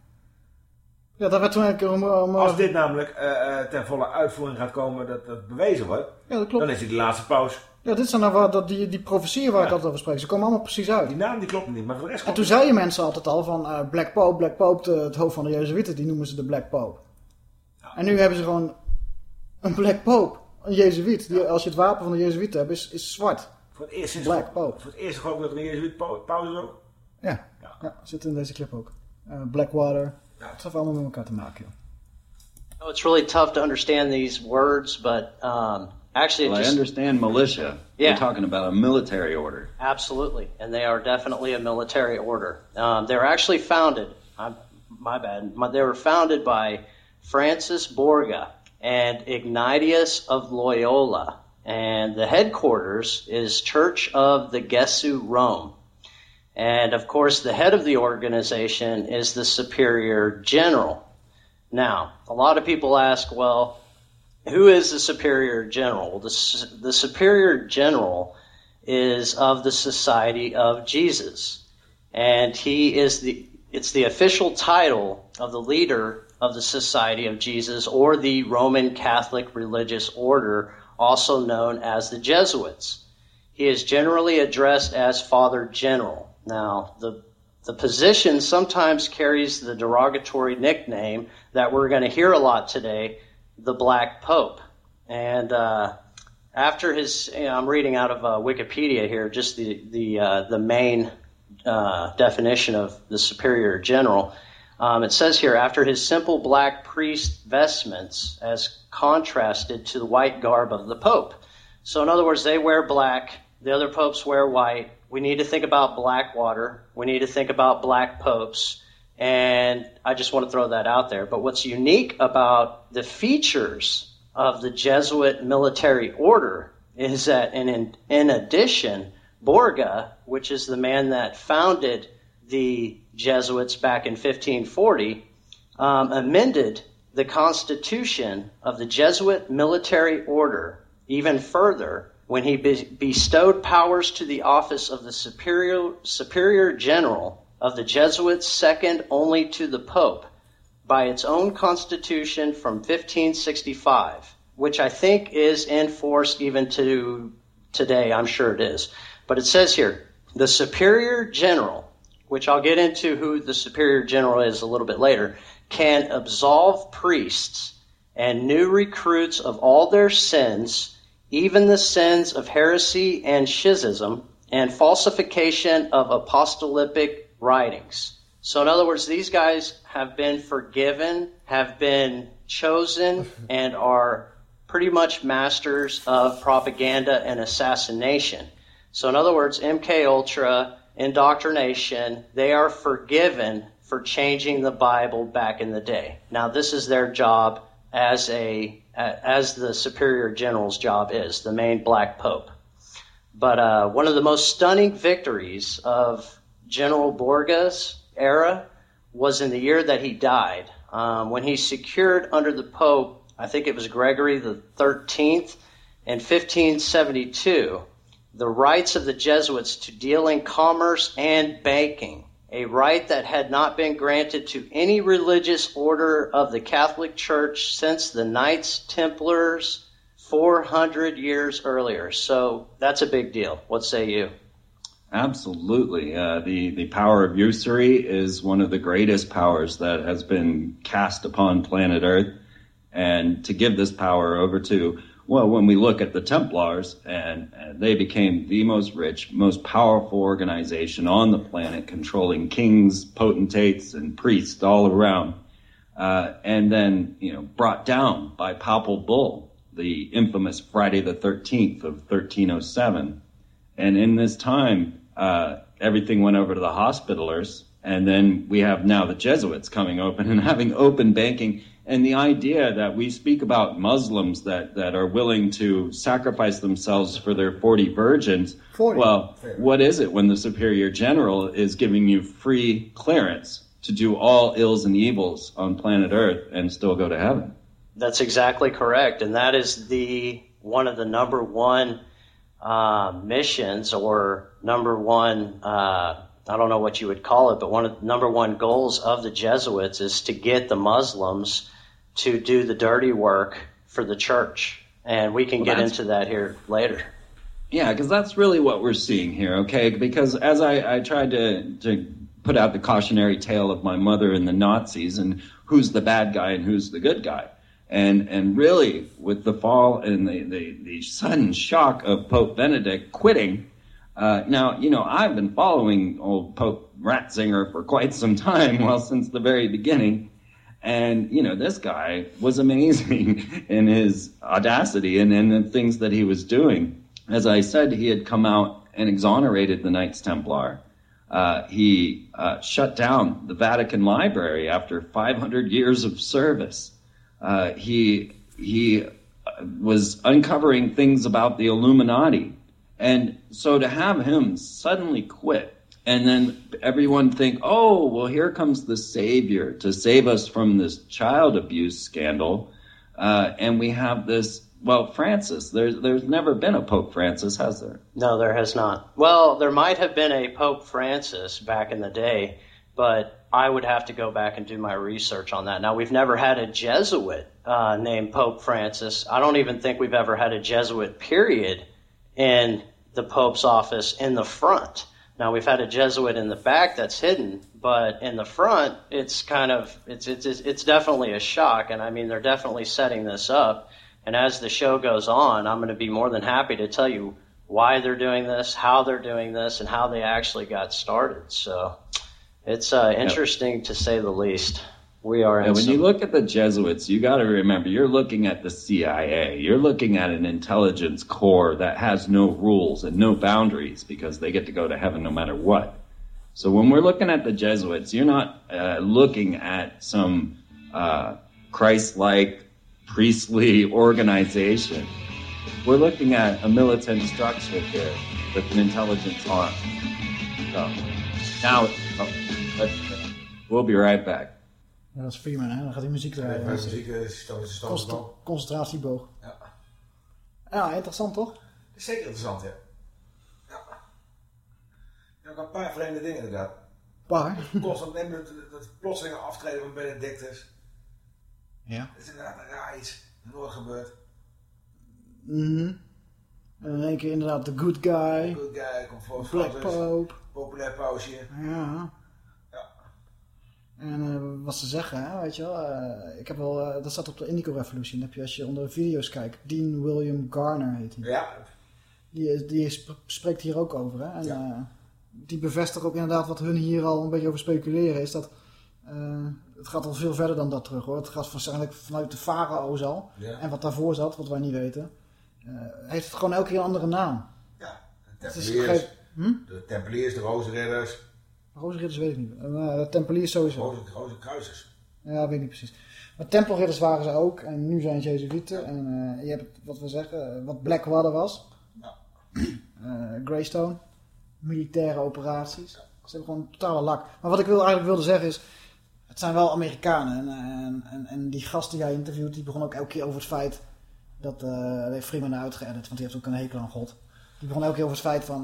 Ja, dat werd toen eigenlijk... Om, om, Als dit namelijk uh, ten volle uitvoering gaat komen, dat dat bewezen wordt. Ja, dat klopt. Dan is hij de laatste paus. Ja, dit zijn nou wat, dat, die, die profetieën waar ja. ik altijd over spreek. Ze komen allemaal precies uit. Die naam die klopt niet, maar voor de rest En toen zeiden mensen altijd al van uh, Black Pope, Black Pope, de, het hoofd van de Jezuïeten, die noemen ze de Black Pope. Ja. En nu hebben ze gewoon een Black Pope. Een Jezuïet, die als je het wapen van de Jezuïeten hebt, is, is zwart. Voor het eerst sinds Black Pope. Voor het eerst geloof ik dat een Jezuïet pauze is ook. Ja, ja. ja, zit in deze clip ook. Uh, Blackwater. Ja. Het heeft allemaal met elkaar te maken, joh. Oh, it's really tough to understand these words, but um, actually, well, just, I understand militia. Yeah. We're talking about a military order. Absolutely, and they are definitely a military order. Um, they were actually founded. I'm, my bad. They were founded by Francis Borgia and Ignatius of Loyola, and the headquarters is Church of the Gesu, Rome. And of course, the head of the organization is the Superior General. Now, a lot of people ask, well, who is the Superior General? The, the Superior General is of the Society of Jesus. And he is the, it's the official title of the leader of the Society of Jesus or the Roman Catholic Religious Order, also known as the Jesuits. He is generally addressed as Father General. Now, the the position sometimes carries the derogatory nickname that we're going to hear a lot today, the Black Pope. And uh, after his, you know, I'm reading out of uh, Wikipedia here, just the the uh, the main uh, definition of the Superior General. Um, it says here, after his simple black priest vestments, as contrasted to the white garb of the Pope. So, in other words, they wear black. The other popes wear white. We need to think about black water, We need to think about black popes. And I just want to throw that out there. But what's unique about the features of the Jesuit military order is that, in, in addition, Borga, which is the man that founded the Jesuits back in 1540, um, amended the constitution of the Jesuit military order even further when he be- bestowed powers to the office of the superior, superior general of the Jesuits, second only to the Pope, by its own constitution from 1565, which I think is enforced even to today. I'm sure it is. But it says here, the superior general, which I'll get into who the superior general is a little bit later, can absolve priests and new recruits of all their sins even the sins of heresy and schism and falsification of apostolic writings. So, in other words, these guys have been forgiven, have been chosen, and are pretty much masters of propaganda and assassination. So, in other words, MK Ultra, indoctrination, they are forgiven for changing the Bible back in the day. Now, this is their job as a as the superior general's job is, the main black pope. But uh, one of the most stunning victories of General Borga's era was in the year that he died, um, when he secured under the Pope, I think it was Gregory the 13th, in 1572, the rights of the Jesuits to deal in commerce and banking, a right that had not been granted to any religious order of the Catholic Church since the Knights Templars 400 years earlier. So that's a big deal. What say you? Absolutely. Uh, the, the power of usury is one of the greatest powers that has been cast upon planet Earth. And to give this power over to, well, when we look at the Templars, and, and they became the most rich, most powerful organization on the planet, controlling kings, potentates, and priests all around. Uh, and then, you know, brought down by papal bull, the infamous Friday the 13th of 1307. And in this time, uh, everything went over to the hospitalers. And then we have now the Jesuits coming open and having open banking. And the idea that we speak about Muslims that, that are willing to sacrifice themselves for their 40 virgins. 40. Well, what is it when the superior general is giving you free clearance to do all ills and evils on planet Earth and still go to heaven? That's exactly correct, and that is the one of the number one uh, missions or number one. Uh, I don't know what you would call it, but one of the number one goals of the Jesuits is to get the Muslims to do the dirty work for the church, and we can Well, get into that here later. Yeah, because that's really what we're seeing here, okay? Because as I, I tried to, to put out the cautionary tale of my mother and the Nazis and who's the bad guy and who's the good guy. And, and really, with the fall and the, the, the sudden shock of Pope Benedict quitting, uh, now, you know, I've been following old Pope Ratzinger for quite some time, well, since the very beginning. And, you know, this guy was amazing in his audacity and, in the things that he was doing. As I said, he had come out and exonerated the Knights Templar. Uh, he uh, shut down the Vatican Library after 500 years of service. Uh, he he uh, was uncovering things about the Illuminati, and so to have him suddenly quit, and then everyone think, oh, well, here comes the savior to save us from this child abuse scandal, uh, and we have this. Well, Francis, there's there's never been a Pope Francis, has there? No, there has not. Well, there might have been a Pope Francis back in the day, but I would have to go back and do my research on that. Now, we've never had a Jesuit uh, named Pope Francis. I don't even think we've ever had a Jesuit, period, in the Pope's office in the front. Now, we've had a Jesuit in the back that's hidden, but in the front, it's kind of, it's, it's, it's definitely a shock. And I mean, they're definitely setting this up. And as the show goes on, I'm going to be more than happy to tell you why they're doing this, how they're doing this, and how they actually got started. So it's uh, interesting to say the least. We are Yeah, when some- you look at the Jesuits, you got to remember you're looking at the CIA. You're looking at an intelligence corps that has no rules and no boundaries because they get to go to heaven no matter what. So when we're looking at the Jesuits, you're not uh, looking at some uh, Christ-like priestly organization. We're looking at a militant structure here with an intelligence arm. So now, oh, we'll be right back. Ja, dat is Freeman, hè? Dan gaat die muziek draaien. Ja, muziek eh, is dan concentratieboog. Ja. Ja, interessant toch? Zeker interessant, ja. Ja. Ja, ook een paar vreemde dingen inderdaad. Paar? Constant nemen dat, dat plotselinge aftreden van Benedictus. Ja. Dat is inderdaad een raar iets. Nooit gebeurd. Mhm. En in één keer inderdaad de good guy. Good guy, komt voor Black. Pope. Populair pausje. Ja. En eh, wat ze zeggen, hè, weet je wel. eh, ik heb wel, eh, dat staat op de Indigo Revolution. heb je als je onder de video's kijkt. Dean William Garner heet hij. Ja. Die, die sp- spreekt hier ook over. Hè? En eh, die bevestigt ook inderdaad wat hun hier al een beetje over speculeren. Is dat het gaat al veel verder dan dat terug hoor. Het gaat waarschijnlijk vanuit de farao's al. Ja. En wat daarvoor zat, wat wij niet weten. heeft het gewoon elke keer een andere naam. De Het is Tempeliers. Hm? De Tempeliers, de Rozenridders. Rozenridders weet ik niet. Uh, de Tempeliers sowieso. Rozen, Rozenkruisers. Ja, weet ik niet precies. Maar tempelridders waren ze ook. En nu zijn Jezuïeten. En eh, je hebt wat we zeggen, eh, wat Blackwater was. Eh, Greystone. Militaire operaties. Ze hebben gewoon totale lak. Maar wat ik wil, eigenlijk wilde zeggen is... Het zijn wel Amerikanen. En, en, en, en die gast die jij interviewt, die begon ook elke keer over het feit... Dat dat heeft Freeman uitgeëdit, want die heeft ook een hekel aan God. Die begon elke keer over het feit van...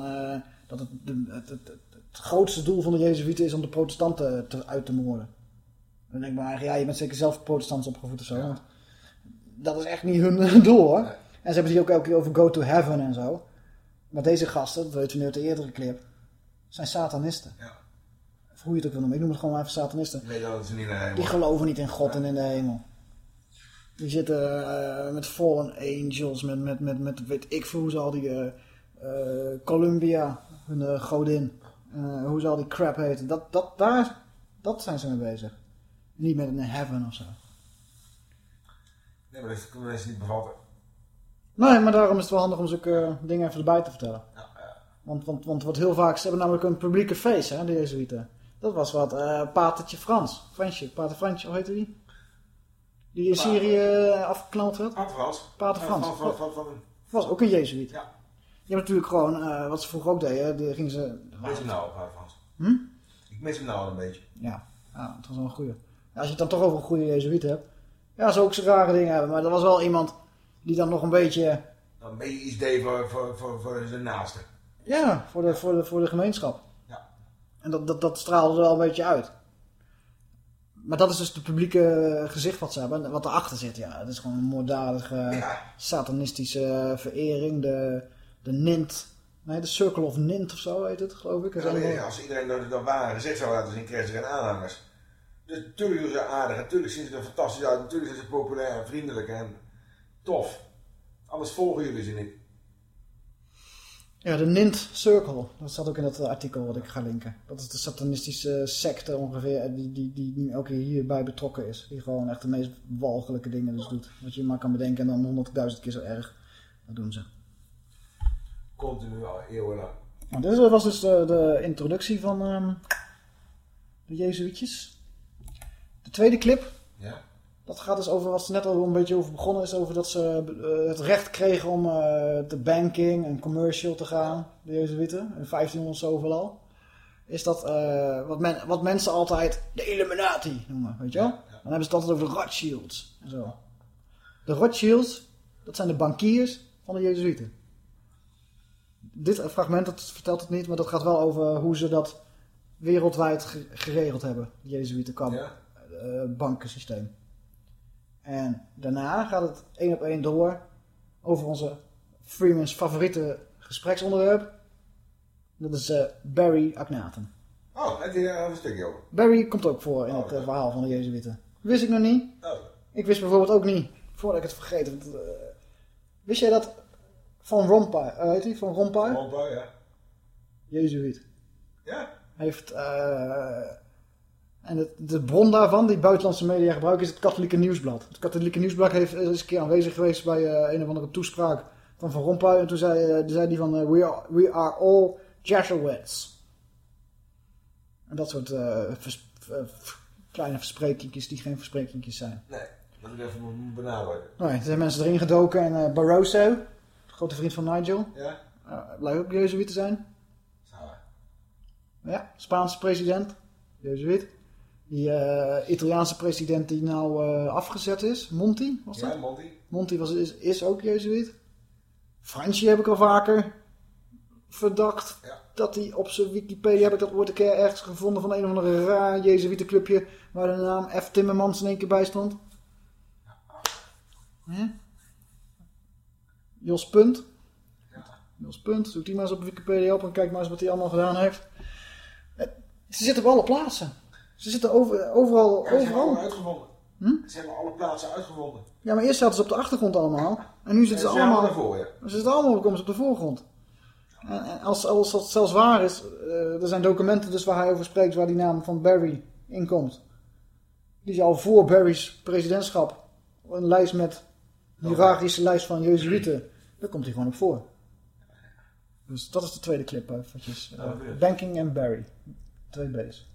dat het, de, het, het, het, het grootste doel van de Jezuïeten is om de protestanten te, uit te moorden. Dan denk ik maar eigenlijk, ja, je bent zeker zelf protestants opgevoed of zo. Want dat is echt niet hun doel hoor. En ze hebben het hier ook elke keer over go to heaven en zo. Maar deze gasten, dat weten we nu uit de eerdere clip, zijn satanisten. Of hoe je het ook wil noemen. Ik noem het gewoon maar even satanisten. Weet dat ze niet naar Die geloven niet in God en in de hemel. Die zitten eh, met fallen angels, met, met, met, met weet ik veel hoe ze al die eh, eh, Columbia, hun eh, godin, eh, hoe ze al die crap heten. Dat, dat, daar, dat zijn ze mee bezig. Niet met een heaven of zo. Nee, maar dat mensen niet bevatten. Nee, maar daarom is het wel handig om zulke eh, dingen even erbij te vertellen. Want, want, want wat heel vaak, ze hebben namelijk een publieke feest, hè, de Jezuïeten. Dat was wat, eh Patertje Frans, Fransje, Pater Fransje, hoe heette die? Die in Syrië afgeknald werd. Pater Frans. Pater Ja, Frans. Van, van, van, van, Was ook een Jezuïet. Ja. Je hebt natuurlijk gewoon, eh, wat ze vroeger ook deden, die gingen ze... Ik mis hem nou, Pater Frans. Hm? Ik mis hem nou al een beetje. Ja, ja het was wel een goeie. Ja, als je het dan toch over een goede Jezuïet hebt. Ja, zou ook zijn rare dingen hebben. Maar er was wel iemand die dan nog een beetje... Dan ben je iets deed voor, voor, voor, voor zijn naaste. Ja, voor de, voor de, voor de gemeenschap. Ja. En dat, dat, dat straalde er wel een beetje uit. Maar dat is dus het publieke gezicht wat ze hebben. En wat erachter zit, ja, het is gewoon een moorddadige, satanistische verering. De, de Nint, nee, de Circle of Nint of zo heet het, geloof ik. Ja, zijn nee, wel- als iedereen dat, dat ware gezicht zou laten zien, kregen ze geen aanhangers. Dus natuurlijk zijn ze aardig, natuurlijk zien ze er fantastisch uit, natuurlijk zijn ze populair en vriendelijk en tof. Anders volgen jullie ze niet. Ja, de Nint Circle. Dat staat ook in dat artikel wat ik ga linken. Dat is de satanistische secte ongeveer eh, die, die, die nu ook hierbij betrokken is. Die gewoon echt de meest walgelijke dingen dus doet. Wat je maar kan bedenken en dan honderdduizend keer zo erg. Dat doen ze. Continu al eeuwenlang. Nou, dit was dus de, de introductie van ehm, de Jezuïetjes. De tweede clip. Ja. Dat gaat dus over wat ze net al een beetje over begonnen is. Over dat ze eh, het recht kregen om eh de banking en commercial te gaan. De Jezuïeten. In 1500 zoveel al. Is dat eh, wat, men, wat mensen altijd de Illuminati noemen. Weet je wel? Dan hebben ze het altijd over de Rothschilds. En zo. De Rothschilds, dat zijn de bankiers van de Jezuïeten. Dit fragment dat vertelt het niet, maar dat gaat wel over hoe ze dat wereldwijd ge- geregeld hebben. De Jezuïeten kwam eh, bankensysteem. En daarna gaat het één op één door over onze Freeman's favoriete gespreksonderwerp. Dat is eh, Barry Agnaten. Oh, heb je daar een stukje over? Barry komt ook voor in het eh, verhaal van de Jezuïeten. Wist ik nog niet. Ik wist bijvoorbeeld ook niet, voordat ik het vergeet. want, eh, wist jij dat Van Rompuy, eh, heet hij? Van Rompuy? Rompuy, ja. Jezuïet. Ja. Heeft, eh, en het, de bron daarvan, die buitenlandse media gebruiken, is het Katholieke Nieuwsblad. Het Katholieke Nieuwsblad heeft, is een keer aanwezig geweest bij eh, een of andere toespraak van Van Rompuy. En toen zei, zei die van, we, are, we are all Jesuits. En dat soort vers- kleine versprekingjes die geen versprekingjes zijn. Nee, dat moet ik even benadrukken. Nee, er zijn mensen erin gedoken en Barroso, grote vriend van Nigel, Ja? blijkt ook Jezuïet te zijn. Ja, Spaanse president, Jezuïet. Die eh, Italiaanse president die nou eh, afgezet is, Monti was dat? Ja, Monty. Monti was, is, is ook Jezuïet. Fransje heb ik al vaker verdacht dat hij op zijn Wikipedia, heb ik dat ooit een keer ergens gevonden van een of andere raar Jezuïetenclubje waar de naam F. Timmermans in één keer bij stond. Hè? Jos Punt. Jos Punt, zoek die maar eens op Wikipedia op en kijk maar eens wat hij allemaal gedaan heeft. Eh, Ze zitten op alle plaatsen. Ze zitten over, overal. Ja, ze hebben overal. allemaal uitgevonden. Hm? Ze hebben alle plaatsen uitgevonden. Ja, maar eerst zaten ze op de achtergrond allemaal. En nu zitten En ze ze allemaal... voren, Ze zitten allemaal komen ze op de voorgrond. En, en als, als dat zelfs waar is... eh, er zijn documenten dus waar hij over spreekt... waar die naam van Barry in komt. Die is al voor Barry's presidentschap... een lijst met... een hiërarchische lijst van Jezuïeten. Daar komt hij gewoon op voor. Dus dat is de tweede clip eventjes. Eh, Banking en Barry. Twee B's.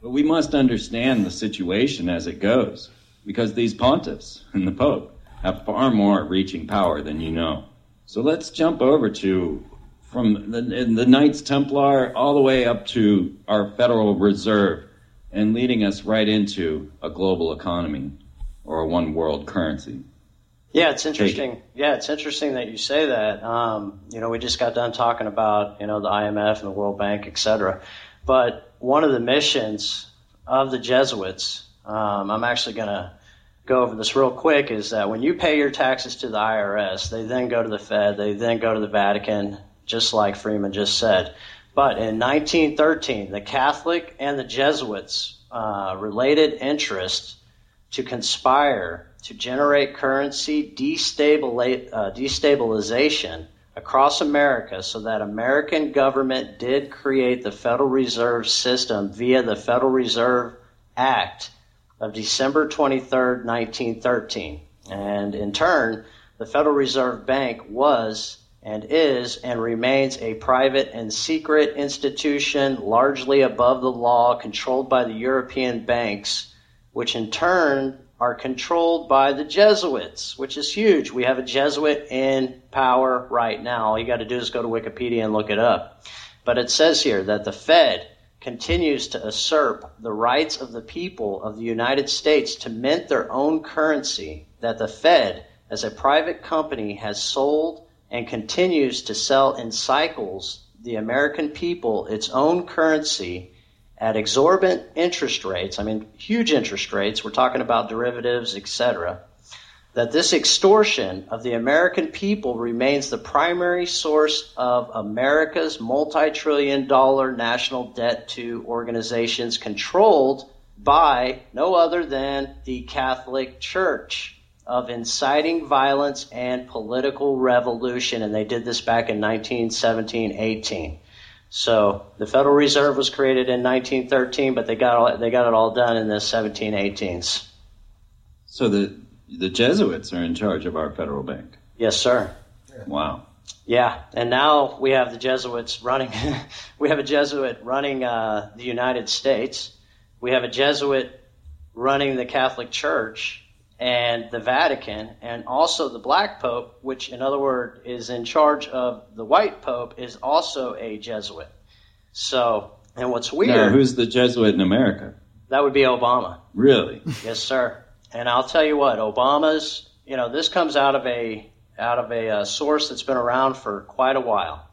But we must understand the situation as it goes. because these pontiffs and the Pope have far more reaching power than you know. So let's jump over to from the, the Knights Templar all the way up to our Federal Reserve and leading us right into a global economy or a one world currency. Yeah, it's interesting. Yeah, it's interesting that you say that. Um, you know, we just got done talking about you know the IMF and the World Bank, et cetera. But one of the missions of the Jesuits, um, I'm actually going to go over this real quick, is that when you pay your taxes to the IRS, they then go to the Fed, they then go to the Vatican, just like Freeman just said. But in 1913, the Catholic and the Jesuits uh, related interest to conspire to generate currency uh, destabilization across America so that American government did create the Federal Reserve System via the Federal Reserve Act of December 23, 1913. And in turn, the Federal Reserve Bank was and is and remains a private and secret institution largely above the law controlled by the European banks, which in turn are controlled by the Jesuits, which is huge. We have a Jesuit in power right now. All you got to do is go to Wikipedia and look it up. But it says here that the Fed continues to usurp the rights of the people of the United States to mint their own currency, that the Fed, as a private company, has sold and continues to sell in cycles the American people its own currency at exorbitant interest rates, I mean, huge interest rates, we're talking about derivatives, etc., that this extortion of the American people remains the primary source of America's multi trillion dollar national debt to organizations controlled by no other than the Catholic Church of inciting violence and political revolution, and they did this back in 1917 18. So the Federal Reserve was created in 1913, but they got all, they got it all done in the 1718s. So the the Jesuits are in charge of our federal bank. Yes, sir. Wow. Yeah, and now we have the Jesuits running. we have a Jesuit running uh, the United States. We have a Jesuit running the Catholic Church and the Vatican, and also the Black Pope, which, in other words, is in charge of the White Pope, is also a Jesuit. So, and what's weird? Now, who's the Jesuit in America? That would be Obama. Really? yes, sir. And I'll tell you what, Obama's. You know, this comes out of a out of a uh, source that's been around for quite a while,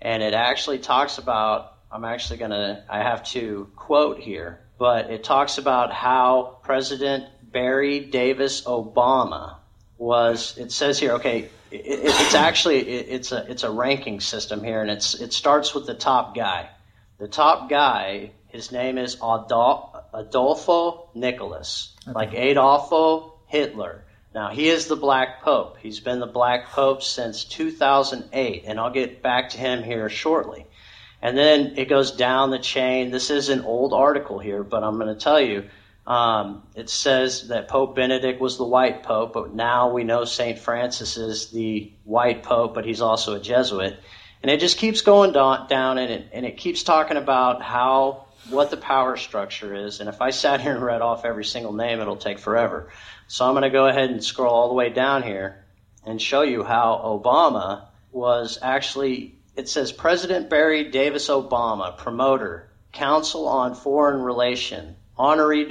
and it actually talks about. I'm actually gonna. I have to quote here, but it talks about how President Barry Davis Obama was. It says here, okay, it, it's actually it, it's a it's a ranking system here, and it's it starts with the top guy. The top guy, his name is Adolfo Nicholas, okay. like Adolfo Hitler. Now he is the Black Pope. He's been the Black Pope since 2008, and I'll get back to him here shortly. And then it goes down the chain. This is an old article here, but I'm going to tell you um, it says that Pope Benedict was the white pope, but now we know St. Francis is the white pope, but he's also a Jesuit. And it just keeps going down, and it, and it keeps talking about how what the power structure is. And if I sat here and read off every single name, it'll take forever. So I'm going to go ahead and scroll all the way down here and show you how Obama was actually. It says President Barry Davis Obama, promoter, Council on Foreign Relation, honorary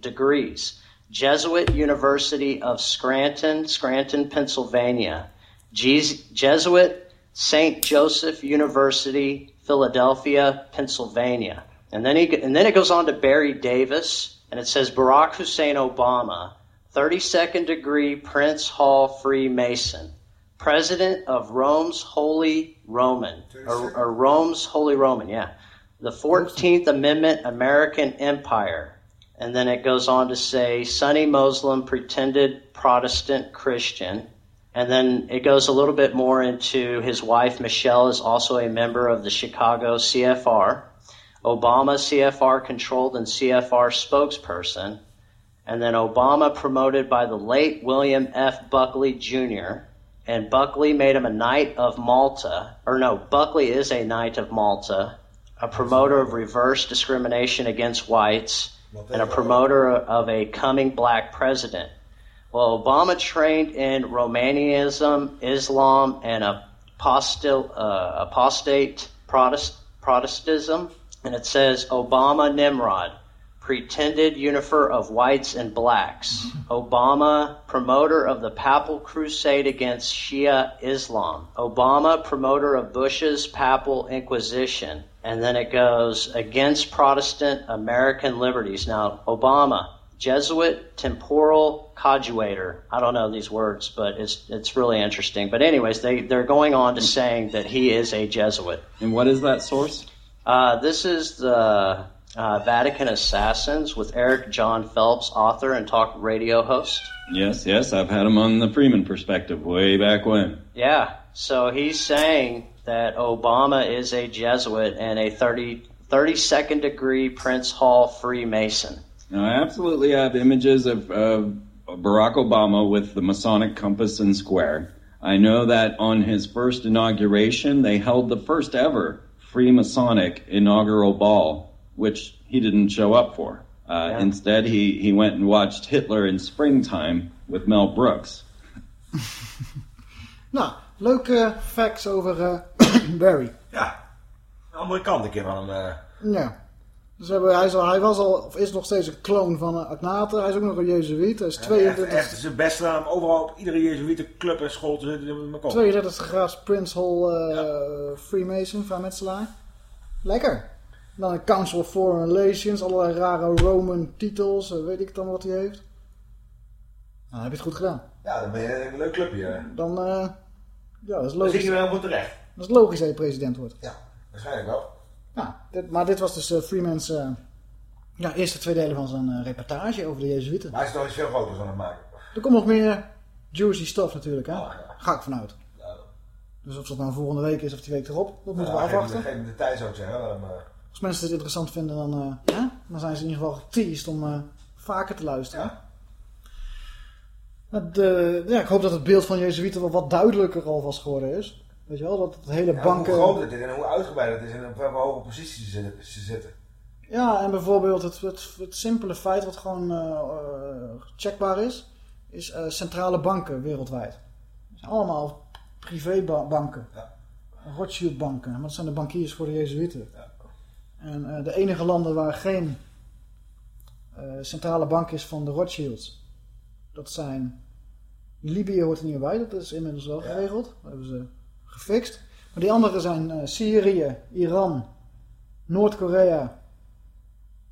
degrees. Jesuit University of Scranton, Scranton, Pennsylvania. Jesuit St. Joseph University, Philadelphia, Pennsylvania. And then, he, and then it goes on to Barry Davis, and it says Barack Hussein Obama, 32nd degree Prince Hall Freemason, President of Rome's Holy Roman, or, or Rome's Holy Roman, yeah the 14th Amendment American Empire. And then it goes on to say Sunni Muslim, pretended Protestant Christian. And then it goes a little bit more into his wife, Michelle, is also a member of the Chicago CFR. Obama, CFR controlled and CFR spokesperson. And then Obama promoted by the late William F. Buckley Jr. And Buckley made him a Knight of Malta. Or no, Buckley is a Knight of Malta a promoter of reverse discrimination against whites, and a promoter of a coming black president. Well, Obama trained in Romanianism, Islam, and apostil, uh, apostate Protest, Protestantism. And it says Obama Nimrod, pretended unifer of whites and blacks. Obama, promoter of the papal crusade against Shia Islam. Obama, promoter of Bush's papal inquisition. And then it goes against Protestant American liberties. Now, Obama, Jesuit temporal coadjutor. I don't know these words, but it's it's really interesting. But anyways, they they're going on to saying that he is a Jesuit. And what is that source? Uh, this is the uh, Vatican Assassins with Eric John Phelps, author and talk radio host. Yes, yes, I've had him on the Freeman perspective way back when. Yeah, so he's saying that Obama is a Jesuit and a 30, 32nd degree Prince Hall Freemason. Now, I absolutely have images of, of Barack Obama with the Masonic compass and square. I know that on his first inauguration, they held the first ever Freemasonic inaugural ball, which he didn't show up for. Uh, Yeah. Instead, he, he went and watched Hitler in springtime with Mel Brooks. Nou, leuke facts over eh, Barry. Ja. De andere kant een keer van hem. eh. Ja. Dus hebben, hij, is al, hij was al, of is nog steeds een kloon van uh, Akhenaten. Hij is ook nog een Jezuïet. Hij is echt, 22, echt zijn best gedaan om overal op iedere Jezuïetenclub en school te zitten in mijn kop. 32 graads Prince Hall eh, Freemason, vrijmetselaar. Lekker. Dan een Council of Foreign Relations, allerlei rare Roman titels, eh, weet ik dan wat hij heeft. Nou, dan heb je het goed gedaan. Ja, dan ben je een leuk clubje. Dan, eh, ja, dat is Dan logisch. zit je wel helemaal terecht. Dat is logisch dat je president wordt. Ja, waarschijnlijk wel. Nou, dit, maar dit was dus eh, Freeman's eh, ja, eerste twee delen van zijn eh, reportage over de Jezuïeten. Maar hij is nog iets veel groter aan het maken. Er komt nog meer juicy stuff natuurlijk, hè? Ga ik vanuit. Dus of dat nou volgende week is of die week erop, dat moeten we Nou, afwachten. Geef hem de tijd zou ik zeggen. Eh, Als mensen dit interessant vinden, dan, ja, dan zijn ze in ieder geval geteased om vaker te luisteren. Maar De, ja, ik hoop dat het beeld van Jezuïeten wel wat duidelijker alvast geworden is. Weet je wel, dat het hele ja, banken... Hoe groot het is en hoe uitgebreid het is en op welke hoge posities ze zitten- ze zitten. Ja, en bijvoorbeeld het, het, het simpele feit wat gewoon eh, eh, checkbaar is, is eh, centrale banken wereldwijd. Dat zijn allemaal privébanken. Rothschild banken, maar dat zijn de bankiers voor de Jezuïeten. En eh, de enige landen waar geen centrale bank is van de Rothschilds, dat zijn... Libië hoort er niet meer bij, dat is inmiddels wel geregeld. Dat hebben ze gefixt. Maar die andere zijn eh, Syrië, Iran, Noord-Korea.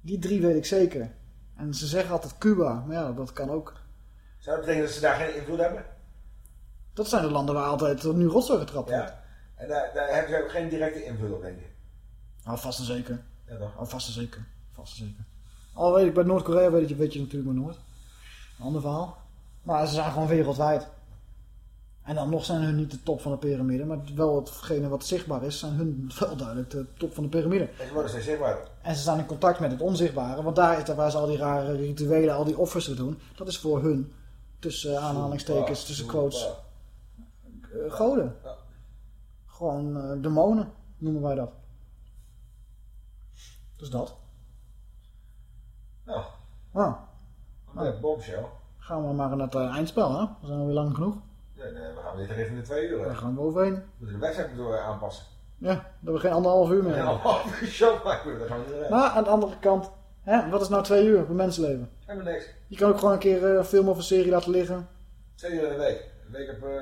Die drie weet ik zeker. En ze zeggen altijd Cuba, maar ja, dat kan ook. Zou dat betekenen dat ze daar geen invloed hebben? Dat zijn de landen waar altijd nu rotzooi getrapt wordt. Ja. En daar, daar hebben ze ook geen directe invloed op, denk je. Nou, vast en zeker. Ja, toch? Al vast en zeker. Vast en zeker. Al weet ik bij Noord-Korea, weet je, weet je natuurlijk maar nooit. Een ander verhaal. Maar ze zijn gewoon wereldwijd. En dan nog zijn hun niet de top van de piramide, maar wel hetgene wat zichtbaar is, zijn hun wel duidelijk de top van de piramide. En ze worden steeds zichtbaarder. En ze staan in contact met het onzichtbare, want daar is daar waar ze al die rare rituelen, al die offers te doen. Dat is voor hun, tussen aanhalingstekens, tussen quotes, eh, goden. Gewoon eh, demonen, noemen wij dat. Dus dat. Nou, Ah, een gaan we maar naar het eh, eindspel, hè? We zijn alweer lang genoeg. Nee, nee, we gaan weer richting de twee uur. Daar gaan we overheen. We moeten de wedstrijd moeten we aanpassen. Ja, dat we geen anderhalf uur meer En hebben. al half uur show maken we, dan gaan we niet redden. Maar aan de andere kant, hè, wat is nou twee uur per mensenleven? Helemaal niks. Je kan ook gewoon een keer eh, een film of een serie laten liggen. Twee uur in de week. Een week op, uh,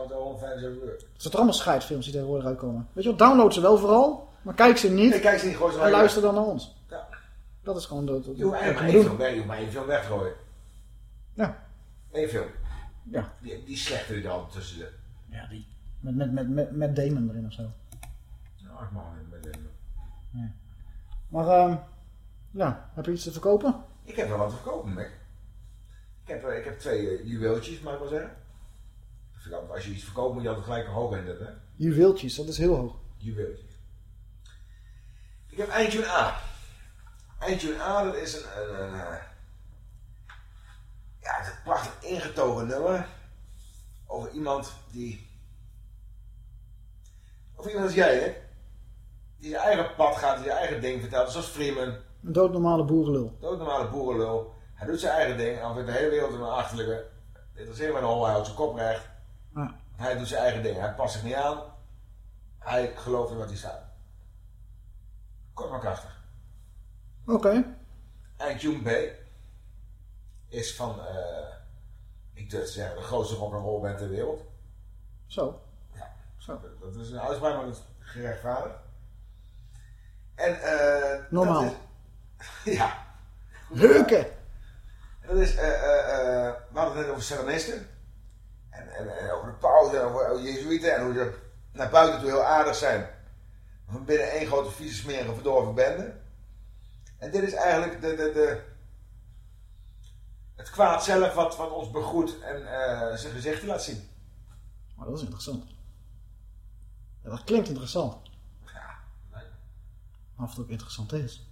het al 175 uur. Het zijn er allemaal scheidfilms die tegenwoordig uitkomen. Weet je wel, download ze wel vooral, maar kijk ze niet. Nee, kijk ze niet, gooi ze en luister dan naar ons. Ja. Dat is gewoon film weg, je hoeft maar één film weggooien. Ja. Eén film. Ja. Die, die er altijd tussen zit. Ja, die. Met, met, met, met, met Damon erin of zo. Nou, ik mag niet met deze. Maar, ehm ja, heb je iets te verkopen? Ik heb wel wat te verkopen, Mick. Ik heb, eh, ik heb twee eh, juweeltjes, mag ik wel zeggen. Als je iets verkoopt, moet je altijd gelijk hoog in hè? Juweeltjes, dat is heel hoog. Juweeltjes. Ik heb Eindtune A. Eindtune A, dat is een... een, een eh, ja, het is een prachtig ingetogen nummer. Over iemand die... Over iemand als jij, hè? Die zijn eigen pad gaat, die zijn eigen ding vertelt. Zoals Freeman. Een doodnormale boerenlul. Doodnormale boerenlul. Hij doet zijn eigen ding. Hij vindt de hele wereld een achterlijke. Het interesseert me een hol. Hij houdt zijn kop recht. Ja. Hij doet zijn eigen ding. Hij past zich niet aan. Hij gelooft in wat hij staat. Kort maar krachtig. Oké. En June Bay is van, eh, ik durf te zeggen, de grootste rock'n'roll band ter wereld. Zo. Zo. Dat is een uitspraak, maar dat is gerechtvaardigd. En, eh. Normaal. is- ja. Leuke. Dat is, eh, eh, eh, we hadden het net over Satanisten. En, en, en over de paus en over Jezuïeten en hoe ze naar buiten toe heel aardig zijn. Maar van binnen één grote vieze smerige verdorven bende. En dit is eigenlijk de, de, de, het kwaad zelf wat, wat ons begroet en eh, zijn gezichten laat zien. Maar dat is interessant. Ja, dat klinkt interessant. Maar of het ook interessant is.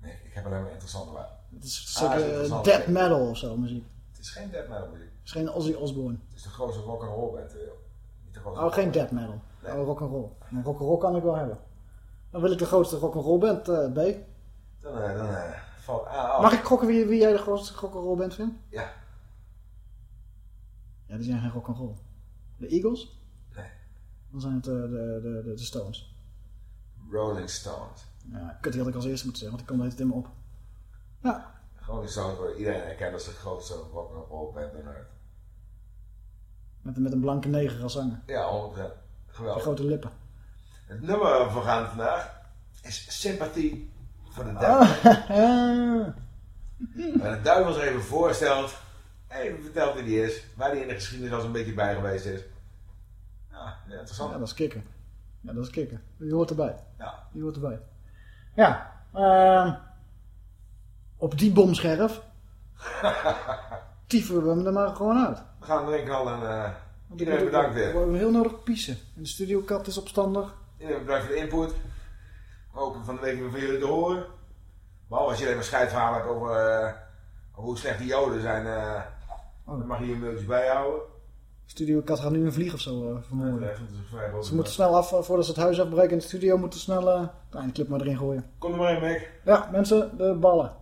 Nee, ik heb alleen maar interessante waar. Het is Ah, is eh, death metal of zo muziek. Het is geen death metal muziek. Het is geen Ozzy Osbourne. Het is de grootste rock'n'roll band ter wereld. Niet de grootste Oh, geen death metal. Oh, rock'n'roll. Maar rock'n'roll kan ik wel hebben. Dan wil ik de grootste rock'n'roll band, eh B. Dan, eh, dan eh, valt A af. Mag ik gokken wie, wie jij de grootste rock'n'roll band vindt? Ja. Ja, die zijn geen rock'n'roll. De Eagles? Nee. Dan zijn het eh, de, de, de, de Stones. Rolling Stones. Ja, kut, die had ik als eerste moeten zeggen, want die komt het in me op. Ja. Rolling Stones wordt iedereen herkend als de grootste rock'n'roll band on earth. Met, met een blanke neger als zanger. Ja, 100%. Die Geweldig. grote lippen. Het nummer waar we voor gaan vandaag is Sympathy voor de. Duivel. En de duivel is even voorstelt, even vertelt wie die is, waar die in de geschiedenis al zo'n beetje bij geweest is. Ja, interessant. Ja, dat is kicken. Ja, dat is kicken. Die hoort erbij. Ja. Die hoort erbij. Ja. ehm, op die bomscherf. Tieven we hem er maar gewoon uit. We gaan erin knallen en eh, Want iedereen ik- bedankt We weer. hebben heel nodig piezen. En de studio kat is opstandig. Iedereen bedankt voor de input. Hopen van de week weer van jullie te horen. Behalve als je maar scheidverhalen hebt over, eh, over hoe slecht die joden zijn, eh, Oh. dan mag je hier een mailtje bijhouden. Studio kat gaat nu een vlieg of zo eh, vermoorden. Ze moeten snel af, voordat ze het huis afbreken in de studio, moeten snel eh kleine clip maar erin gooien. Kom er maar in, Mick. Ja, mensen, de ballen.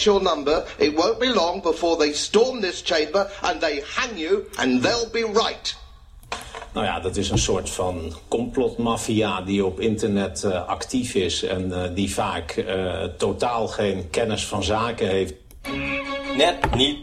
Get your number, it won't be long before they storm this chamber and they hang you, and they'll be right. Nou ja, dat is een soort van complotmafia die op internet uh, actief is en uh, die vaak uh, totaal geen kennis van zaken heeft. Net niet.